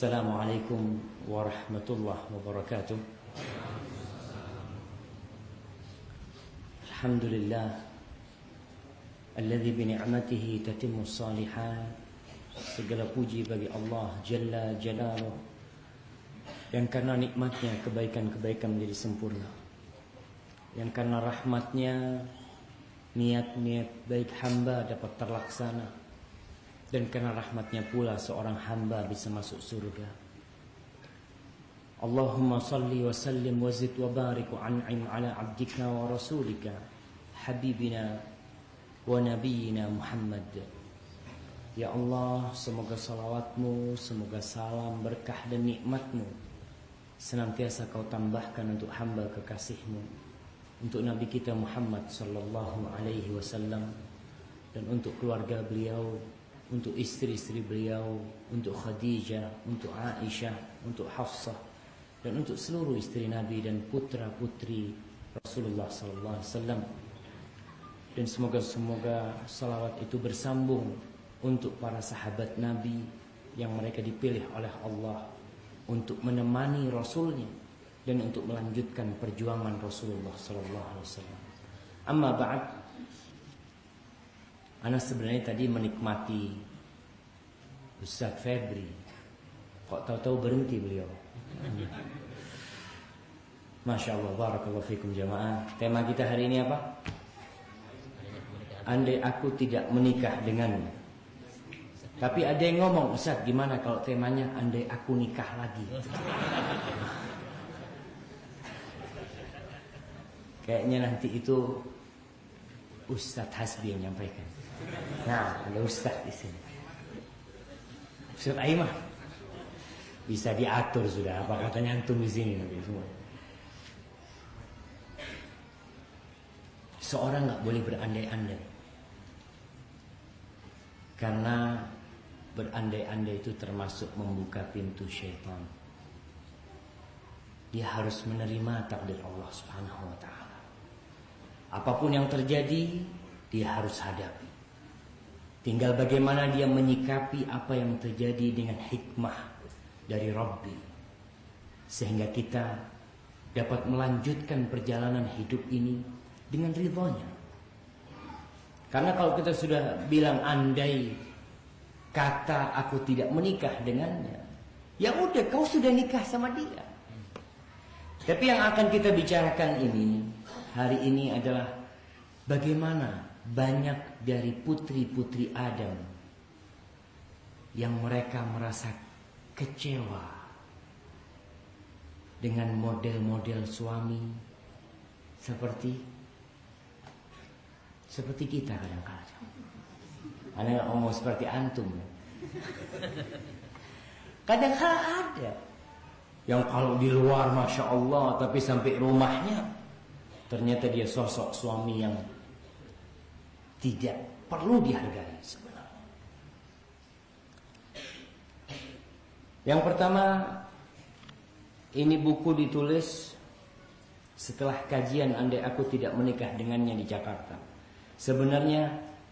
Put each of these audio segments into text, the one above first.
السلام عليكم ورحمة الله وبركاته الحمد لله الذي بنعمته تتم الصالحات segala puji bagi Allah Jalla Jalaluh yang karena nikmatnya kebaikan-kebaikan menjadi sempurna yang karena rahmatnya niat-niat baik hamba dapat terlaksana dan karena rahmatnya pula seorang hamba bisa masuk surga. Allahumma salli wa sallim wa zid wa barik an'im ala abdika wa rasulika habibina wa nabiyina Muhammad. Ya Allah, semoga salawatmu, semoga salam, berkah dan nikmatmu senantiasa kau tambahkan untuk hamba kekasihmu, untuk Nabi kita Muhammad sallallahu alaihi wasallam dan untuk keluarga beliau, untuk istri-istri beliau, untuk Khadijah, untuk Aisyah, untuk Hafsah dan untuk seluruh istri Nabi dan putra-putri Rasulullah sallallahu alaihi wasallam. Dan semoga semoga salawat itu bersambung untuk para sahabat Nabi yang mereka dipilih oleh Allah untuk menemani Rasulnya dan untuk melanjutkan perjuangan Rasulullah Sallallahu Alaihi Wasallam. Amma ba'd, Ana sebenarnya tadi menikmati Ustaz Febri. Kok tahu-tahu berhenti beliau? Masya Allah, barakallahu fikum jamaah. Tema kita hari ini apa? Andai aku tidak menikah dengannya tapi ada yang ngomong, Ustaz gimana kalau temanya andai aku nikah lagi? Kayaknya nanti itu Ustadz Hasbi yang nyampaikan. Nah, ada Ustadz di sini. Ustadz Aimah bisa diatur sudah. Apa katanya antum di sini nanti semua. Seorang nggak boleh berandai-andai. Karena berandai-andai itu termasuk membuka pintu syaitan. Dia harus menerima takdir Allah Subhanahu wa taala. Apa pun yang terjadi, dia harus hadapi. Tinggal bagaimana dia menyikapi apa yang terjadi dengan hikmah dari Rabbi. Sehingga kita dapat melanjutkan perjalanan hidup ini dengan ridhonya. Karena kalau kita sudah bilang andai kata aku tidak menikah dengannya, ya udah kau sudah nikah sama dia. Tapi yang akan kita bicarakan ini hari ini adalah bagaimana banyak dari putri-putri Adam yang mereka merasa kecewa dengan model-model suami seperti seperti kita kadang-kadang. Anda ngomong seperti antum. Kadang-kadang ada yang kalau di luar masya Allah, tapi sampai rumahnya ternyata dia sosok suami yang tidak perlu dihargai sebenarnya. Yang pertama, ini buku ditulis setelah kajian andai aku tidak menikah dengannya di Jakarta. Sebenarnya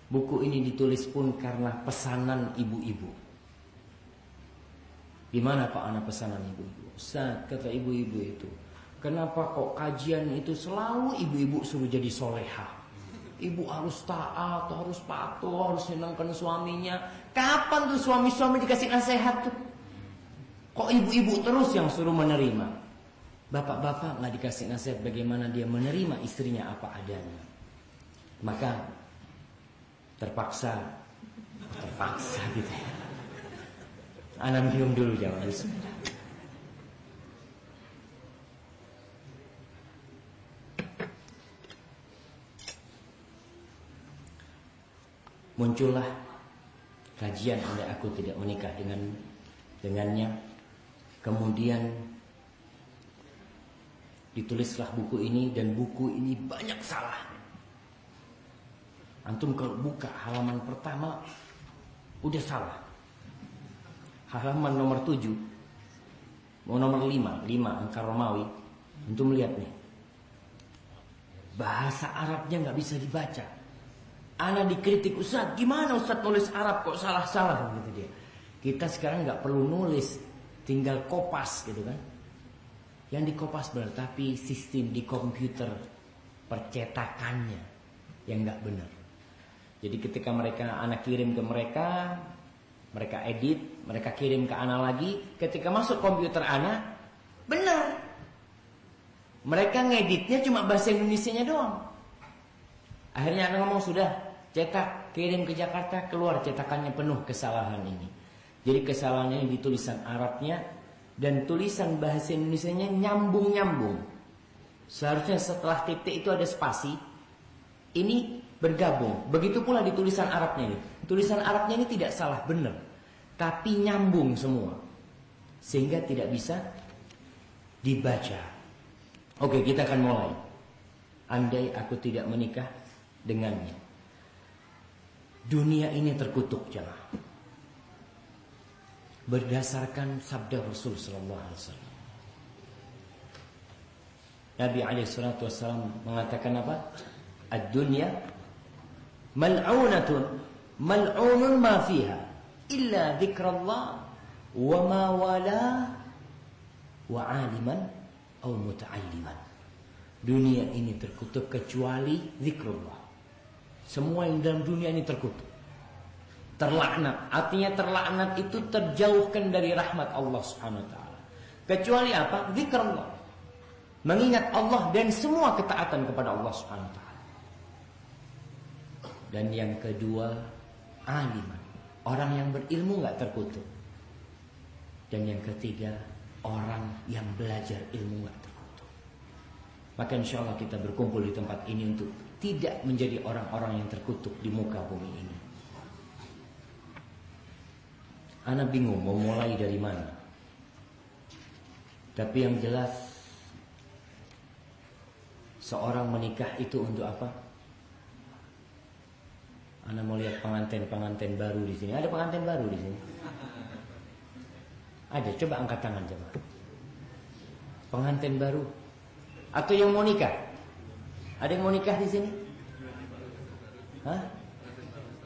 buku ini ditulis pun karena pesanan ibu-ibu. Di mana Pak anak pesanan ibu-ibu? Ustaz, kata ibu-ibu itu, kenapa kok kajian itu selalu ibu-ibu suruh jadi soleha? Ibu harus taat, harus patuh, harus senangkan suaminya. Kapan tuh suami-suami dikasih nasihat tuh? Kok ibu-ibu terus yang suruh menerima? Bapak-bapak nggak dikasih nasihat bagaimana dia menerima istrinya apa adanya. Maka terpaksa terpaksa gitu ya. Anak minum dulu jangan bismillah. Muncullah kajian oleh aku tidak menikah dengan dengannya. Kemudian ditulislah buku ini dan buku ini banyak salah. Antum kalau buka halaman pertama udah salah. Halaman nomor 7 mau nomor 5, 5 angka Romawi. Antum lihat nih. Bahasa Arabnya nggak bisa dibaca. Ana dikritik Ustaz, gimana Ustaz tulis Arab kok salah-salah gitu dia. Kita sekarang nggak perlu nulis, tinggal kopas gitu kan. Yang dikopas benar, tapi sistem di komputer percetakannya yang nggak benar. Jadi ketika mereka anak kirim ke mereka, mereka edit, mereka kirim ke anak lagi, ketika masuk komputer anak, benar. Mereka ngeditnya cuma bahasa Indonesia-nya doang. Akhirnya anak ngomong sudah cetak kirim ke Jakarta keluar cetakannya penuh kesalahan ini. Jadi kesalahannya di tulisan Arabnya dan tulisan bahasa Indonesia-nya nyambung-nyambung. Seharusnya setelah titik itu ada spasi. Ini bergabung. Begitu pula di tulisan Arabnya ini. Tulisan Arabnya ini tidak salah benar, tapi nyambung semua. Sehingga tidak bisa dibaca. Oke, kita akan mulai. Andai aku tidak menikah dengannya. Dunia ini terkutuk jemaah. Berdasarkan sabda Rasul sallallahu alaihi wasallam. Nabi alaihi salatu wasallam mengatakan apa? Ad-dunya mal'unatun mal'unun ma fiha illa dzikrullah wa ma wala wa aliman atau muta'alliman. Dunia ini terkutuk kecuali zikrullah. Semua yang dalam dunia ini terkutuk. Terlaknat. Artinya terlaknat itu terjauhkan dari rahmat Allah Subhanahu wa taala. Kecuali apa? Zikrullah. Mengingat Allah dan semua ketaatan kepada Allah Subhanahu wa taala. Dan yang kedua, aliman. Orang yang berilmu nggak terkutuk. Dan yang ketiga, orang yang belajar ilmu nggak terkutuk. Maka insya Allah kita berkumpul di tempat ini untuk tidak menjadi orang-orang yang terkutuk di muka bumi ini. Ana bingung mau mulai dari mana. Tapi yang jelas seorang menikah itu untuk apa? Anda mau lihat pengantin-pengantin baru di sini. Ada pengantin baru di sini. Ada, coba angkat tangan coba. Pengantin baru atau yang mau nikah? Ada yang mau nikah di sini? Hah?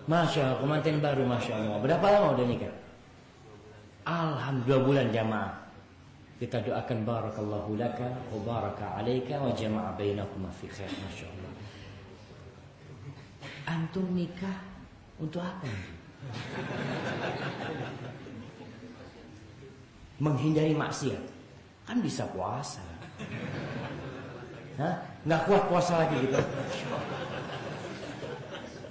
Masya Allah, pengantin baru Masya Allah. Berapa lama udah nikah? Alhamdulillah bulan jamaah. Kita doakan barakallahu laka wa baraka alaika wa jama'a bainakuma fi khair. Masya Allah. Antum nikah untuk apa? Menghindari maksiat. Kan bisa puasa. Hah? Nggak kuat puasa lagi gitu.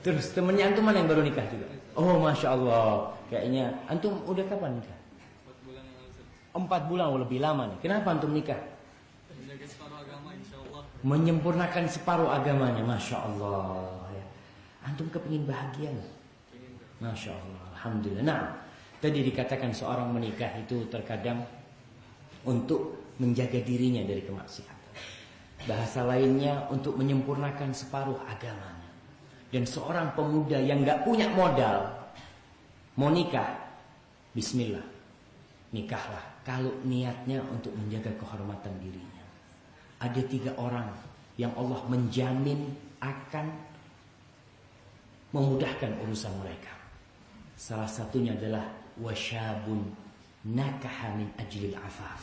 Terus temennya antum mana yang baru nikah juga? Oh masya Allah. Kayaknya antum udah kapan nikah? Empat bulan yang lalu. Empat bulan oh, lebih lama nih. Kenapa antum nikah? Menjaga separuh agama insya Allah. Menyempurnakan separuh agamanya, masya Allah. Ya. Antum kepingin bahagia nggak? Masya Allah, Alhamdulillah. Nah, tadi dikatakan seorang menikah itu terkadang untuk menjaga dirinya dari kemaksiatan. Bahasa lainnya untuk menyempurnakan separuh agamanya. Dan seorang pemuda yang nggak punya modal mau nikah, Bismillah, nikahlah. Kalau niatnya untuk menjaga kehormatan dirinya. Ada tiga orang yang Allah menjamin akan memudahkan urusan mereka. Salah satunya adalah wasyabun nakaha min ajlil afaf.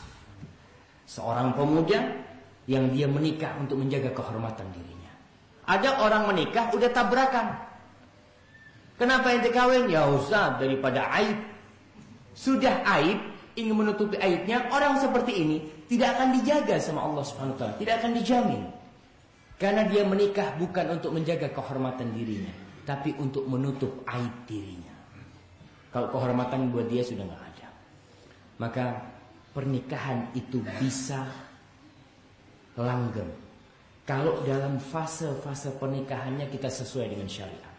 Seorang pemuda yang dia menikah untuk menjaga kehormatan dirinya. Ada orang menikah udah tabrakan. Kenapa yang kawin? Ya Ustaz, daripada aib. Sudah aib, ingin menutupi aibnya, orang seperti ini tidak akan dijaga sama Allah Subhanahu taala, tidak akan dijamin. Karena dia menikah bukan untuk menjaga kehormatan dirinya, tapi untuk menutup aib dirinya. Kalau kehormatan buat dia sudah nggak ada. Maka pernikahan itu bisa langgeng. Kalau dalam fase-fase pernikahannya kita sesuai dengan syariat.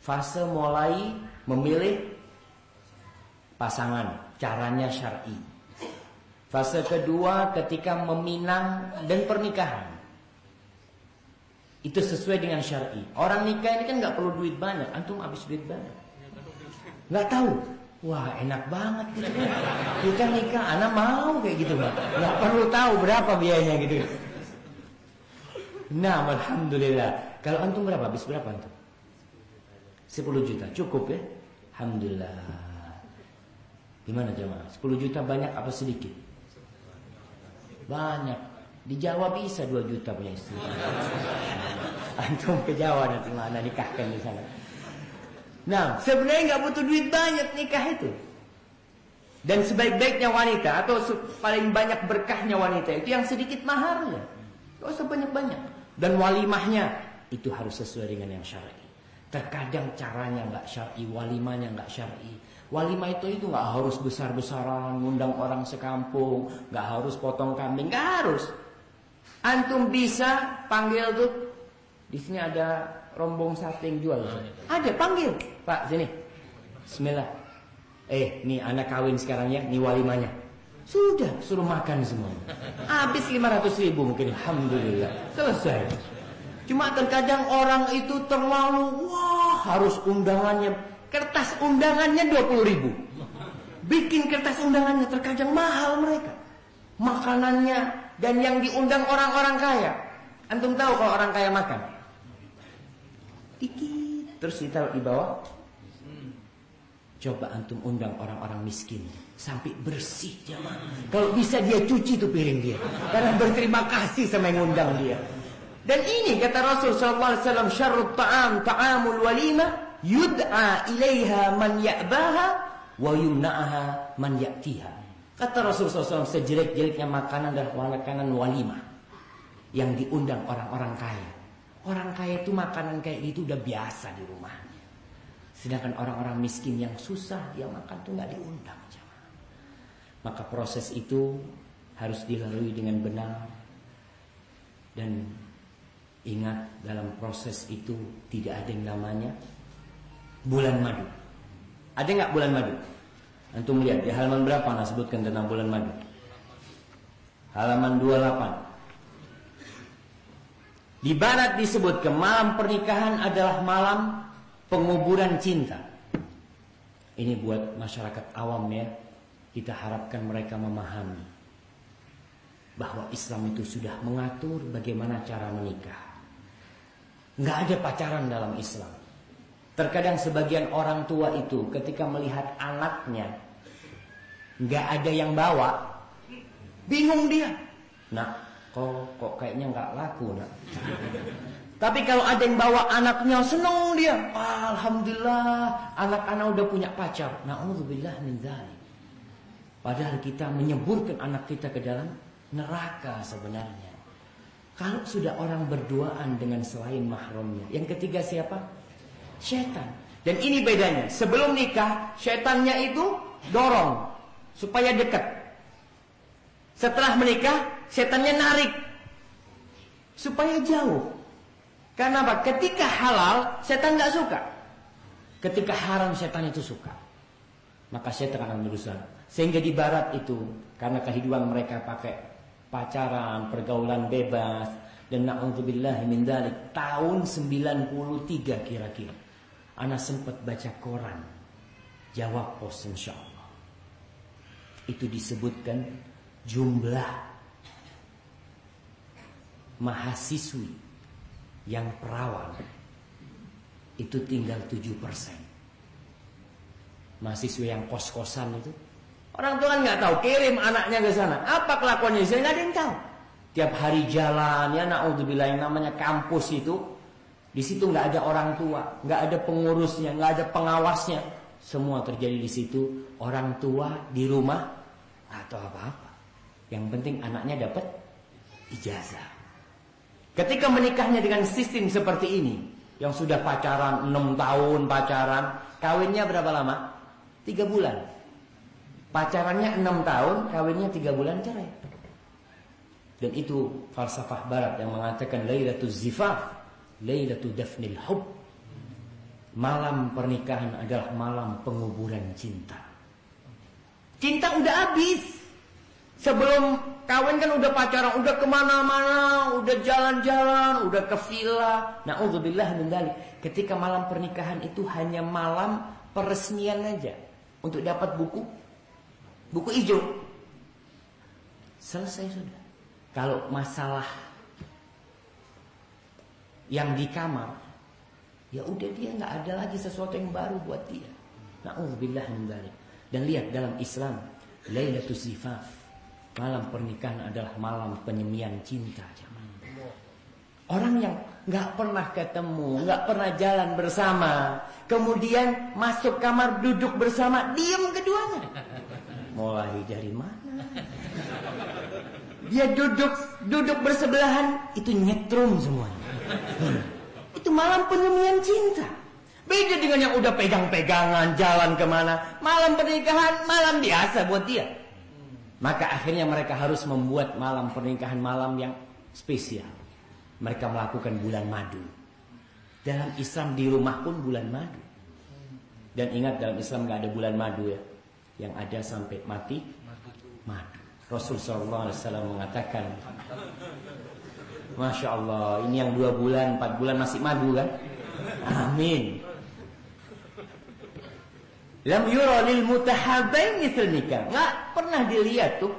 Fase mulai memilih pasangan, caranya syar'i. Fase kedua ketika meminang dan pernikahan. Itu sesuai dengan syar'i. Orang nikah ini kan nggak perlu duit banyak. Antum habis duit banyak nggak tahu wah enak banget gitu kita nikah anak mau kayak gitu bang nggak perlu tahu berapa biayanya gitu nah alhamdulillah kalau antum berapa habis berapa antum 10 juta cukup ya alhamdulillah Gimana jemaah? 10 juta banyak apa sedikit? Banyak. Di Jawa bisa 2 juta punya istri. Antum ke Jawa nanti mana nikahkan di sana. Nah, sebenarnya nggak butuh duit banyak nikah itu. Dan sebaik-baiknya wanita atau paling banyak berkahnya wanita itu yang sedikit maharnya. Gak usah banyak-banyak. Dan walimahnya itu harus sesuai dengan yang syar'i. Terkadang caranya nggak syar'i, walimahnya nggak syar'i. Walimah itu itu nggak harus besar-besaran, ngundang orang sekampung, nggak harus potong kambing, nggak harus. Antum bisa panggil tuh di sini ada rombong sate yang jual. Ada panggil, Pak sini. Bismillah. Eh, nih anak kawin sekarang ya, nih walimanya. Sudah, suruh makan semua. Habis 500 ribu mungkin, Alhamdulillah. Selesai. Cuma terkadang orang itu terlalu, wah harus undangannya Kertas undangannya 20 ribu. Bikin kertas undangannya terkadang mahal mereka. Makanannya dan yang diundang orang-orang kaya. Antum tahu kalau orang kaya makan? Dikit. Terus ditaruh di bawah. Coba antum undang orang-orang miskin. Sampai bersih jamaah. Kalau bisa dia cuci tuh piring dia. Karena berterima kasih sama yang undang dia. Dan ini kata Rasul sallallahu alaihi wasallam syarrut ta'am ta'amul walimah yud'a ilaiha man ya'baha wa yumna'aha man ya'tiha. Kata Rasulullah SAW, sejelek-jeleknya makanan adalah makanan walimah. Yang diundang orang-orang kaya. Orang kaya itu makanan kayak gitu udah biasa di rumahnya. Sedangkan orang-orang miskin yang susah, yang makan tuh nggak diundang. Maka proses itu harus dilalui dengan benar. Dan ingat dalam proses itu tidak ada yang namanya bulan madu. Ada nggak bulan madu? Antum lihat di halaman berapa nah sebutkan tentang bulan madu? Halaman 28. Di barat disebut ke malam pernikahan adalah malam penguburan cinta. Ini buat masyarakat awam ya. Kita harapkan mereka memahami bahwa Islam itu sudah mengatur bagaimana cara menikah. Nggak ada pacaran dalam Islam. Terkadang sebagian orang tua itu ketika melihat anaknya nggak ada yang bawa, bingung dia. Nah, kok kok kayaknya nggak laku, nak. Tapi kalau ada yang bawa anaknya seneng dia. Alhamdulillah, anak-anak udah punya pacar. Nauzubillah min dzalik. Padahal kita menyeburkan anak kita ke dalam neraka sebenarnya. Kalau sudah orang berduaan dengan selain mahramnya. Yang ketiga siapa? Setan. Dan ini bedanya. Sebelum nikah, setannya itu dorong supaya dekat. Setelah menikah, setannya narik supaya jauh. Karena apa? Ketika halal, setan nggak suka. Ketika haram, setan itu suka. Maka setan akan berusaha. Sehingga di barat itu, karena kehidupan mereka pakai pacaran, pergaulan bebas, dan na'udzubillah min dalik, tahun 93 kira-kira. Ana sempat baca koran Jawab pos insya Allah Itu disebutkan Jumlah Mahasiswi Yang perawan Itu tinggal 7% Mahasiswa yang kos-kosan itu Orang tua kan nggak tahu Kirim anaknya ke sana Apa kelakuannya Saya nggak ada yang tahu Tiap hari jalan Ya na'udzubillah yang namanya kampus itu di situ nggak ada orang tua, nggak ada pengurusnya, nggak ada pengawasnya. Semua terjadi di situ. Orang tua di rumah atau apa-apa. Yang penting anaknya dapat ijazah. Ketika menikahnya dengan sistem seperti ini, yang sudah pacaran 6 tahun pacaran, kawinnya berapa lama? 3 bulan. Pacarannya 6 tahun, kawinnya 3 bulan cerai. Dan itu falsafah barat yang mengatakan Lailatul Zifaf Lailatul Dafnil Hub. Malam pernikahan adalah malam penguburan cinta. Cinta udah habis. Sebelum kawin kan udah pacaran, udah ke mana-mana, udah jalan-jalan, udah ke villa. Nauzubillah min dalik. Ketika malam pernikahan itu hanya malam peresmian aja untuk dapat buku buku hijau. Selesai sudah. Kalau masalah yang di kamar, ya udah dia nggak ada lagi sesuatu yang baru buat dia. Nauzubillah min dzalik. Dan lihat dalam Islam, Lailatul Zifaf, malam pernikahan adalah malam penyemian cinta. Orang yang nggak pernah ketemu, nggak pernah jalan bersama, kemudian masuk kamar duduk bersama, diam keduanya. Mulai dari mana? Dia duduk duduk bersebelahan, itu nyetrum semuanya. Itu malam penyemian cinta. Beda dengan yang udah pegang-pegangan, jalan ke mana. Malam pernikahan, malam biasa buat dia. Maka akhirnya mereka harus membuat malam pernikahan malam yang spesial. Mereka melakukan bulan madu. Dalam Islam di rumah pun bulan madu. Dan ingat dalam Islam gak ada bulan madu ya. Yang ada sampai mati madu. Rasul SAW mengatakan Masya Allah Ini yang dua bulan, empat bulan masih madu kan Amin Lam yura lil mutahabain mithl nikah. Enggak pernah dilihat tuh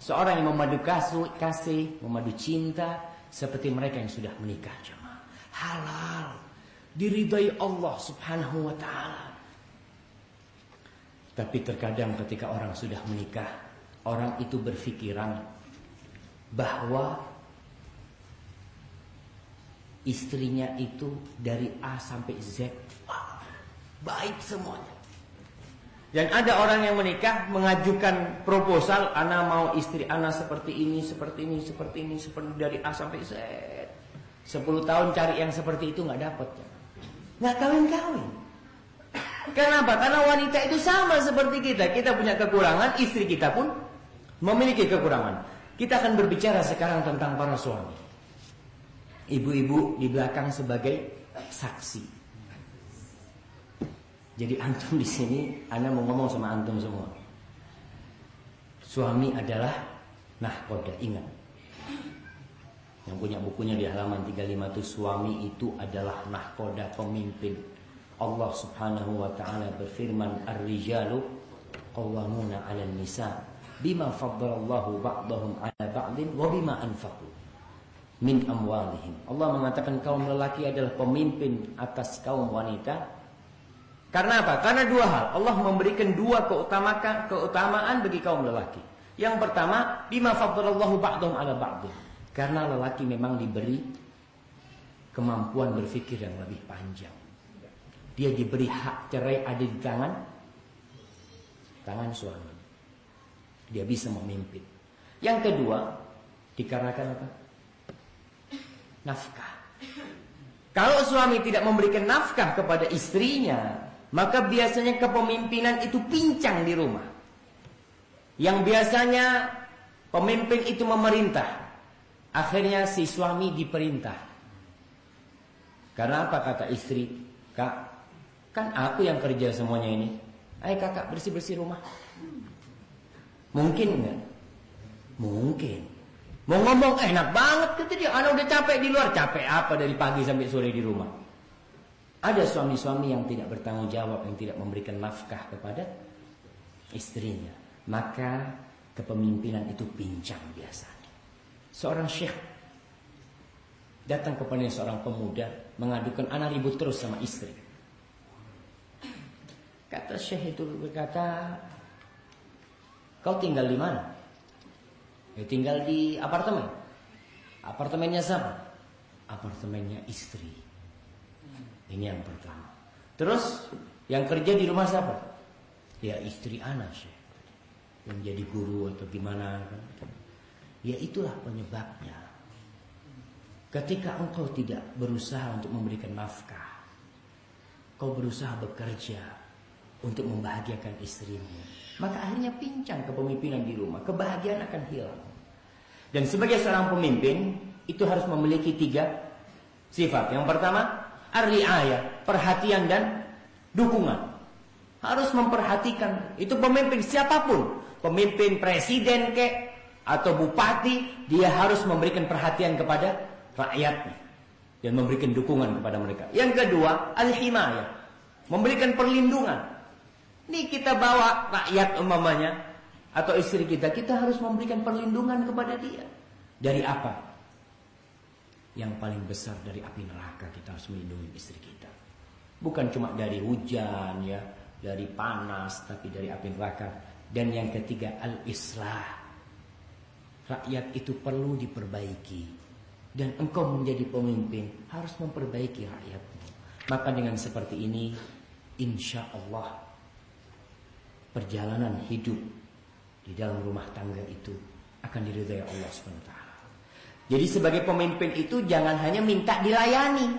seorang yang memadu kasih, memadu cinta seperti mereka yang sudah menikah jemaah. Halal. Diridai Allah Subhanahu wa taala. Tapi terkadang ketika orang sudah menikah, orang itu berpikiran bahwa istrinya itu dari A sampai Z. baik semuanya. Dan ada orang yang menikah mengajukan proposal, ana mau istri ana seperti ini, seperti ini, seperti ini, seperti dari A sampai Z. 10 tahun cari yang seperti itu nggak dapat. Nggak kawin-kawin. Kenapa? Karena wanita itu sama seperti kita. Kita punya kekurangan, istri kita pun memiliki kekurangan. Kita akan berbicara sekarang tentang para suami. Ibu-ibu di belakang sebagai saksi. Jadi antum di sini, anda mau ngomong sama antum semua. Suami adalah nahkoda, ingat. Yang punya bukunya di halaman 35 itu suami itu adalah nahkoda pemimpin. Allah Subhanahu wa taala berfirman, "Ar-rijalu qawwamuna 'alan nisa bima faddalallahu ba'dahum 'ala ba'din wa bima anfaqu min amwalihim." Allah mengatakan kaum lelaki adalah pemimpin atas kaum wanita karena apa? Karena dua hal. Allah memberikan dua keutamaan keutamaan bagi kaum lelaki. Yang pertama, bima faddalallahu ba'dhum 'ala ba'd. Karena lelaki memang diberi kemampuan berpikir yang lebih panjang. Dia diberi hak cerai ada di tangan tangan suami. Dia bisa memimpin. Yang kedua, dikarenakan apa? Nafkah. Kalau suami tidak memberikan nafkah kepada istrinya, maka biasanya kepemimpinan itu pincang di rumah. Yang biasanya pemimpin itu memerintah. Akhirnya si suami diperintah. Karena apa kata istri? Kak, kan aku yang kerja semuanya ini. Ayo kakak bersih-bersih rumah. Mungkin enggak? Mungkin. Mau ngomong enak banget kata dia. Anak udah capek di luar. Capek apa dari pagi sampai sore di rumah? Ada suami-suami yang tidak bertanggung jawab, yang tidak memberikan nafkah kepada istrinya. Maka kepemimpinan itu pincang biasanya. Seorang syekh datang kepada seorang pemuda mengadukan anak ribut terus sama istri. Kata syekh itu berkata, kau tinggal di mana? Ya tinggal di apartemen. Apartemennya siapa? Apartemennya istri. Ini yang pertama. Terus yang kerja di rumah siapa? Ya istri anak sih. Yang jadi guru atau gimana kan. Ya itulah penyebabnya. Ketika engkau tidak berusaha untuk memberikan nafkah. Kau berusaha bekerja untuk membahagiakan istrimu. Maka akhirnya pincang kepemimpinan di rumah. Kebahagiaan akan hilang. Dan sebagai seorang pemimpin, itu harus memiliki tiga sifat. Yang pertama, ar-riayah, perhatian dan dukungan. Harus memperhatikan itu pemimpin siapa pun, pemimpin presiden kek atau bupati, dia harus memberikan perhatian kepada rakyatnya dan memberikan dukungan kepada mereka. Yang kedua, al-himayah, memberikan perlindungan. Ini kita bawa rakyat umpamanya atau istri kita, kita harus memberikan perlindungan kepada dia. Dari apa? Yang paling besar dari api neraka kita harus melindungi istri kita. Bukan cuma dari hujan ya, dari panas tapi dari api neraka. Dan yang ketiga al-islah. Rakyat itu perlu diperbaiki. Dan engkau menjadi pemimpin harus memperbaiki rakyatmu. Maka dengan seperti ini insya Allah perjalanan hidup di dalam rumah tangga itu akan diridhai Allah SWT. Jadi sebagai pemimpin itu jangan hanya minta dilayani.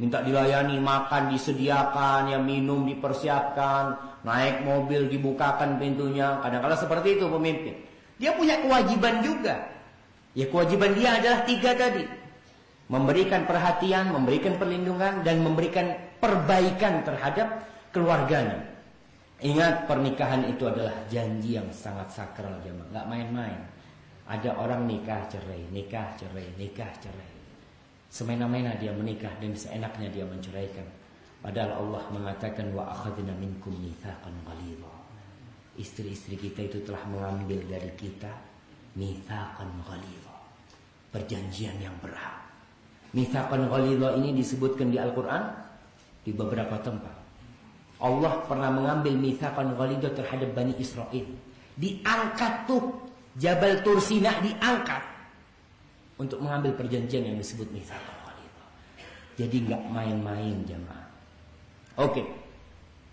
Minta dilayani, makan disediakan, ya minum dipersiapkan, naik mobil dibukakan pintunya. Kadang-kadang seperti itu pemimpin. Dia punya kewajiban juga. Ya kewajiban dia adalah tiga tadi. Memberikan perhatian, memberikan perlindungan, dan memberikan perbaikan terhadap keluarganya. Ingat pernikahan itu adalah janji yang sangat sakral jemaah, nggak main-main. Ada orang nikah cerai, nikah cerai, nikah cerai. Semena-mena dia menikah dan seenaknya dia menceraikan. Padahal Allah mengatakan wa akhadna minkum mitsaqan ghalidha. Istri-istri kita itu telah mengambil dari kita mitsaqan ghalidha. Perjanjian yang berat. Mitsaqan ghalidha ini disebutkan di Al-Qur'an di beberapa tempat. Allah pernah mengambil mitsaqan ghalidha terhadap Bani Israel. Diangkat tuh Jabal Tursina diangkat untuk mengambil perjanjian yang disebut mitsaqul. Jadi nggak main-main jemaah. Oke.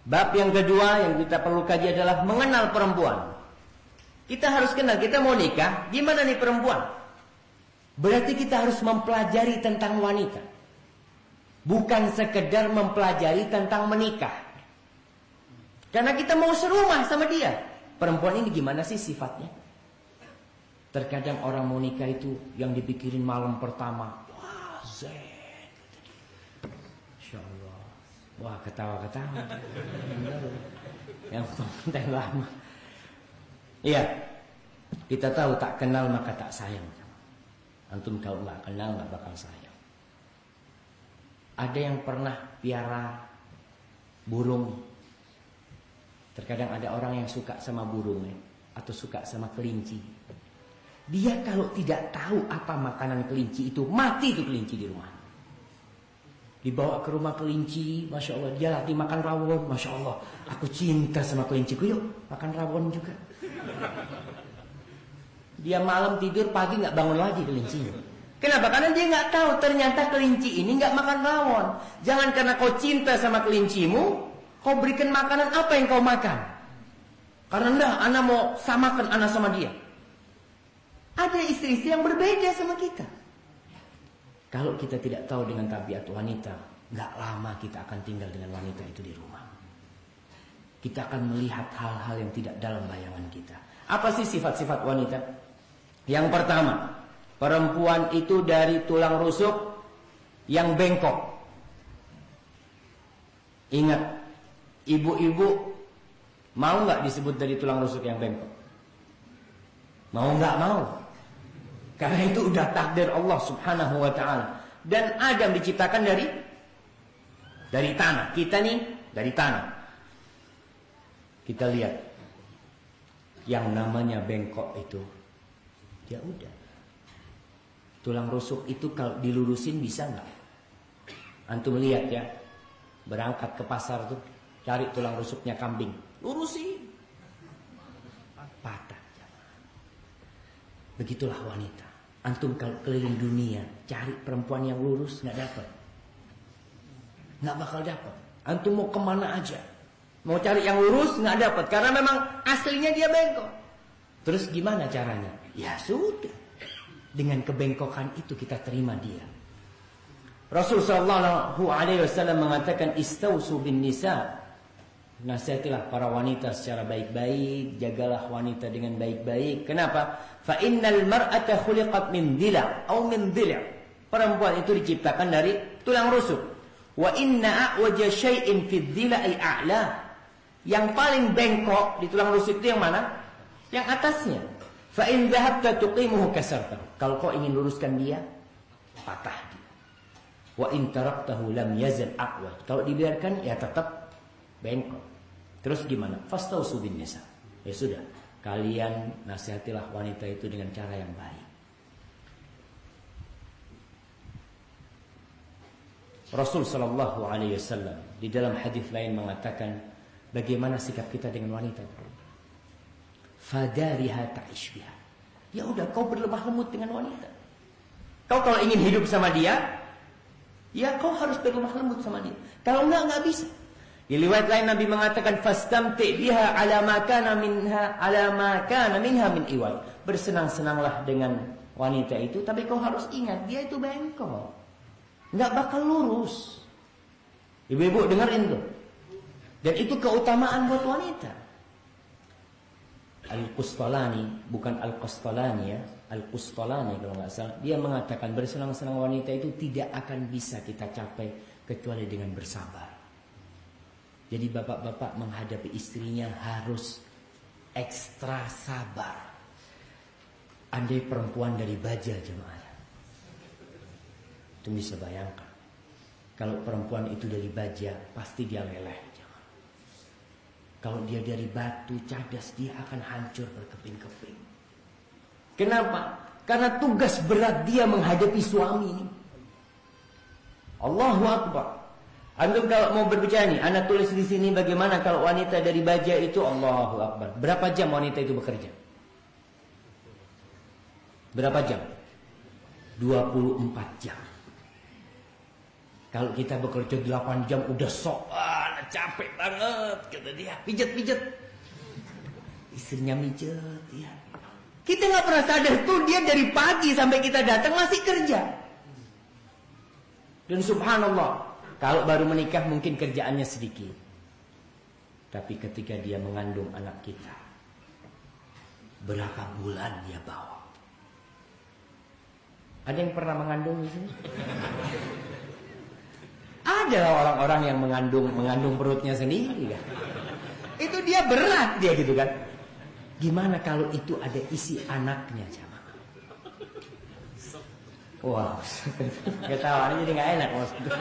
Bab yang kedua yang kita perlu kaji adalah mengenal perempuan. Kita harus kenal, kita mau nikah, gimana nih perempuan? Berarti kita harus mempelajari tentang wanita. Bukan sekedar mempelajari tentang menikah. Karena kita mau serumah sama dia. Perempuan ini gimana sih sifatnya? Terkadang orang mau nikah itu yang dipikirin malam pertama. Wah, zen. Insya Allah. Wah, ketawa-ketawa. yang penting lama. Iya. Kita tahu tak kenal maka tak sayang. Antum kalau nggak kenal nggak bakal sayang. Ada yang pernah piara burung. Terkadang ada orang yang suka sama burung ya, atau suka sama kelinci. Dia kalau tidak tahu apa makanan kelinci itu, mati itu kelinci di rumah. Dibawa ke rumah kelinci, Masya Allah. Dia lagi makan rawon, Masya Allah. Aku cinta sama kelinciku, yuk makan rawon juga. Dia malam tidur, pagi nggak bangun lagi kelincinya. Kenapa? Karena dia nggak tahu ternyata kelinci ini nggak makan rawon. Jangan karena kau cinta sama kelincimu, kau berikan makanan apa yang kau makan. Karena enggak, anak mau samakan anak sama dia. Ada istri-istri yang berbeda sama kita. Kalau kita tidak tahu dengan tabiat wanita, nggak lama kita akan tinggal dengan wanita itu di rumah. Kita akan melihat hal-hal yang tidak dalam bayangan kita. Apa sih sifat-sifat wanita? Yang pertama, perempuan itu dari tulang rusuk yang bengkok. Ingat, ibu-ibu mau nggak disebut dari tulang rusuk yang bengkok? Mau nggak mau? Karena itu udah takdir Allah Subhanahu wa taala. Dan Adam diciptakan dari dari tanah. Kita nih dari tanah. Kita lihat yang namanya bengkok itu ya udah. Tulang rusuk itu kalau dilurusin bisa nggak? Antum lihat ya. Berangkat ke pasar tuh cari tulang rusuknya kambing. Lurusin. Patah. Begitulah wanita. Antum kalau keliling dunia cari perempuan yang lurus nggak dapat, nggak bakal dapat. Antum mau ke mana aja, mau cari yang lurus nggak dapat karena memang aslinya dia bengkok. Terus gimana caranya? Ya sudah, dengan kebengkokan itu kita terima dia. Rasul Shallallahu Alaihi Wasallam mengatakan istausu bin nisa Nasihatilah para wanita secara baik-baik, jagalah wanita dengan baik-baik. Kenapa? Fa innal mar'ata khuliqat min dhila atau min dhila. Perempuan itu diciptakan dari tulang rusuk. Wa inna a'waja syai'in fi dhila ay a'la. Yang paling bengkok di tulang rusuk itu yang mana? Yang atasnya. Fa in dhahabta tuqimuhu kasartahu. Kalau kau ingin luruskan dia, patah dia. Wa in taraktahu lam yazal a'waj. Kalau dibiarkan ya tetap bengkok. Terus gimana? Fastausu bin nisa. Ya sudah, kalian nasihatilah wanita itu dengan cara yang baik. Rasul sallallahu alaihi wasallam di dalam hadis lain mengatakan Bagaimana sikap kita dengan wanita? Fadariha ta'ishbiha. Ya udah kau berlemah lembut dengan wanita. Kau kalau ingin hidup sama dia, ya kau harus berlemah lembut sama dia. Kalau enggak enggak bisa. Di riwayat lain Nabi mengatakan fastamti biha ala ma kana minha ala ma kana minha min iwai. Bersenang-senanglah dengan wanita itu, tapi kau harus ingat dia itu bengkok. Enggak bakal lurus. Ibu-ibu dengerin tuh. Dan itu keutamaan buat wanita. Al-Qustalani, bukan Al-Qustalani ya. Al-Qustalani kalau nggak salah. Dia mengatakan bersenang-senang wanita itu tidak akan bisa kita capai kecuali dengan bersabar. Jadi bapak-bapak menghadapi istrinya harus ekstra sabar. Andai perempuan dari baja jemaah. Itu bisa bayangkan. Kalau perempuan itu dari baja, pasti dia leleh. Jangan. Kalau dia dari batu cadas, dia akan hancur berkeping-keping. Kenapa? Karena tugas berat dia menghadapi suami ini. Allahu Akbar. Antum kalau mau berbicara nih, anak tulis di sini bagaimana kalau wanita dari baja itu Allahu Akbar. Berapa jam wanita itu bekerja? Berapa jam? 24 jam. Kalau kita bekerja 8 jam udah sok, ah, capek banget kata dia. Pijet-pijet. Istrinya mijet ya. Kita nggak pernah sadar tuh dia dari pagi sampai kita datang masih kerja. Dan subhanallah, kalau baru menikah mungkin kerjaannya sedikit. Tapi ketika dia mengandung anak kita, berapa bulan dia bawa? Ada yang pernah mengandung di sini? Ada orang-orang yang mengandung mengandung perutnya sendiri kan? Itu dia berat dia gitu kan? Gimana kalau itu ada isi anaknya jamaah? Wow, ketawa jadi nggak enak maksudnya.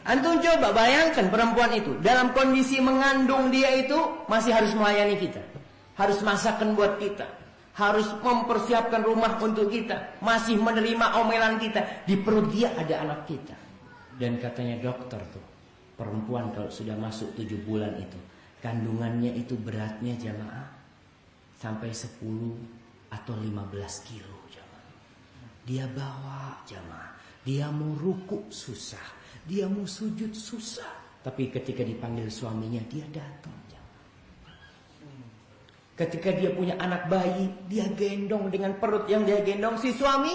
Antum coba bayangkan perempuan itu dalam kondisi mengandung dia itu masih harus melayani kita, harus masakan buat kita, harus mempersiapkan rumah untuk kita, masih menerima omelan kita. Di perut dia ada anak kita. Dan katanya dokter tuh, perempuan kalau sudah masuk tujuh bulan itu, kandungannya itu beratnya jamaah sampai 10 atau 15 kilo jamaah. Dia bawa jamaah. Dia mau ruku susah. Dia mau sujud susah. Tapi ketika dipanggil suaminya dia datang. Ketika dia punya anak bayi, dia gendong dengan perut yang dia gendong si suami.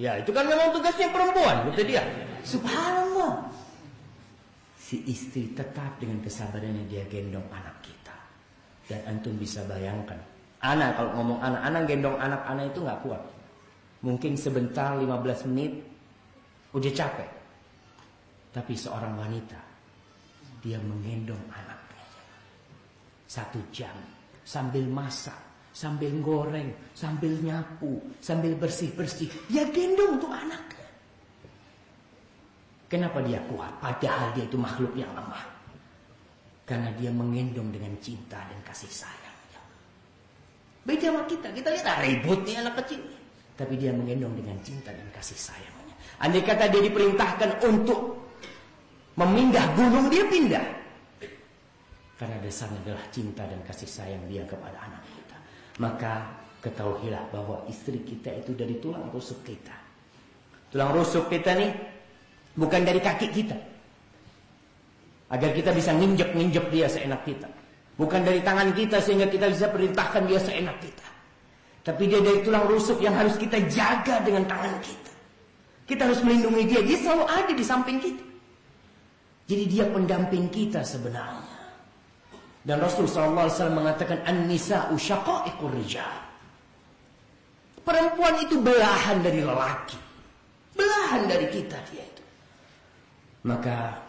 Ya, itu kan memang tugasnya perempuan, betul dia. Subhanallah. Si istri tetap dengan kesabarannya dia gendong anak kita. Dan antum bisa bayangkan. Anak kalau ngomong anak, anak gendong anak-anak itu nggak kuat. Mungkin sebentar 15 menit udah capek. Tapi seorang wanita dia menggendong anaknya satu jam sambil masak, sambil goreng, sambil nyapu, sambil bersih-bersih. Dia gendong untuk anaknya. Kenapa dia kuat? Padahal dia itu makhluk yang lemah. Karena dia menggendong dengan cinta dan kasih sayang. Beda sama kita. Kita lihat ah, ribut nih anak kecil. Tapi dia menggendong dengan cinta dan kasih sayangnya. Andai kata dia diperintahkan untuk memindah gunung, dia pindah. Karena dasarnya adalah cinta dan kasih sayang dia kepada anak kita. Maka ketahuilah bahwa istri kita itu dari tulang rusuk kita. Tulang rusuk kita nih bukan dari kaki kita. Agar kita bisa nginjek-nginjek dia seenak kita. Bukan dari tangan kita sehingga kita bisa perintahkan dia seenak kita. Tapi dia dari tulang rusuk yang harus kita jaga dengan tangan kita. Kita harus melindungi dia. Dia selalu ada di samping kita. Jadi dia pendamping kita sebenarnya. Dan Rasul SAW mengatakan An-nisa'u syaqa'iqur rijal. Perempuan itu belahan dari lelaki. Belahan dari kita dia. Maka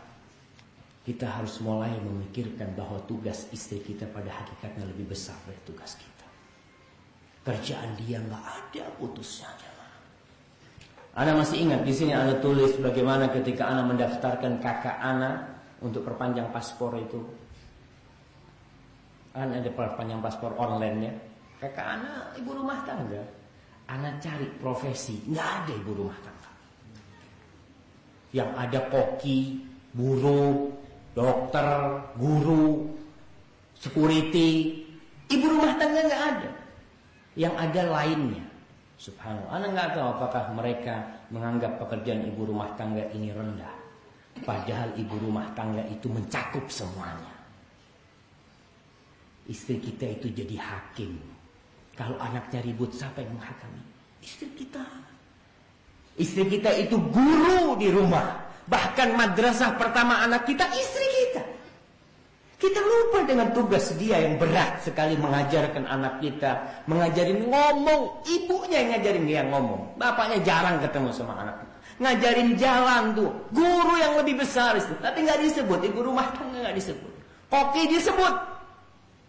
kita harus mulai memikirkan bahwa tugas istri kita pada hakikatnya lebih besar dari tugas kita. Kerjaan dia nggak ada putusnya. Ana masih ingat di sini Ana tulis bagaimana ketika Ana mendaftarkan kakak Ana untuk perpanjang paspor itu Kan ada perpanjang paspor online ya. Kakak anak ibu rumah tangga. Anak cari profesi, nggak ada ibu rumah tangga. Yang ada koki, buruh, dokter, guru, security. Ibu rumah tangga nggak ada. Yang ada lainnya. Subhanallah. Anda nggak tahu apakah mereka menganggap pekerjaan ibu rumah tangga ini rendah. Padahal ibu rumah tangga itu mencakup semuanya. Istri kita itu jadi hakim. Kalau anaknya ribut siapa yang menghakami? Istri kita. Istri kita itu guru di rumah. Bahkan madrasah pertama anak kita istri kita. Kita lupa dengan tugas dia yang berat sekali mengajarkan anak kita. Mengajarin ngomong. Ibunya yang ngajarin dia ngomong. Bapaknya jarang ketemu sama anak. Ngajarin jalan tuh. Guru yang lebih besar itu. Tapi nggak disebut. Ibu rumah tangga nggak disebut. Koki disebut.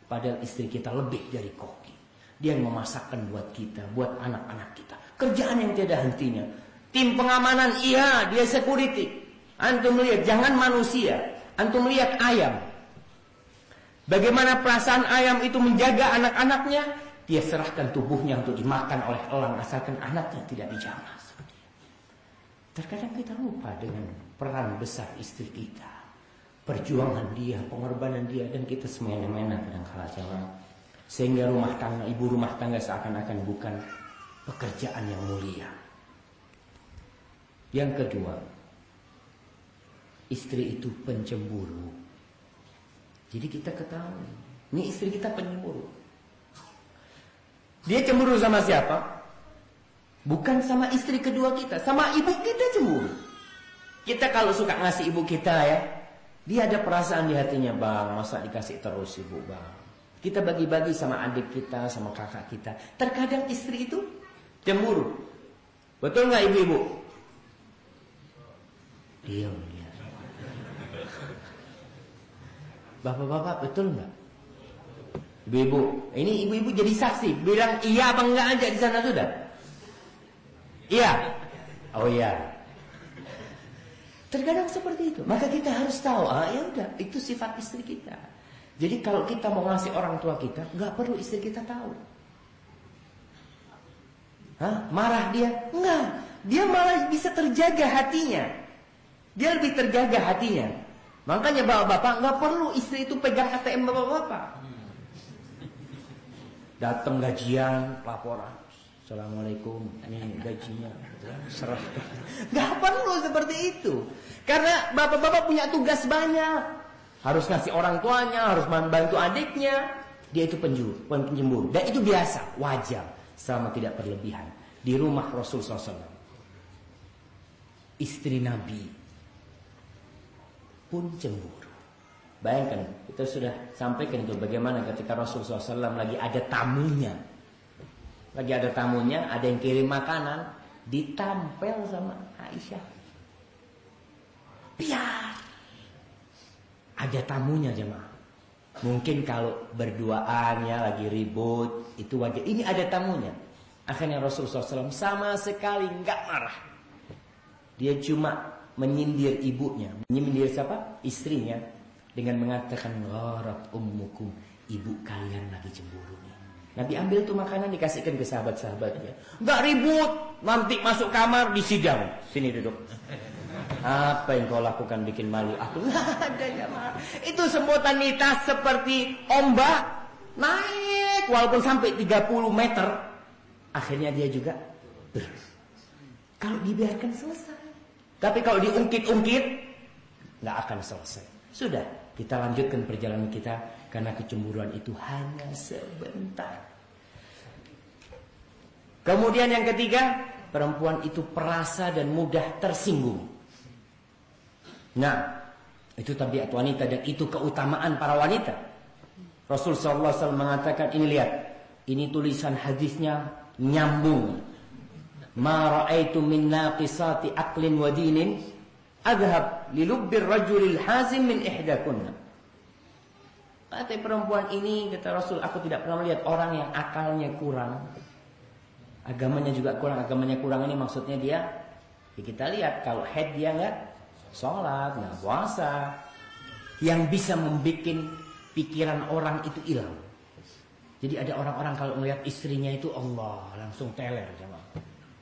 Padahal istri kita lebih dari koki. Dia yang memasakkan buat kita. Buat anak-anak kita. Kerjaan yang tidak hentinya. Tim pengamanan, iya dia security. Antum lihat, jangan manusia. Antum lihat ayam. Bagaimana perasaan ayam itu menjaga anak-anaknya? Dia serahkan tubuhnya untuk dimakan oleh elang asalkan anaknya tidak dijamah. Terkadang kita lupa dengan peran besar istri kita. Perjuangan dia, pengorbanan dia dan kita semena-mena kadang kala jamaah. Sehingga rumah tangga, ibu rumah tangga seakan-akan bukan pekerjaan yang mulia. Yang kedua, istri itu pencemburu. Jadi kita ketahui, ini istri kita penyemburu. Dia cemburu sama siapa? Bukan sama istri kedua kita, sama ibu kita cemburu. Kita kalau suka ngasih ibu kita ya, dia ada perasaan di hatinya, bang, masa dikasih terus ibu bang. Kita bagi-bagi sama adik kita, sama kakak kita. Terkadang istri itu cemburu. Betul nggak ibu-ibu? Diam, Bapak-bapak betul nggak? Ibu-ibu, ini ibu-ibu jadi saksi, bilang iya apa enggak aja di sana sudah? Iya. Oh iya. Terkadang seperti itu. Maka kita harus tahu, ah ya udah, itu sifat istri kita. Jadi kalau kita mau ngasih orang tua kita, nggak perlu istri kita tahu. Hah? Marah dia? Enggak. Dia malah bisa terjaga hatinya. Dia lebih terjaga hatinya. Makanya bapak-bapak nggak perlu istri itu pegang ATM bapak-bapak. Datang gajian, laporan. Assalamualaikum, ini gajinya. Serah. Nggak perlu seperti itu. Karena bapak-bapak punya tugas banyak. Harus ngasih orang tuanya, harus membantu adiknya. Dia itu penjuru, penjemburu. Dan itu biasa, wajar. Selama tidak berlebihan. Di rumah Rasul SAW. Istri Nabi pun cemburu. Bayangkan, kita sudah sampaikan itu bagaimana ketika Rasulullah SAW lagi ada tamunya. Lagi ada tamunya, ada yang kirim makanan, ditampel sama Aisyah. Biar. Ada tamunya jemaah. Mungkin kalau berduaan ya lagi ribut, itu wajar. Ini ada tamunya. Akhirnya Rasulullah SAW sama sekali nggak marah. Dia cuma menyindir ibunya. Menyindir siapa? Istrinya. Dengan mengatakan, Gharat ummukum. Ibu kalian lagi cemburu nih. Nabi ambil tuh makanan dikasihkan ke sahabat-sahabatnya. Gak ribut. Nanti masuk kamar disidang. Sini duduk. Apa yang kau lakukan bikin malu aku? Ada ya Itu spontanitas seperti ombak. Naik walaupun sampai 30 meter. Akhirnya dia juga ber. Kalau dibiarkan selesai. Tapi kalau diungkit-ungkit, nggak akan selesai. Sudah, kita lanjutkan perjalanan kita karena kecemburuan itu hanya sebentar. Kemudian yang ketiga, perempuan itu perasa dan mudah tersinggung. Nah, itu tabiat wanita dan itu keutamaan para wanita. Rasul sallallahu alaihi wasallam mengatakan ini lihat, ini tulisan hadisnya nyambung ma ra'aitu min naqisati aqlin wa dinin adhab li lubbir rajulil hazim min ihdakunna. Kata perempuan ini kata Rasul aku tidak pernah melihat orang yang akalnya kurang. Agamanya juga kurang. Agamanya kurang ini maksudnya dia ya kita lihat kalau head dia nggak sholat nggak puasa yang bisa membuat pikiran orang itu hilang. Jadi ada orang-orang kalau melihat istrinya itu Allah langsung teler jemaah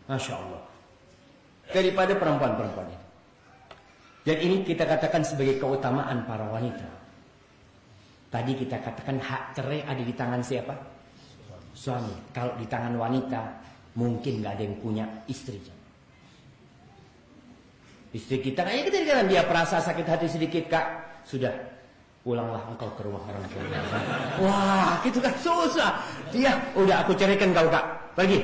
Masya Allah. Daripada perempuan-perempuan ini. Dan ini kita katakan sebagai keutamaan para wanita. Tadi kita katakan hak cerai ada di tangan siapa? Suami. Kalau di tangan wanita mungkin nggak ada yang punya istri. Istri kita kayaknya kita dikatakan dia perasa sakit hati sedikit kak sudah pulanglah engkau ke rumah orang tua. Wah, itu kan susah. Dia udah aku ceraikan kau kak pergi.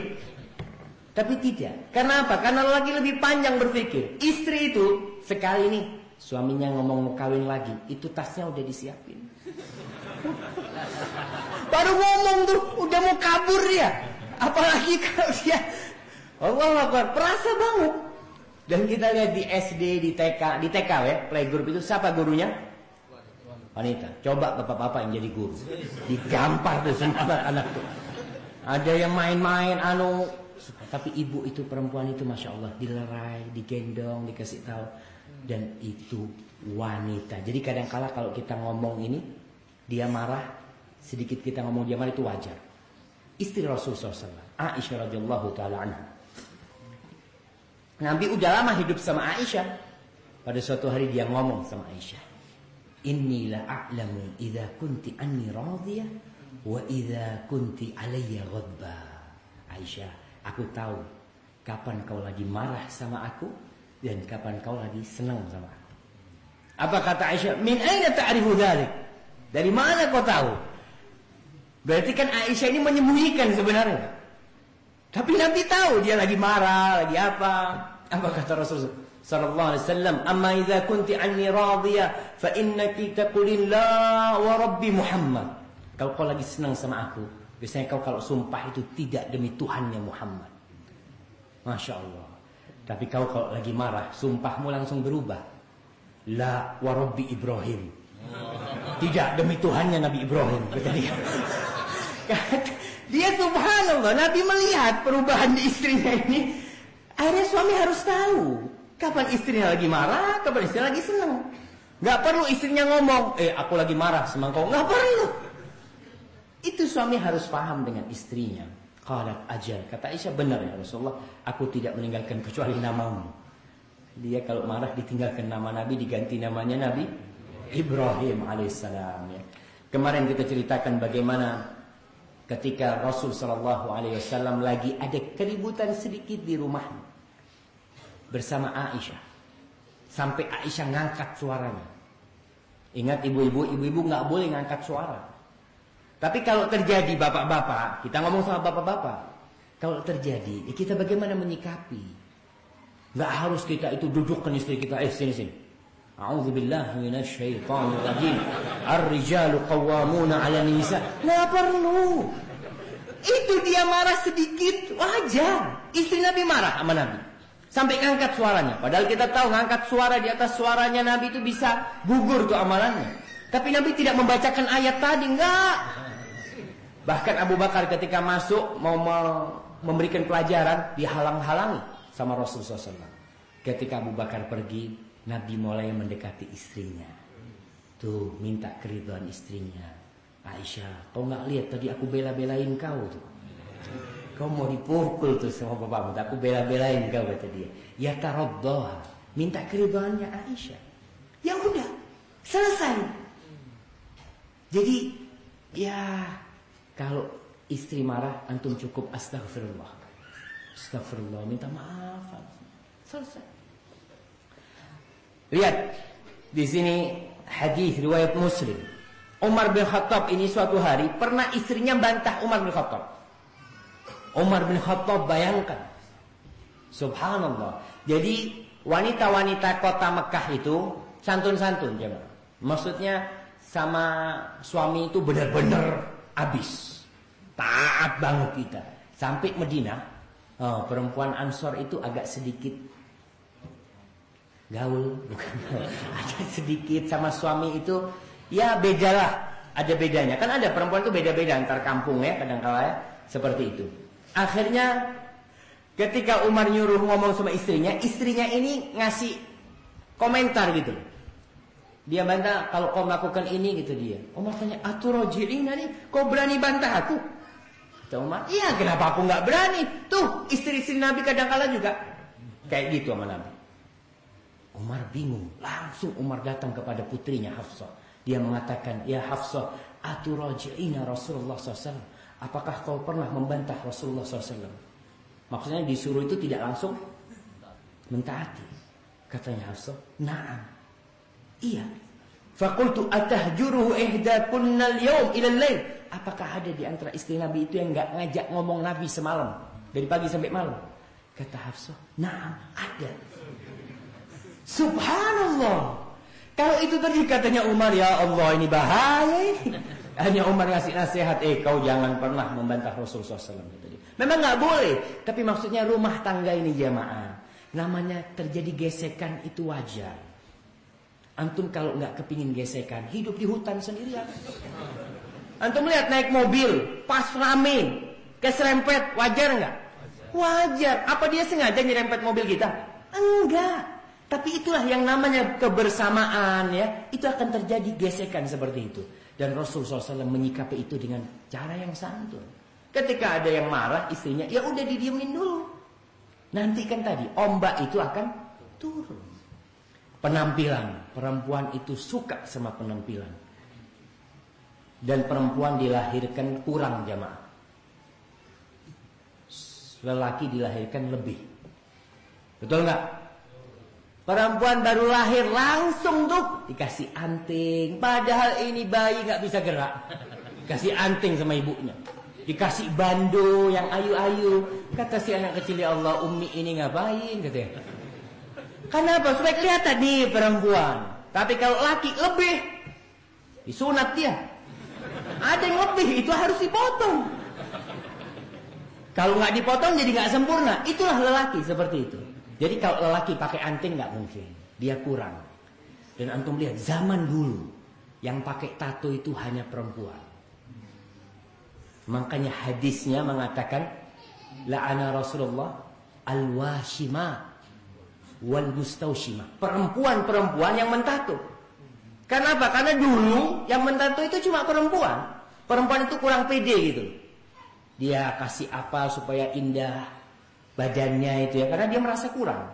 Tapi tidak. Karena apa? Karena lagi lebih panjang berpikir. Istri itu sekali nih suaminya ngomong mau kawin lagi, itu tasnya udah disiapin. Baru ngomong tuh udah mau kabur ya. Apalagi kalau dia Allah Akbar, perasa banget. Dan kita lihat di SD, di TK, di TK ya, playgroup itu siapa gurunya? Wanita. Coba bapak-bapak yang jadi guru. Digampar tuh semua anak-anak tuh. Ada yang main-main, anu. Tapi ibu itu perempuan itu masya Allah dilerai, digendong, dikasih tahu. Dan itu wanita. Jadi kadang-kala kalau kita ngomong ini, dia marah, sedikit kita ngomong dia marah itu wajar. Istri Rasulullah SAW, Aisyah radhiyallahu taala anha. Nabi udah lama hidup sama Aisyah. Pada suatu hari dia ngomong sama Aisyah. Inilah a'lamu idza kunti anni radiyah wa idza kunti alayya ghadba. Aisyah, aku tahu kapan kau lagi marah sama aku dan kapan kau lagi senang sama aku. Apa kata Aisyah? Min aina ta'rifu dzalik? Dari mana kau tahu? Berarti kan Aisyah ini menyembunyikan sebenarnya. Tapi Nabi tahu dia lagi marah, lagi apa. Apa kata Rasulullah sallallahu alaihi wasallam? "Amma idza kunti anni radiyah fa innaki taqulin la wa rabbi Muhammad." Kalau kau lagi senang sama aku, biasanya kau kalau sumpah itu tidak demi Tuhannya Muhammad. Masya Allah. Tapi kau kalau lagi marah, sumpahmu langsung berubah. La wa rabbi Ibrahim. Tidak demi Tuhannya Nabi Ibrahim. Kata dia. dia subhanallah, Nabi melihat perubahan di istrinya ini. Akhirnya suami harus tahu kapan istrinya lagi marah, kapan istrinya lagi senang. Gak perlu istrinya ngomong, eh aku lagi marah sama kau. Gak perlu. Itu suami harus paham dengan istrinya. Qalat ajal. Kata Aisyah benar ya Rasulullah. Aku tidak meninggalkan kecuali namamu. Dia kalau marah ditinggalkan nama Nabi diganti namanya Nabi Ibrahim alaihissalam. Ya. Kemarin kita ceritakan bagaimana ketika Rasul Shallallahu Alaihi Wasallam lagi ada keributan sedikit di rumah bersama Aisyah, sampai Aisyah ngangkat suaranya. Ingat ibu-ibu, ibu-ibu nggak boleh ngangkat suara. Tapi kalau terjadi bapak-bapak, kita ngomong sama bapak-bapak. Kalau terjadi, ya kita bagaimana menyikapi? Gak harus kita itu dudukkan istri kita, eh sini sini. A'udzubillah minasyaitonir rajim. Ar-rijalu qawwamuna 'ala nisa. Nggak perlu. Itu dia marah sedikit wajar. Istri Nabi marah sama Nabi. Sampai ngangkat suaranya. Padahal kita tahu ngangkat suara di atas suaranya Nabi itu bisa gugur tuh amalannya. Tapi Nabi tidak membacakan ayat tadi, enggak. Bahkan Abu Bakar ketika masuk mau memberikan pelajaran dihalang-halangi sama Rasulullah SAW. Ketika Abu Bakar pergi, Nabi mulai mendekati istrinya. Tuh, minta keriduan istrinya. Aisyah, kau nggak lihat tadi aku bela-belain kau tuh. Kau mau dipukul tuh sama bapakmu. Aku bela-belain kau kata dia. Ya taraddoha. Minta keriduannya Aisyah. Ya udah, selesai. Jadi, ya kalau istri marah, antum cukup astagfirullah. Astagfirullah, minta maaf. Selesai. Lihat di sini hadis riwayat Muslim. Umar bin Khattab ini suatu hari pernah istrinya bantah Umar bin Khattab. Umar bin Khattab bayangkan. Subhanallah. Jadi wanita-wanita kota Mekah itu santun-santun. Maksudnya sama suami itu benar-benar habis. Taat banget kita. Sampai Medina, oh, perempuan Ansor itu agak sedikit gaul, bukan agak sedikit sama suami itu ya bedalah, ada bedanya. Kan ada perempuan itu beda-beda antar kampung ya, kadang-kala ya, seperti itu. Akhirnya ketika Umar nyuruh ngomong sama istrinya, istrinya ini ngasih komentar gitu. Dia bantah kalau kau melakukan ini gitu dia. Umar tanya, aturojilina nih, kau berani bantah aku? Kata Umar, iya kenapa aku nggak berani? Tuh istri-istri Nabi kadang-kala juga kayak gitu sama Nabi. Umar bingung. Langsung Umar datang kepada putrinya Hafsah. Dia mengatakan, Ya Hafsah, aturaji'ina Rasulullah SAW. Apakah kau pernah membantah Rasulullah SAW? Maksudnya disuruh itu tidak langsung mentaati. Katanya Hafsah, Naam. Iya. Fakultu atahjuruhu ihdakunna al-yawm ila al Apakah ada di antara istri Nabi itu yang enggak ngajak ngomong Nabi semalam dari pagi sampai malam? Kata Hafsah, "Na'am, ada." Subhanallah. Kalau itu tadi katanya Umar, ya Allah ini bahaya Hanya Umar ngasih nasihat, eh kau jangan pernah membantah Rasulullah SAW. Memang nggak boleh, tapi maksudnya rumah tangga ini jamaah. Namanya terjadi gesekan itu wajar. Antum kalau nggak kepingin gesekan, hidup di hutan sendirian. Antum lihat naik mobil, pas rame, keserempet, wajar nggak? Wajar. Apa dia sengaja nyerempet mobil kita? Enggak. Tapi itulah yang namanya kebersamaan ya. Itu akan terjadi gesekan seperti itu. Dan Rasulullah SAW menyikapi itu dengan cara yang santun. Ketika ada yang marah istrinya, ya udah didiemin dulu. Nanti kan tadi ombak itu akan turun. Penampilan. Perempuan itu suka sama penampilan. Dan perempuan dilahirkan kurang jamaah. Lelaki dilahirkan lebih. Betul nggak? Perempuan baru lahir langsung tuh dikasih anting. Padahal ini bayi nggak bisa gerak. Kasih anting sama ibunya. Dikasih bando yang ayu-ayu. Kata si anak kecil ya Allah, Umi ini ngapain katanya. Kenapa? Supaya kelihatan nih perempuan. Tapi kalau laki lebih disunat dia. Ada yang lebih itu harus dipotong. Kalau nggak dipotong jadi nggak sempurna. Itulah lelaki seperti itu. Jadi kalau lelaki pakai anting nggak mungkin. Dia kurang. Dan antum lihat zaman dulu yang pakai tato itu hanya perempuan. Makanya hadisnya mengatakan la'ana Rasulullah al-washima wal mustaushimah. Perempuan-perempuan yang mentato. Kenapa? Karena dulu yang mentato itu cuma perempuan. Perempuan itu kurang pede gitu. Dia kasih apa supaya indah badannya itu ya. Karena dia merasa kurang.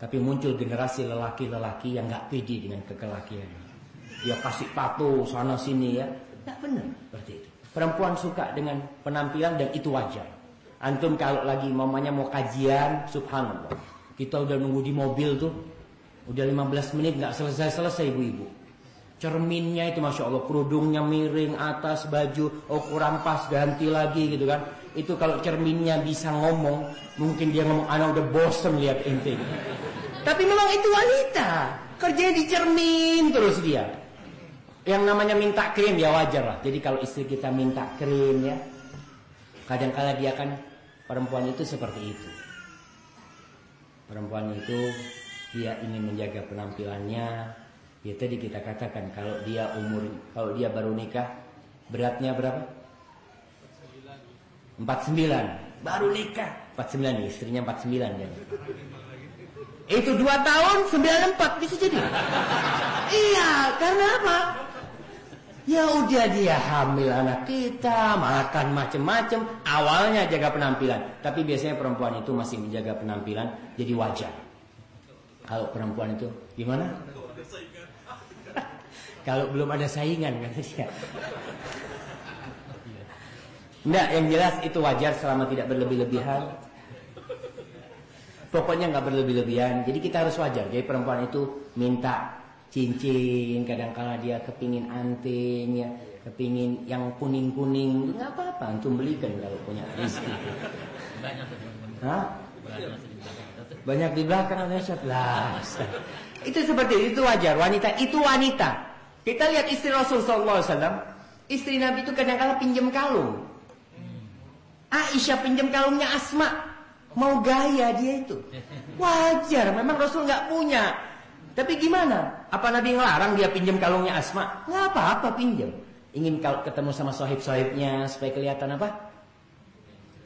Tapi muncul generasi lelaki-lelaki yang nggak pede dengan kekelakiannya. Dia kasih tato sana sini ya. Tidak benar seperti itu. Perempuan suka dengan penampilan dan itu wajar. Antum kalau lagi mamanya mau kajian, subhanallah. Kita udah nunggu di mobil tuh. Udah 15 menit nggak selesai-selesai ibu-ibu. Cerminnya itu Masya Allah. Kerudungnya miring atas baju. Oh kurang pas ganti lagi gitu kan. Itu kalau cerminnya bisa ngomong. Mungkin dia ngomong anak udah bosen lihat ente. Tapi memang itu wanita. Kerjanya di cermin terus dia. Yang namanya minta krim ya wajar lah. Jadi kalau istri kita minta krim ya. Kadang-kala dia kan perempuan itu seperti itu. Perempuan itu dia ingin menjaga penampilannya. Ya tadi kita katakan kalau dia umur kalau dia baru nikah beratnya berapa? 49. Baru nikah 49 istrinya 49 jadi. Itu dua tahun 94 bisa jadi. iya, karena apa? Ya udah dia hamil anak kita, makan macem-macem. Awalnya jaga penampilan, tapi biasanya perempuan itu masih menjaga penampilan, jadi wajar. Kalau perempuan itu gimana? Kalau belum ada saingan kan dia. Enggak, yang jelas itu wajar selama tidak berlebih-lebihan. Pokoknya nggak berlebih-lebihan. Jadi kita harus wajar. Jadi perempuan itu minta cincin, kadang-kala dia kepingin anting ya, kepingin yang kuning-kuning, nggak apa-apa, antum belikan kalau punya rezeki. Banyak Hah? Banyak di belakang Aisyah lah. Itu seperti itu, wajar. Wanita itu wanita. Kita lihat istri Rasul Sallallahu Alaihi Wasallam, istri Nabi itu kadang-kala pinjam kalung. Aisyah pinjam kalungnya Asma, mau gaya dia itu. Wajar, memang Rasul nggak punya. Tapi gimana? Apa Nabi ngelarang dia pinjam kalungnya Asma? Nggak apa-apa pinjam. Ingin kalau ketemu sama sohib-sohibnya supaya kelihatan apa?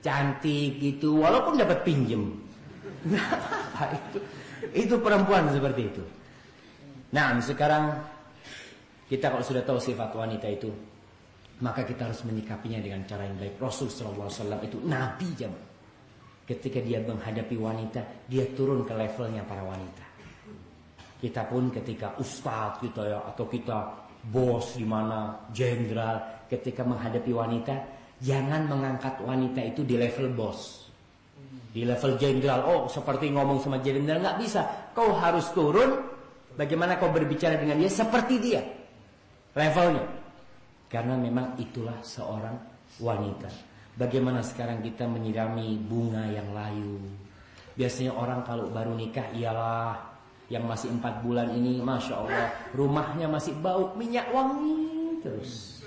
Cantik gitu, walaupun dapat pinjam. Nggak apa-apa itu. Itu perempuan seperti itu. Nah, sekarang kita kalau sudah tahu sifat wanita itu, maka kita harus menyikapinya dengan cara yang baik. Rasul Wasallam itu nabi jam. Ketika dia menghadapi wanita, dia turun ke levelnya para wanita. Kita pun ketika ustadz kita ya atau kita bos di mana, jenderal, ketika menghadapi wanita, jangan mengangkat wanita itu di level bos. Di level jenderal, oh seperti ngomong sama jenderal nggak bisa. Kau harus turun. Bagaimana kau berbicara dengan dia seperti dia levelnya. Karena memang itulah seorang wanita. Bagaimana sekarang kita menyirami bunga yang layu. Biasanya orang kalau baru nikah ialah yang masih empat bulan ini, masya Allah, rumahnya masih bau minyak wangi terus.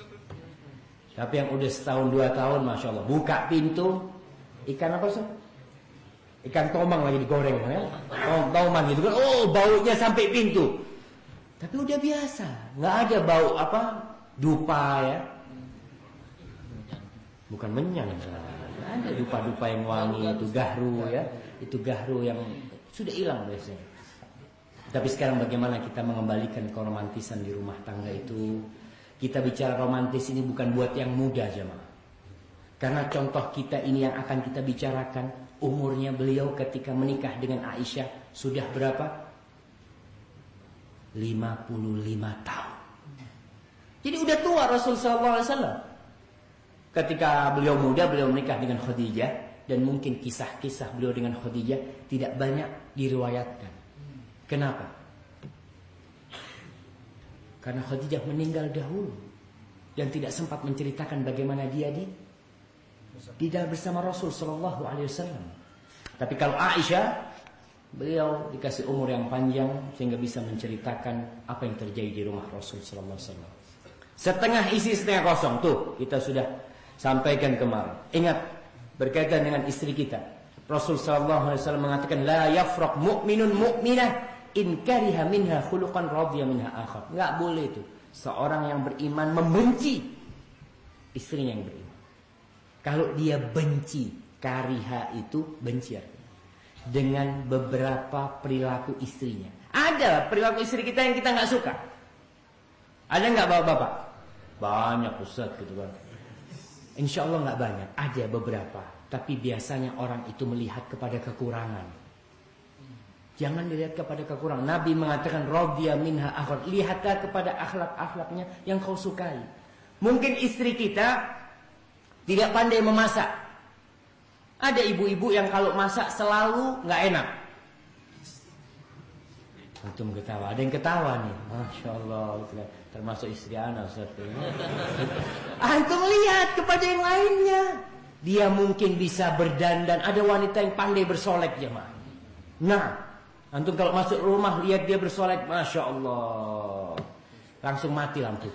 Tapi yang udah setahun dua tahun, masya Allah, buka pintu, ikan apa sih? Ikan tomang lagi digoreng ya. Tom toman gitu kan. Oh, baunya sampai pintu. Tapi udah biasa, nggak ada bau apa? Dupa ya. Bukan menyan. Ada dupa-dupa yang wangi itu gahru ya. Itu gahru yang sudah hilang biasanya. Tapi sekarang bagaimana kita mengembalikan keromantisan di rumah tangga itu? Kita bicara romantis ini bukan buat yang muda jemaah. Karena contoh kita ini yang akan kita bicarakan Umurnya beliau ketika menikah dengan Aisyah sudah berapa? 55 tahun. Jadi udah tua Rasulullah SAW. Ketika beliau muda, beliau menikah dengan Khadijah. Dan mungkin kisah-kisah beliau dengan Khadijah tidak banyak diriwayatkan. Kenapa? Karena Khadijah meninggal dahulu. Dan tidak sempat menceritakan bagaimana dia di tidak bersama Rasul Shallallahu Alaihi Wasallam. Tapi kalau Aisyah, beliau dikasih umur yang panjang sehingga bisa menceritakan apa yang terjadi di rumah Rasul Shallallahu Alaihi Wasallam. Setengah isi setengah kosong tuh kita sudah sampaikan kemarin. Ingat berkaitan dengan istri kita. Rasul Shallallahu Alaihi Wasallam mengatakan la yafraq mu'minun mu'minah in kariha minha khuluqan radhiya minha akhar. Enggak boleh itu. Seorang yang beriman membenci istrinya yang beriman. Kalau dia benci, kariha itu benci dengan beberapa perilaku istrinya. Ada perilaku istri kita yang kita nggak suka. Ada nggak bapak-bapak? Banyak Ustaz gitu kan. Insya Allah nggak banyak, ada beberapa. Tapi biasanya orang itu melihat kepada kekurangan. Jangan dilihat kepada kekurangan. Nabi mengatakan radhiya minha akhlak. Lihatlah kepada akhlak-akhlaknya yang kau sukai. Mungkin istri kita tidak pandai memasak. Ada ibu-ibu yang kalau masak selalu nggak enak. Antum ketawa, ada yang ketawa nih. Masya Allah, termasuk istri anak Antum lihat kepada yang lainnya. Dia mungkin bisa berdandan. Ada wanita yang pandai bersolek jemaah. Nah, antum kalau masuk rumah lihat dia bersolek, masya Allah, langsung mati lampu.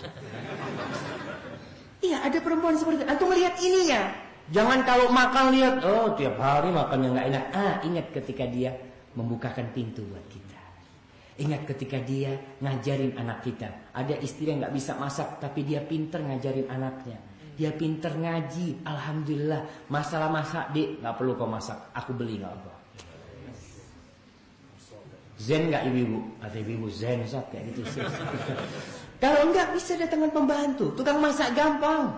Iya ada perempuan seperti itu. Antum melihat ininya. Jangan kalau makan lihat, oh tiap hari makan yang nggak enak. Ah ingat ketika dia membukakan pintu buat kita. Ingat ketika dia ngajarin anak kita. Ada istri yang nggak bisa masak, tapi dia pinter ngajarin anaknya. Dia pinter ngaji, alhamdulillah. Masalah masak, dik nggak perlu kau masak, aku beli nggak apa. Zen nggak ibu-ibu? Ada ibu-ibu zen saat kayak gitu. Kalau enggak bisa datangkan pembantu. Tukang masak gampang.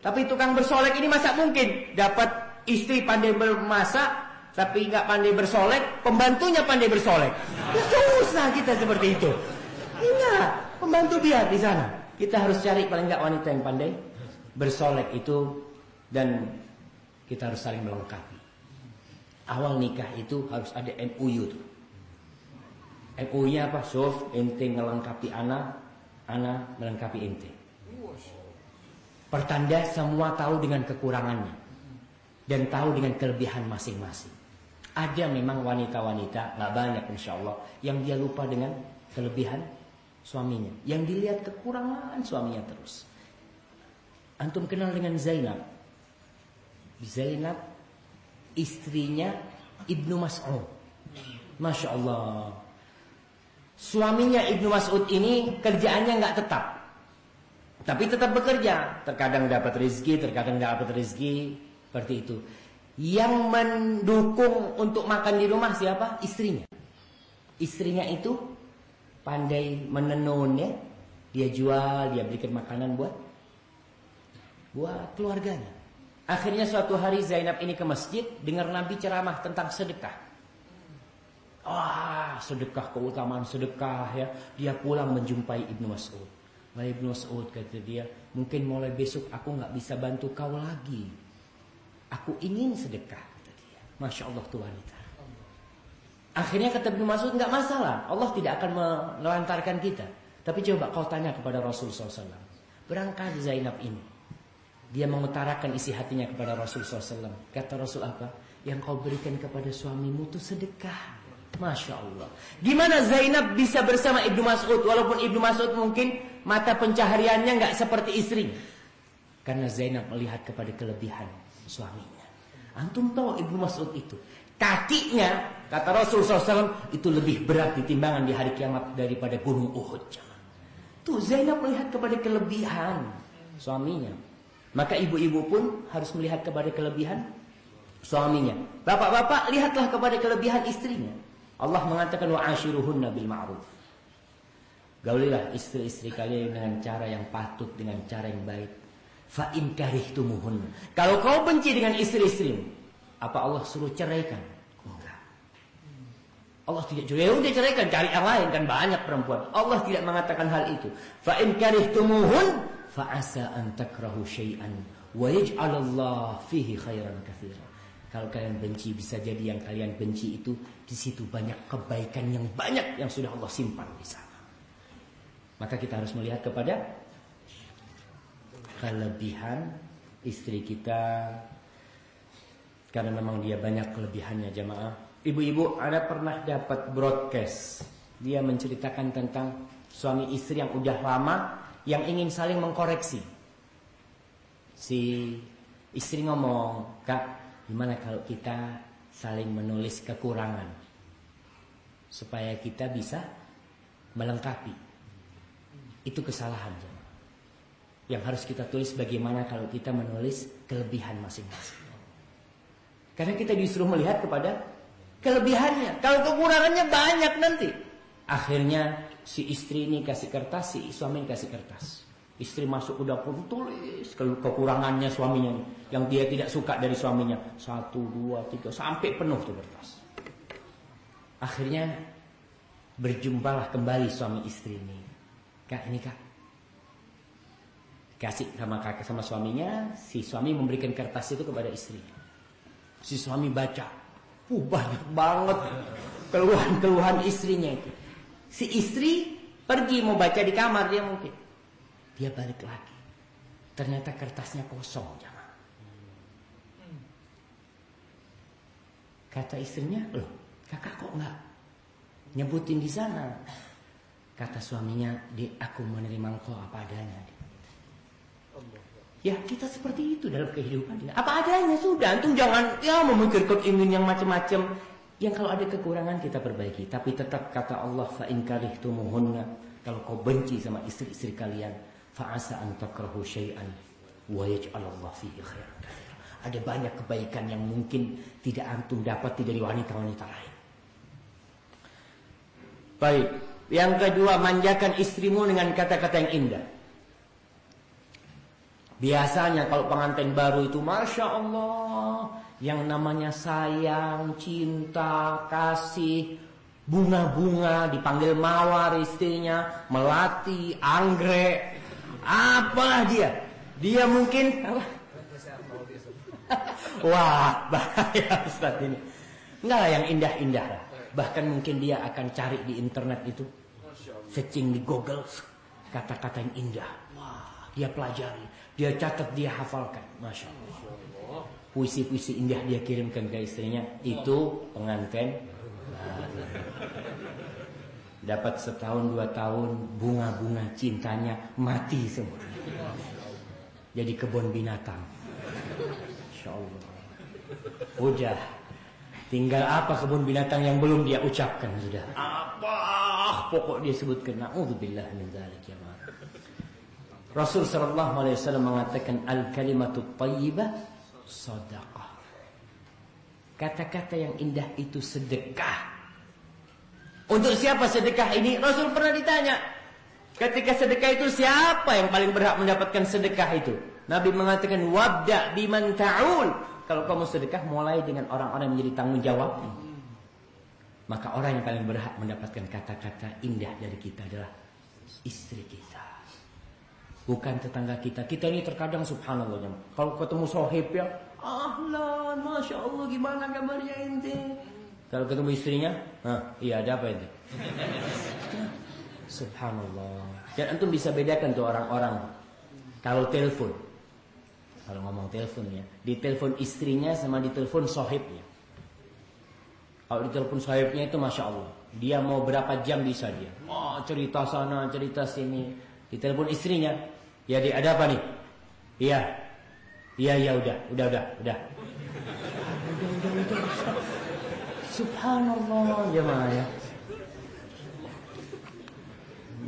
Tapi tukang bersolek ini masak mungkin. Dapat istri pandai bermasak, tapi enggak pandai bersolek, pembantunya pandai bersolek. Susah kita seperti itu. Enggak, pembantu biar di sana. Kita harus cari paling enggak wanita yang pandai bersolek itu dan kita harus saling melengkapi. Awal nikah itu harus ada MUU tuh. MUU-nya apa? Sof, ente ngelengkapi anak, Ana melengkapi ente. Pertanda semua tahu dengan kekurangannya. Dan tahu dengan kelebihan masing-masing. Ada memang wanita-wanita, nggak banyak insya Allah, yang dia lupa dengan kelebihan suaminya. Yang dilihat kekurangan suaminya terus. Antum kenal dengan Zainab. Zainab istrinya Ibnu Mas'ud. Masya Allah. Suaminya Ibnu Mas'ud ini kerjaannya nggak tetap. Tapi tetap bekerja. Terkadang dapat rezeki, terkadang nggak dapat rezeki. Seperti itu. Yang mendukung untuk makan di rumah siapa? Istrinya. Istrinya itu pandai menenun ya. Dia jual, dia berikan makanan buat buat keluarganya. Akhirnya suatu hari Zainab ini ke masjid dengar Nabi ceramah tentang sedekah. Wah, sedekah keutamaan sedekah ya. Dia pulang menjumpai Ibnu Mas'ud. Wahai Ibnu Mas'ud kata dia, mungkin mulai besok aku nggak bisa bantu kau lagi. Aku ingin sedekah kata dia. Masya Allah tuh wanita. Akhirnya kata Ibnu Mas'ud nggak masalah. Allah tidak akan melantarkan kita. Tapi coba kau tanya kepada Rasul SAW. Berangkat Zainab ini. Dia mengutarakan isi hatinya kepada Rasul SAW. Kata Rasul apa? Yang kau berikan kepada suamimu itu sedekah. Masya Allah. Gimana Zainab bisa bersama Ibnu Mas'ud walaupun Ibnu Mas'ud mungkin mata pencahariannya nggak seperti istrinya. Karena Zainab melihat kepada kelebihan suaminya. Antum tahu Ibnu Mas'ud itu kakinya kata Rasul SAW itu lebih berat di timbangan di hari kiamat daripada gunung Uhud. Tuh Zainab melihat kepada kelebihan suaminya. Maka ibu-ibu pun harus melihat kepada kelebihan suaminya. Bapak-bapak lihatlah kepada kelebihan istrinya. Allah mengatakan wa ashiruhunna bil ma'ruf. Gaulilah istri-istri kalian dengan cara yang patut, dengan cara yang baik. Fa in karihtumuhun. Kalau kau benci dengan istri-istrimu, apa Allah suruh ceraikan? Enggak. Allah tidak cerai, ya udah ceraikan, cari yang lain kan banyak perempuan. Allah tidak mengatakan hal itu. Fa in karihtumuhun fa asa an takrahu syai'an wa yaj'alallah fihi khairan katsiran. Kalau kalian benci bisa jadi yang kalian benci itu di situ banyak kebaikan yang banyak yang sudah Allah simpan di sana. Maka kita harus melihat kepada kelebihan istri kita karena memang dia banyak kelebihannya jamaah. Ibu-ibu ada pernah dapat broadcast dia menceritakan tentang suami istri yang udah lama yang ingin saling mengkoreksi. Si istri ngomong, "Kak, Gimana kalau kita saling menulis kekurangan? Supaya kita bisa melengkapi. Itu kesalahan yang harus kita tulis bagaimana kalau kita menulis kelebihan masing-masing. Karena kita disuruh melihat kepada kelebihannya. Kalau kekurangannya banyak nanti. Akhirnya si istri ini kasih kertas si suami kasih kertas Istri masuk ke dapur tulis kekurangannya suaminya yang dia tidak suka dari suaminya satu dua tiga sampai penuh tuh kertas. Akhirnya berjumpalah kembali suami istri ini. Kak ini kak kasih sama kakak sama suaminya, si suami memberikan kertas itu kepada istri. Si suami baca, uh banyak banget keluhan-keluhan istrinya itu. Si istri pergi mau baca di kamar dia mungkin. Dia balik lagi. Ternyata kertasnya kosong, jangan. Kata istrinya, loh, kakak kok enggak nyebutin di sana? Kata suaminya, di aku menerima engkau apa adanya. Ya kita seperti itu dalam kehidupan. Apa adanya sudah. Antum jangan ya memikirkan ingin yang macam-macam. Yang kalau ada kekurangan kita perbaiki. Tapi tetap kata Allah fa in karihtumuhunna. Kalau kau benci sama istri-istri kalian, fa'asa an takrahu syai'an wa yaj'alallah fihi khairan Ada banyak kebaikan yang mungkin tidak antum dapat dari wanita-wanita lain. Baik, yang kedua manjakan istrimu dengan kata-kata yang indah. Biasanya kalau pengantin baru itu Masya Allah Yang namanya sayang, cinta, kasih Bunga-bunga dipanggil mawar istrinya Melati, anggrek Apalah dia? Dia mungkin Wah, bahaya Ustaz ini. Enggak lah yang indah-indah Bahkan mungkin dia akan cari di internet itu. Searching di Google kata-kata yang indah. Wah, dia pelajari, dia catat, dia hafalkan. Masya Allah. Puisi-puisi indah dia kirimkan ke istrinya. Itu pengantin. Dapat setahun dua tahun bunga-bunga cintanya mati semua. Jadi kebun binatang. Insya Allah. Udah. Tinggal apa kebun binatang yang belum dia ucapkan sudah. Apa pokok dia sebutkan. Na'udzubillah min zalik ya Rasul sallallahu alaihi wasallam mengatakan al-kalimatu thayyibah sadaqah. Kata-kata yang indah itu sedekah. Untuk siapa sedekah ini? Rasul pernah ditanya. Ketika sedekah itu siapa yang paling berhak mendapatkan sedekah itu? Nabi mengatakan wabda biman ta'ul. Kalau kamu sedekah mulai dengan orang-orang yang menjadi tanggung jawab. Maka orang yang paling berhak mendapatkan kata-kata indah dari kita adalah istri kita. Bukan tetangga kita. Kita ini terkadang subhanallah. Kalau ketemu sohib ya. Ahlan, Masya Allah gimana kabarnya ente. Kalau ketemu istrinya. Hah, iya ada apa itu? subhanallah. Dan antum bisa bedakan tuh orang-orang. Kalau telepon. Kalau ngomong telepon ya. Di telepon istrinya sama di telepon sohibnya. Kalau di telepon sohibnya itu Masya Allah. Dia mau berapa jam bisa dia. Oh cerita sana, cerita sini. Di telepon istrinya. Ya di ada apa nih? Iya. Iya iya udah, udah udah, udah. Udah udah udah. Subhanallah jemaah ya.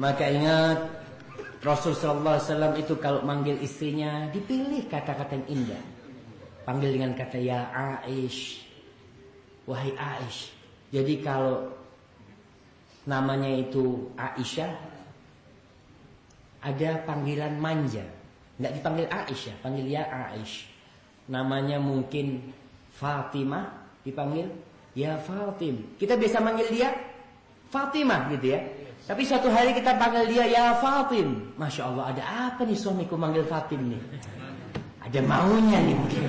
Maka ingat Rasul sallallahu alaihi wasallam itu kalau manggil istrinya dipilih kata-kata yang indah. Panggil dengan kata ya Aish. Wahai Aish. Jadi kalau namanya itu Aisyah ada panggilan manja. Enggak dipanggil Aisyah, panggil ya Aish. Namanya mungkin Fatimah dipanggil ya Fatim. Kita biasa manggil dia Fatimah gitu ya. Tapi suatu hari kita panggil dia ya Fatim. Masya Allah ada apa nih suamiku manggil Fatim nih? Ada maunya nih mungkin.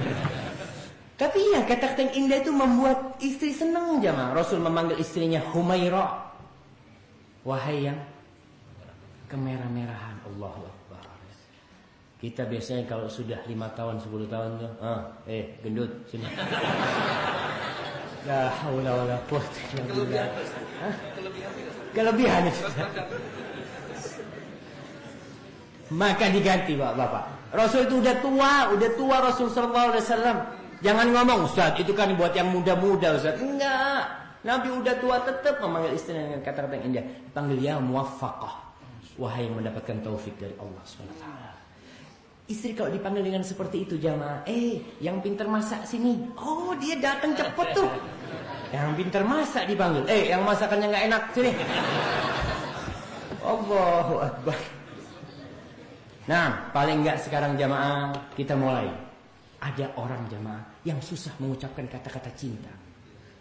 Tapi ya kata-kata yang indah itu membuat istri senang jamaah. Rasul memanggil istrinya Humaira. Wahai yang kemerah-merahan Allah. Kita biasanya kalau sudah lima tahun, 10 tahun tuh, ah, eh gendut sini. La haula wala quwwata illa billah. Kelebihan. Maka diganti Bapak-bapak. Rasul itu udah tua, udah tua Rasul sallallahu alaihi wasallam. Jangan ngomong, Ustaz, itu kan buat yang muda-muda, Ustaz. Enggak. Nabi udah tua tetap memanggil istrinya dengan kata-kata yang indah. Panggil ya muwaffaqah. Wahai yang mendapatkan taufik dari Allah SWT. Istri kalau dipanggil dengan seperti itu jamaah, eh yang pinter masak sini. Oh dia datang cepet tuh. Yang pinter masak dipanggil. Eh yang masakannya nggak enak sini. Allahu Akbar. Nah paling nggak sekarang jamaah kita mulai. Ada orang jamaah yang susah mengucapkan kata-kata cinta.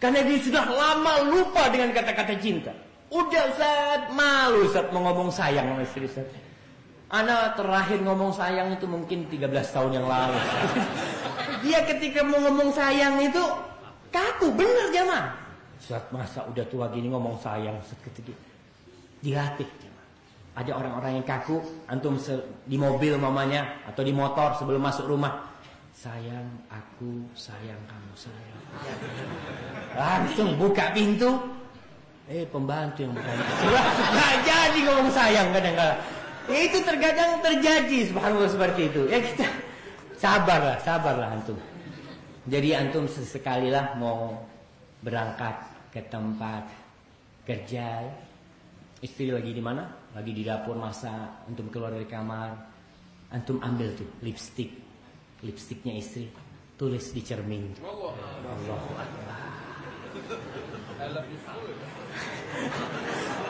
Karena dia sudah lama lupa dengan kata-kata cinta. Udah Ustaz, malu Ustaz mau sayang sama istri Ustaz. Anak terakhir ngomong sayang itu mungkin 13 tahun yang lalu. Dia ketika mau ngomong sayang itu kaku, bener jamaah. Ustaz masa udah tua gini ngomong sayang seketika. Dilatih jamaah. Ada orang-orang yang kaku, antum di mobil mamanya atau di motor sebelum masuk rumah. Sayang, aku sayang kamu sayang. Langsung buka pintu, Eh pembantu yang bukan Nggak jadi ngomong sayang kadang-kadang ya, Itu terkadang terjadi Subhanallah seperti itu. Ya kita sabarlah Sabarlah antum. Jadi antum sesekali lah mau Berangkat ke tempat Kerja. Istri lagi di mana? Lagi di dapur masak Antum keluar dari kamar. Antum ambil tuh lipstick Lipsticknya istri Tulis di cermin. Allah Allah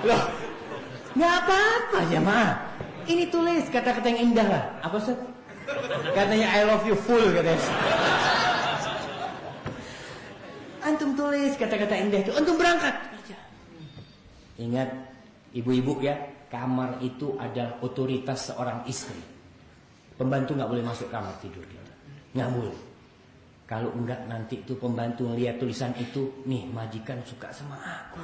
Loh, nggak apa-apa ya ma. Ini tulis kata-kata yang indah lah. Apa sih? Katanya I love you full katanya. Antum tulis kata-kata indah itu. Antum berangkat. Ingat, ibu-ibu ya, kamar itu ada otoritas seorang istri. Pembantu nggak boleh masuk kamar tidur kita. Nggak boleh. Kalau enggak nanti itu pembantu ngeliat tulisan itu, nih majikan suka sama aku.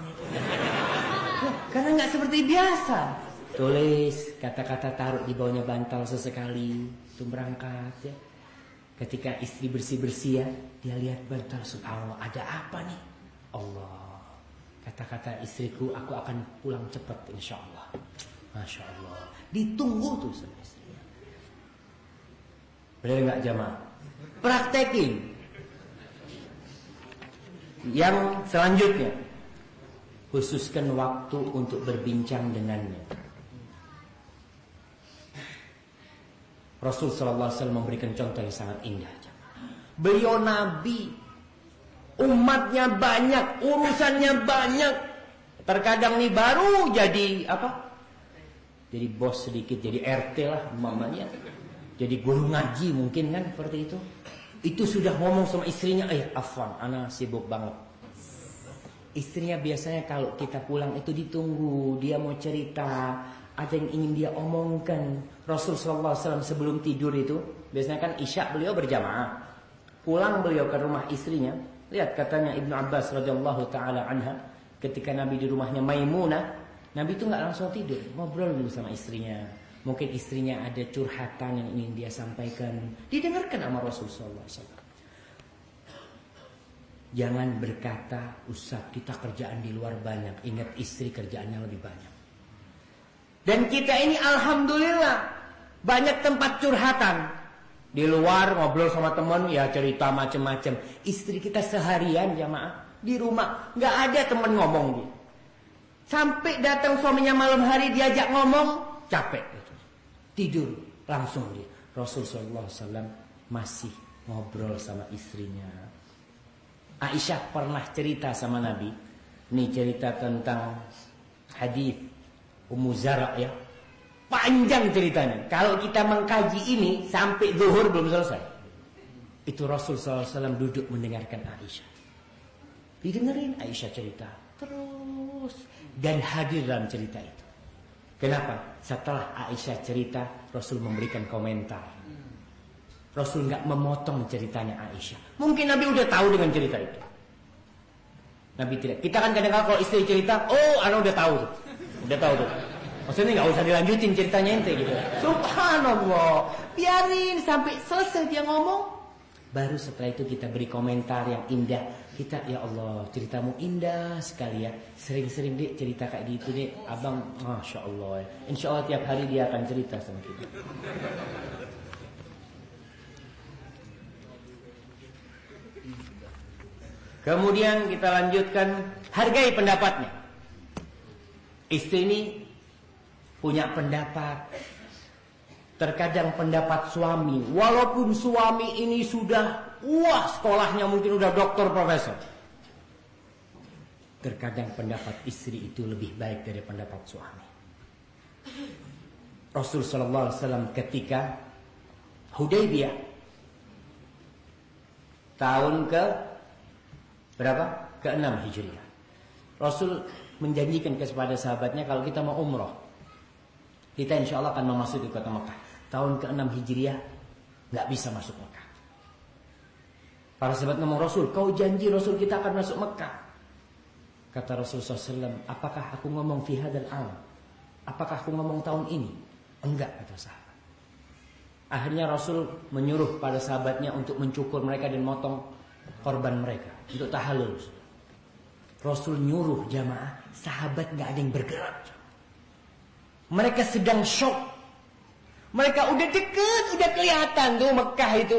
karena enggak seperti biasa. Tulis kata-kata taruh di bawahnya bantal sesekali, itu berangkat ya. Ketika istri bersih-bersih ya, dia lihat bantal subhanallah, ada apa nih? Allah. Kata-kata istriku, aku akan pulang cepat insya Allah. Masya Allah. Ditunggu tuh sama istrinya. Benar nggak jamaah? Praktekin. Yang selanjutnya Khususkan waktu untuk berbincang dengannya Rasul Wasallam memberikan contoh yang sangat indah Beliau Nabi. Umatnya banyak Urusannya banyak. Terkadang nih baru jadi apa? Jadi bos sedikit Jadi RT lah mamanya Jadi guru ngaji mungkin kan seperti itu. Itu sudah ngomong sama istrinya, eh afwan, ana sibuk banget. Istrinya biasanya kalau kita pulang itu ditunggu, dia mau cerita, ada yang ingin dia omongkan. Rasul SAW sebelum tidur itu, biasanya kan isya beliau berjamaah. Pulang beliau ke rumah istrinya, lihat katanya Ibnu Abbas radhiyallahu taala anha, ketika Nabi di rumahnya Maimunah, Nabi itu nggak langsung tidur, ngobrol dulu sama istrinya. Mungkin istrinya ada curhatan yang ingin dia sampaikan, didengarkan sama Rasul SAW. Jangan berkata, usah kita kerjaan di luar banyak. Ingat istri kerjaannya lebih banyak. Dan kita ini Alhamdulillah. Banyak tempat curhatan. Di luar ngobrol sama teman, ya cerita macam-macam. Istri kita seharian jamaah. Di rumah, nggak ada teman ngomong dia. Sampai datang suaminya malam hari diajak ngomong, capek. Tidur langsung dia. Rasulullah SAW masih ngobrol sama istrinya. Aisyah pernah cerita sama Nabi. Ini cerita tentang hadis Ummu Zara ya. Panjang ceritanya. Kalau kita mengkaji ini sampai zuhur belum selesai. Itu Rasul SAW duduk mendengarkan Aisyah. Didengerin Aisyah cerita. Terus. Dan hadir dalam cerita itu. Kenapa? Setelah Aisyah cerita, Rasul memberikan komentar. Rasul nggak memotong ceritanya Aisyah. Mungkin Nabi udah tahu dengan cerita itu. Nabi tidak. Kita kan kadang-kadang kalau istri cerita, oh anak udah tahu tuh. Udah tahu tuh. Maksudnya nggak usah dilanjutin ceritanya ente gitu. Subhanallah. Biarin sampai selesai dia ngomong. Baru setelah itu kita beri komentar yang indah. Kita ya Allah ceritamu indah sekali ya. Sering-sering deh cerita kayak gitu deh. Abang Masya Allah ya. Insya Allah tiap hari dia akan cerita sama kita. Kemudian kita lanjutkan hargai pendapatnya. Istri ini punya pendapat. Terkadang pendapat suami, walaupun suami ini sudah wah sekolahnya mungkin udah doktor profesor. Terkadang pendapat istri itu lebih baik dari pendapat suami. Rasul sallallahu alaihi wasallam ketika Hudaybiyah tahun ke Berapa? Ke-6 Hijriah. Rasul menjanjikan kepada sahabatnya kalau kita mau umroh. Kita insya Allah akan memasuki kota Mekah. Tahun ke-6 Hijriah nggak bisa masuk Mekah. Para sahabat ngomong Rasul, kau janji Rasul kita akan masuk Mekah. Kata Rasul SAW, apakah aku ngomong fi hadal al? Apakah aku ngomong tahun ini? Enggak, kata sahabat. Akhirnya Rasul menyuruh pada sahabatnya untuk mencukur mereka dan motong korban mereka untuk tahallul. Rasul nyuruh jamaah, sahabat nggak ada yang bergerak. Mereka sedang shock. Mereka udah deket, udah kelihatan tuh Mekah itu.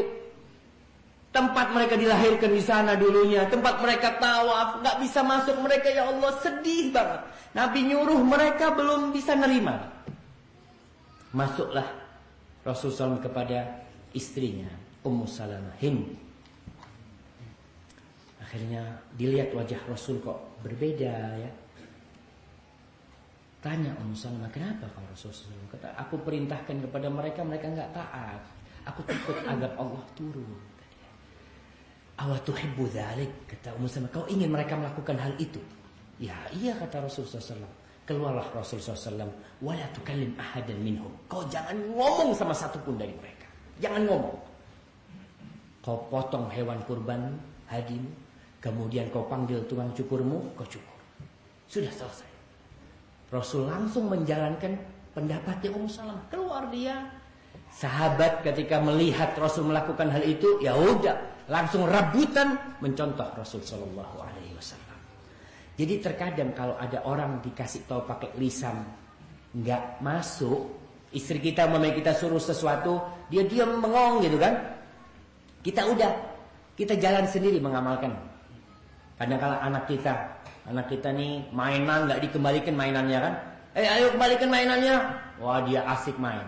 Tempat mereka dilahirkan di sana dulunya, tempat mereka tawaf, nggak bisa masuk mereka ya Allah sedih banget. Nabi nyuruh mereka belum bisa nerima. Masuklah Rasulullah kepada istrinya Ummu Salamah Hind Akhirnya dilihat wajah Rasul kok berbeda ya. Tanya Ummu Salamah, kenapa kalau Rasul Kata, aku perintahkan kepada mereka, mereka nggak taat. Aku takut agar Allah turun. Awatuhibbu dhalik. Kata Ummu Salamah, kau ingin mereka melakukan hal itu? Ya iya kata Rasul SAW. Keluarlah Rasul SAW. Wala tukallim ahadan minhum. Kau jangan ngomong sama satupun dari mereka. Jangan ngomong. Kau potong hewan kurban hadimu Kemudian kau panggil tukang cukurmu, kau cukur. Sudah selesai. Rasul langsung menjalankan pendapatnya Ummu Salam. Keluar dia. Sahabat ketika melihat Rasul melakukan hal itu, ya udah, langsung rebutan mencontoh Rasul Shallallahu Alaihi Wasallam. Jadi terkadang kalau ada orang dikasih tahu pakai lisan nggak masuk, istri kita mama kita suruh sesuatu, dia diam mengong gitu kan? Kita udah, kita jalan sendiri mengamalkan Kadang kala anak kita, anak kita nih mainan nggak dikembalikan mainannya kan? Eh ayo kembalikan mainannya. Wah dia asik main.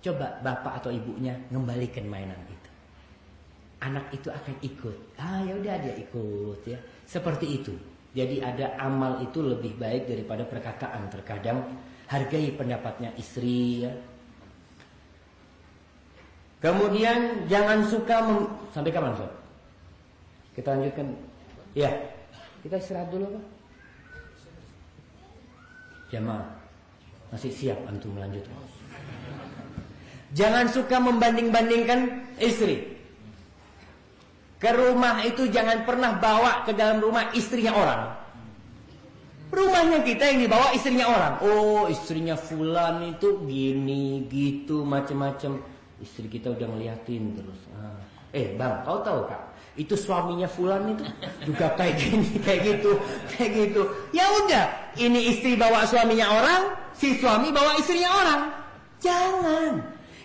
Coba bapak atau ibunya ngembalikan mainan itu. Anak itu akan ikut. Ah ya udah dia ikut ya. Seperti itu. Jadi ada amal itu lebih baik daripada perkataan. Terkadang hargai pendapatnya istri ya. Kemudian jangan suka sampai kapan Sob? Kita lanjutkan Ya, kita istirahat dulu Pak. Jamaah, masih siap antum melanjutkan? Jangan suka membanding-bandingkan istri. Ke rumah itu jangan pernah bawa ke dalam rumah istrinya orang. Rumahnya kita yang dibawa istrinya orang. Oh, istrinya fulan itu gini, gitu, macam-macam. Istri kita udah ngeliatin terus. Ah. Eh, Bang, kau tahu Kak? Itu suaminya fulan itu juga kayak gini, kayak gitu, kayak gitu. Ya udah, ini istri bawa suaminya orang, si suami bawa istrinya orang. Jangan.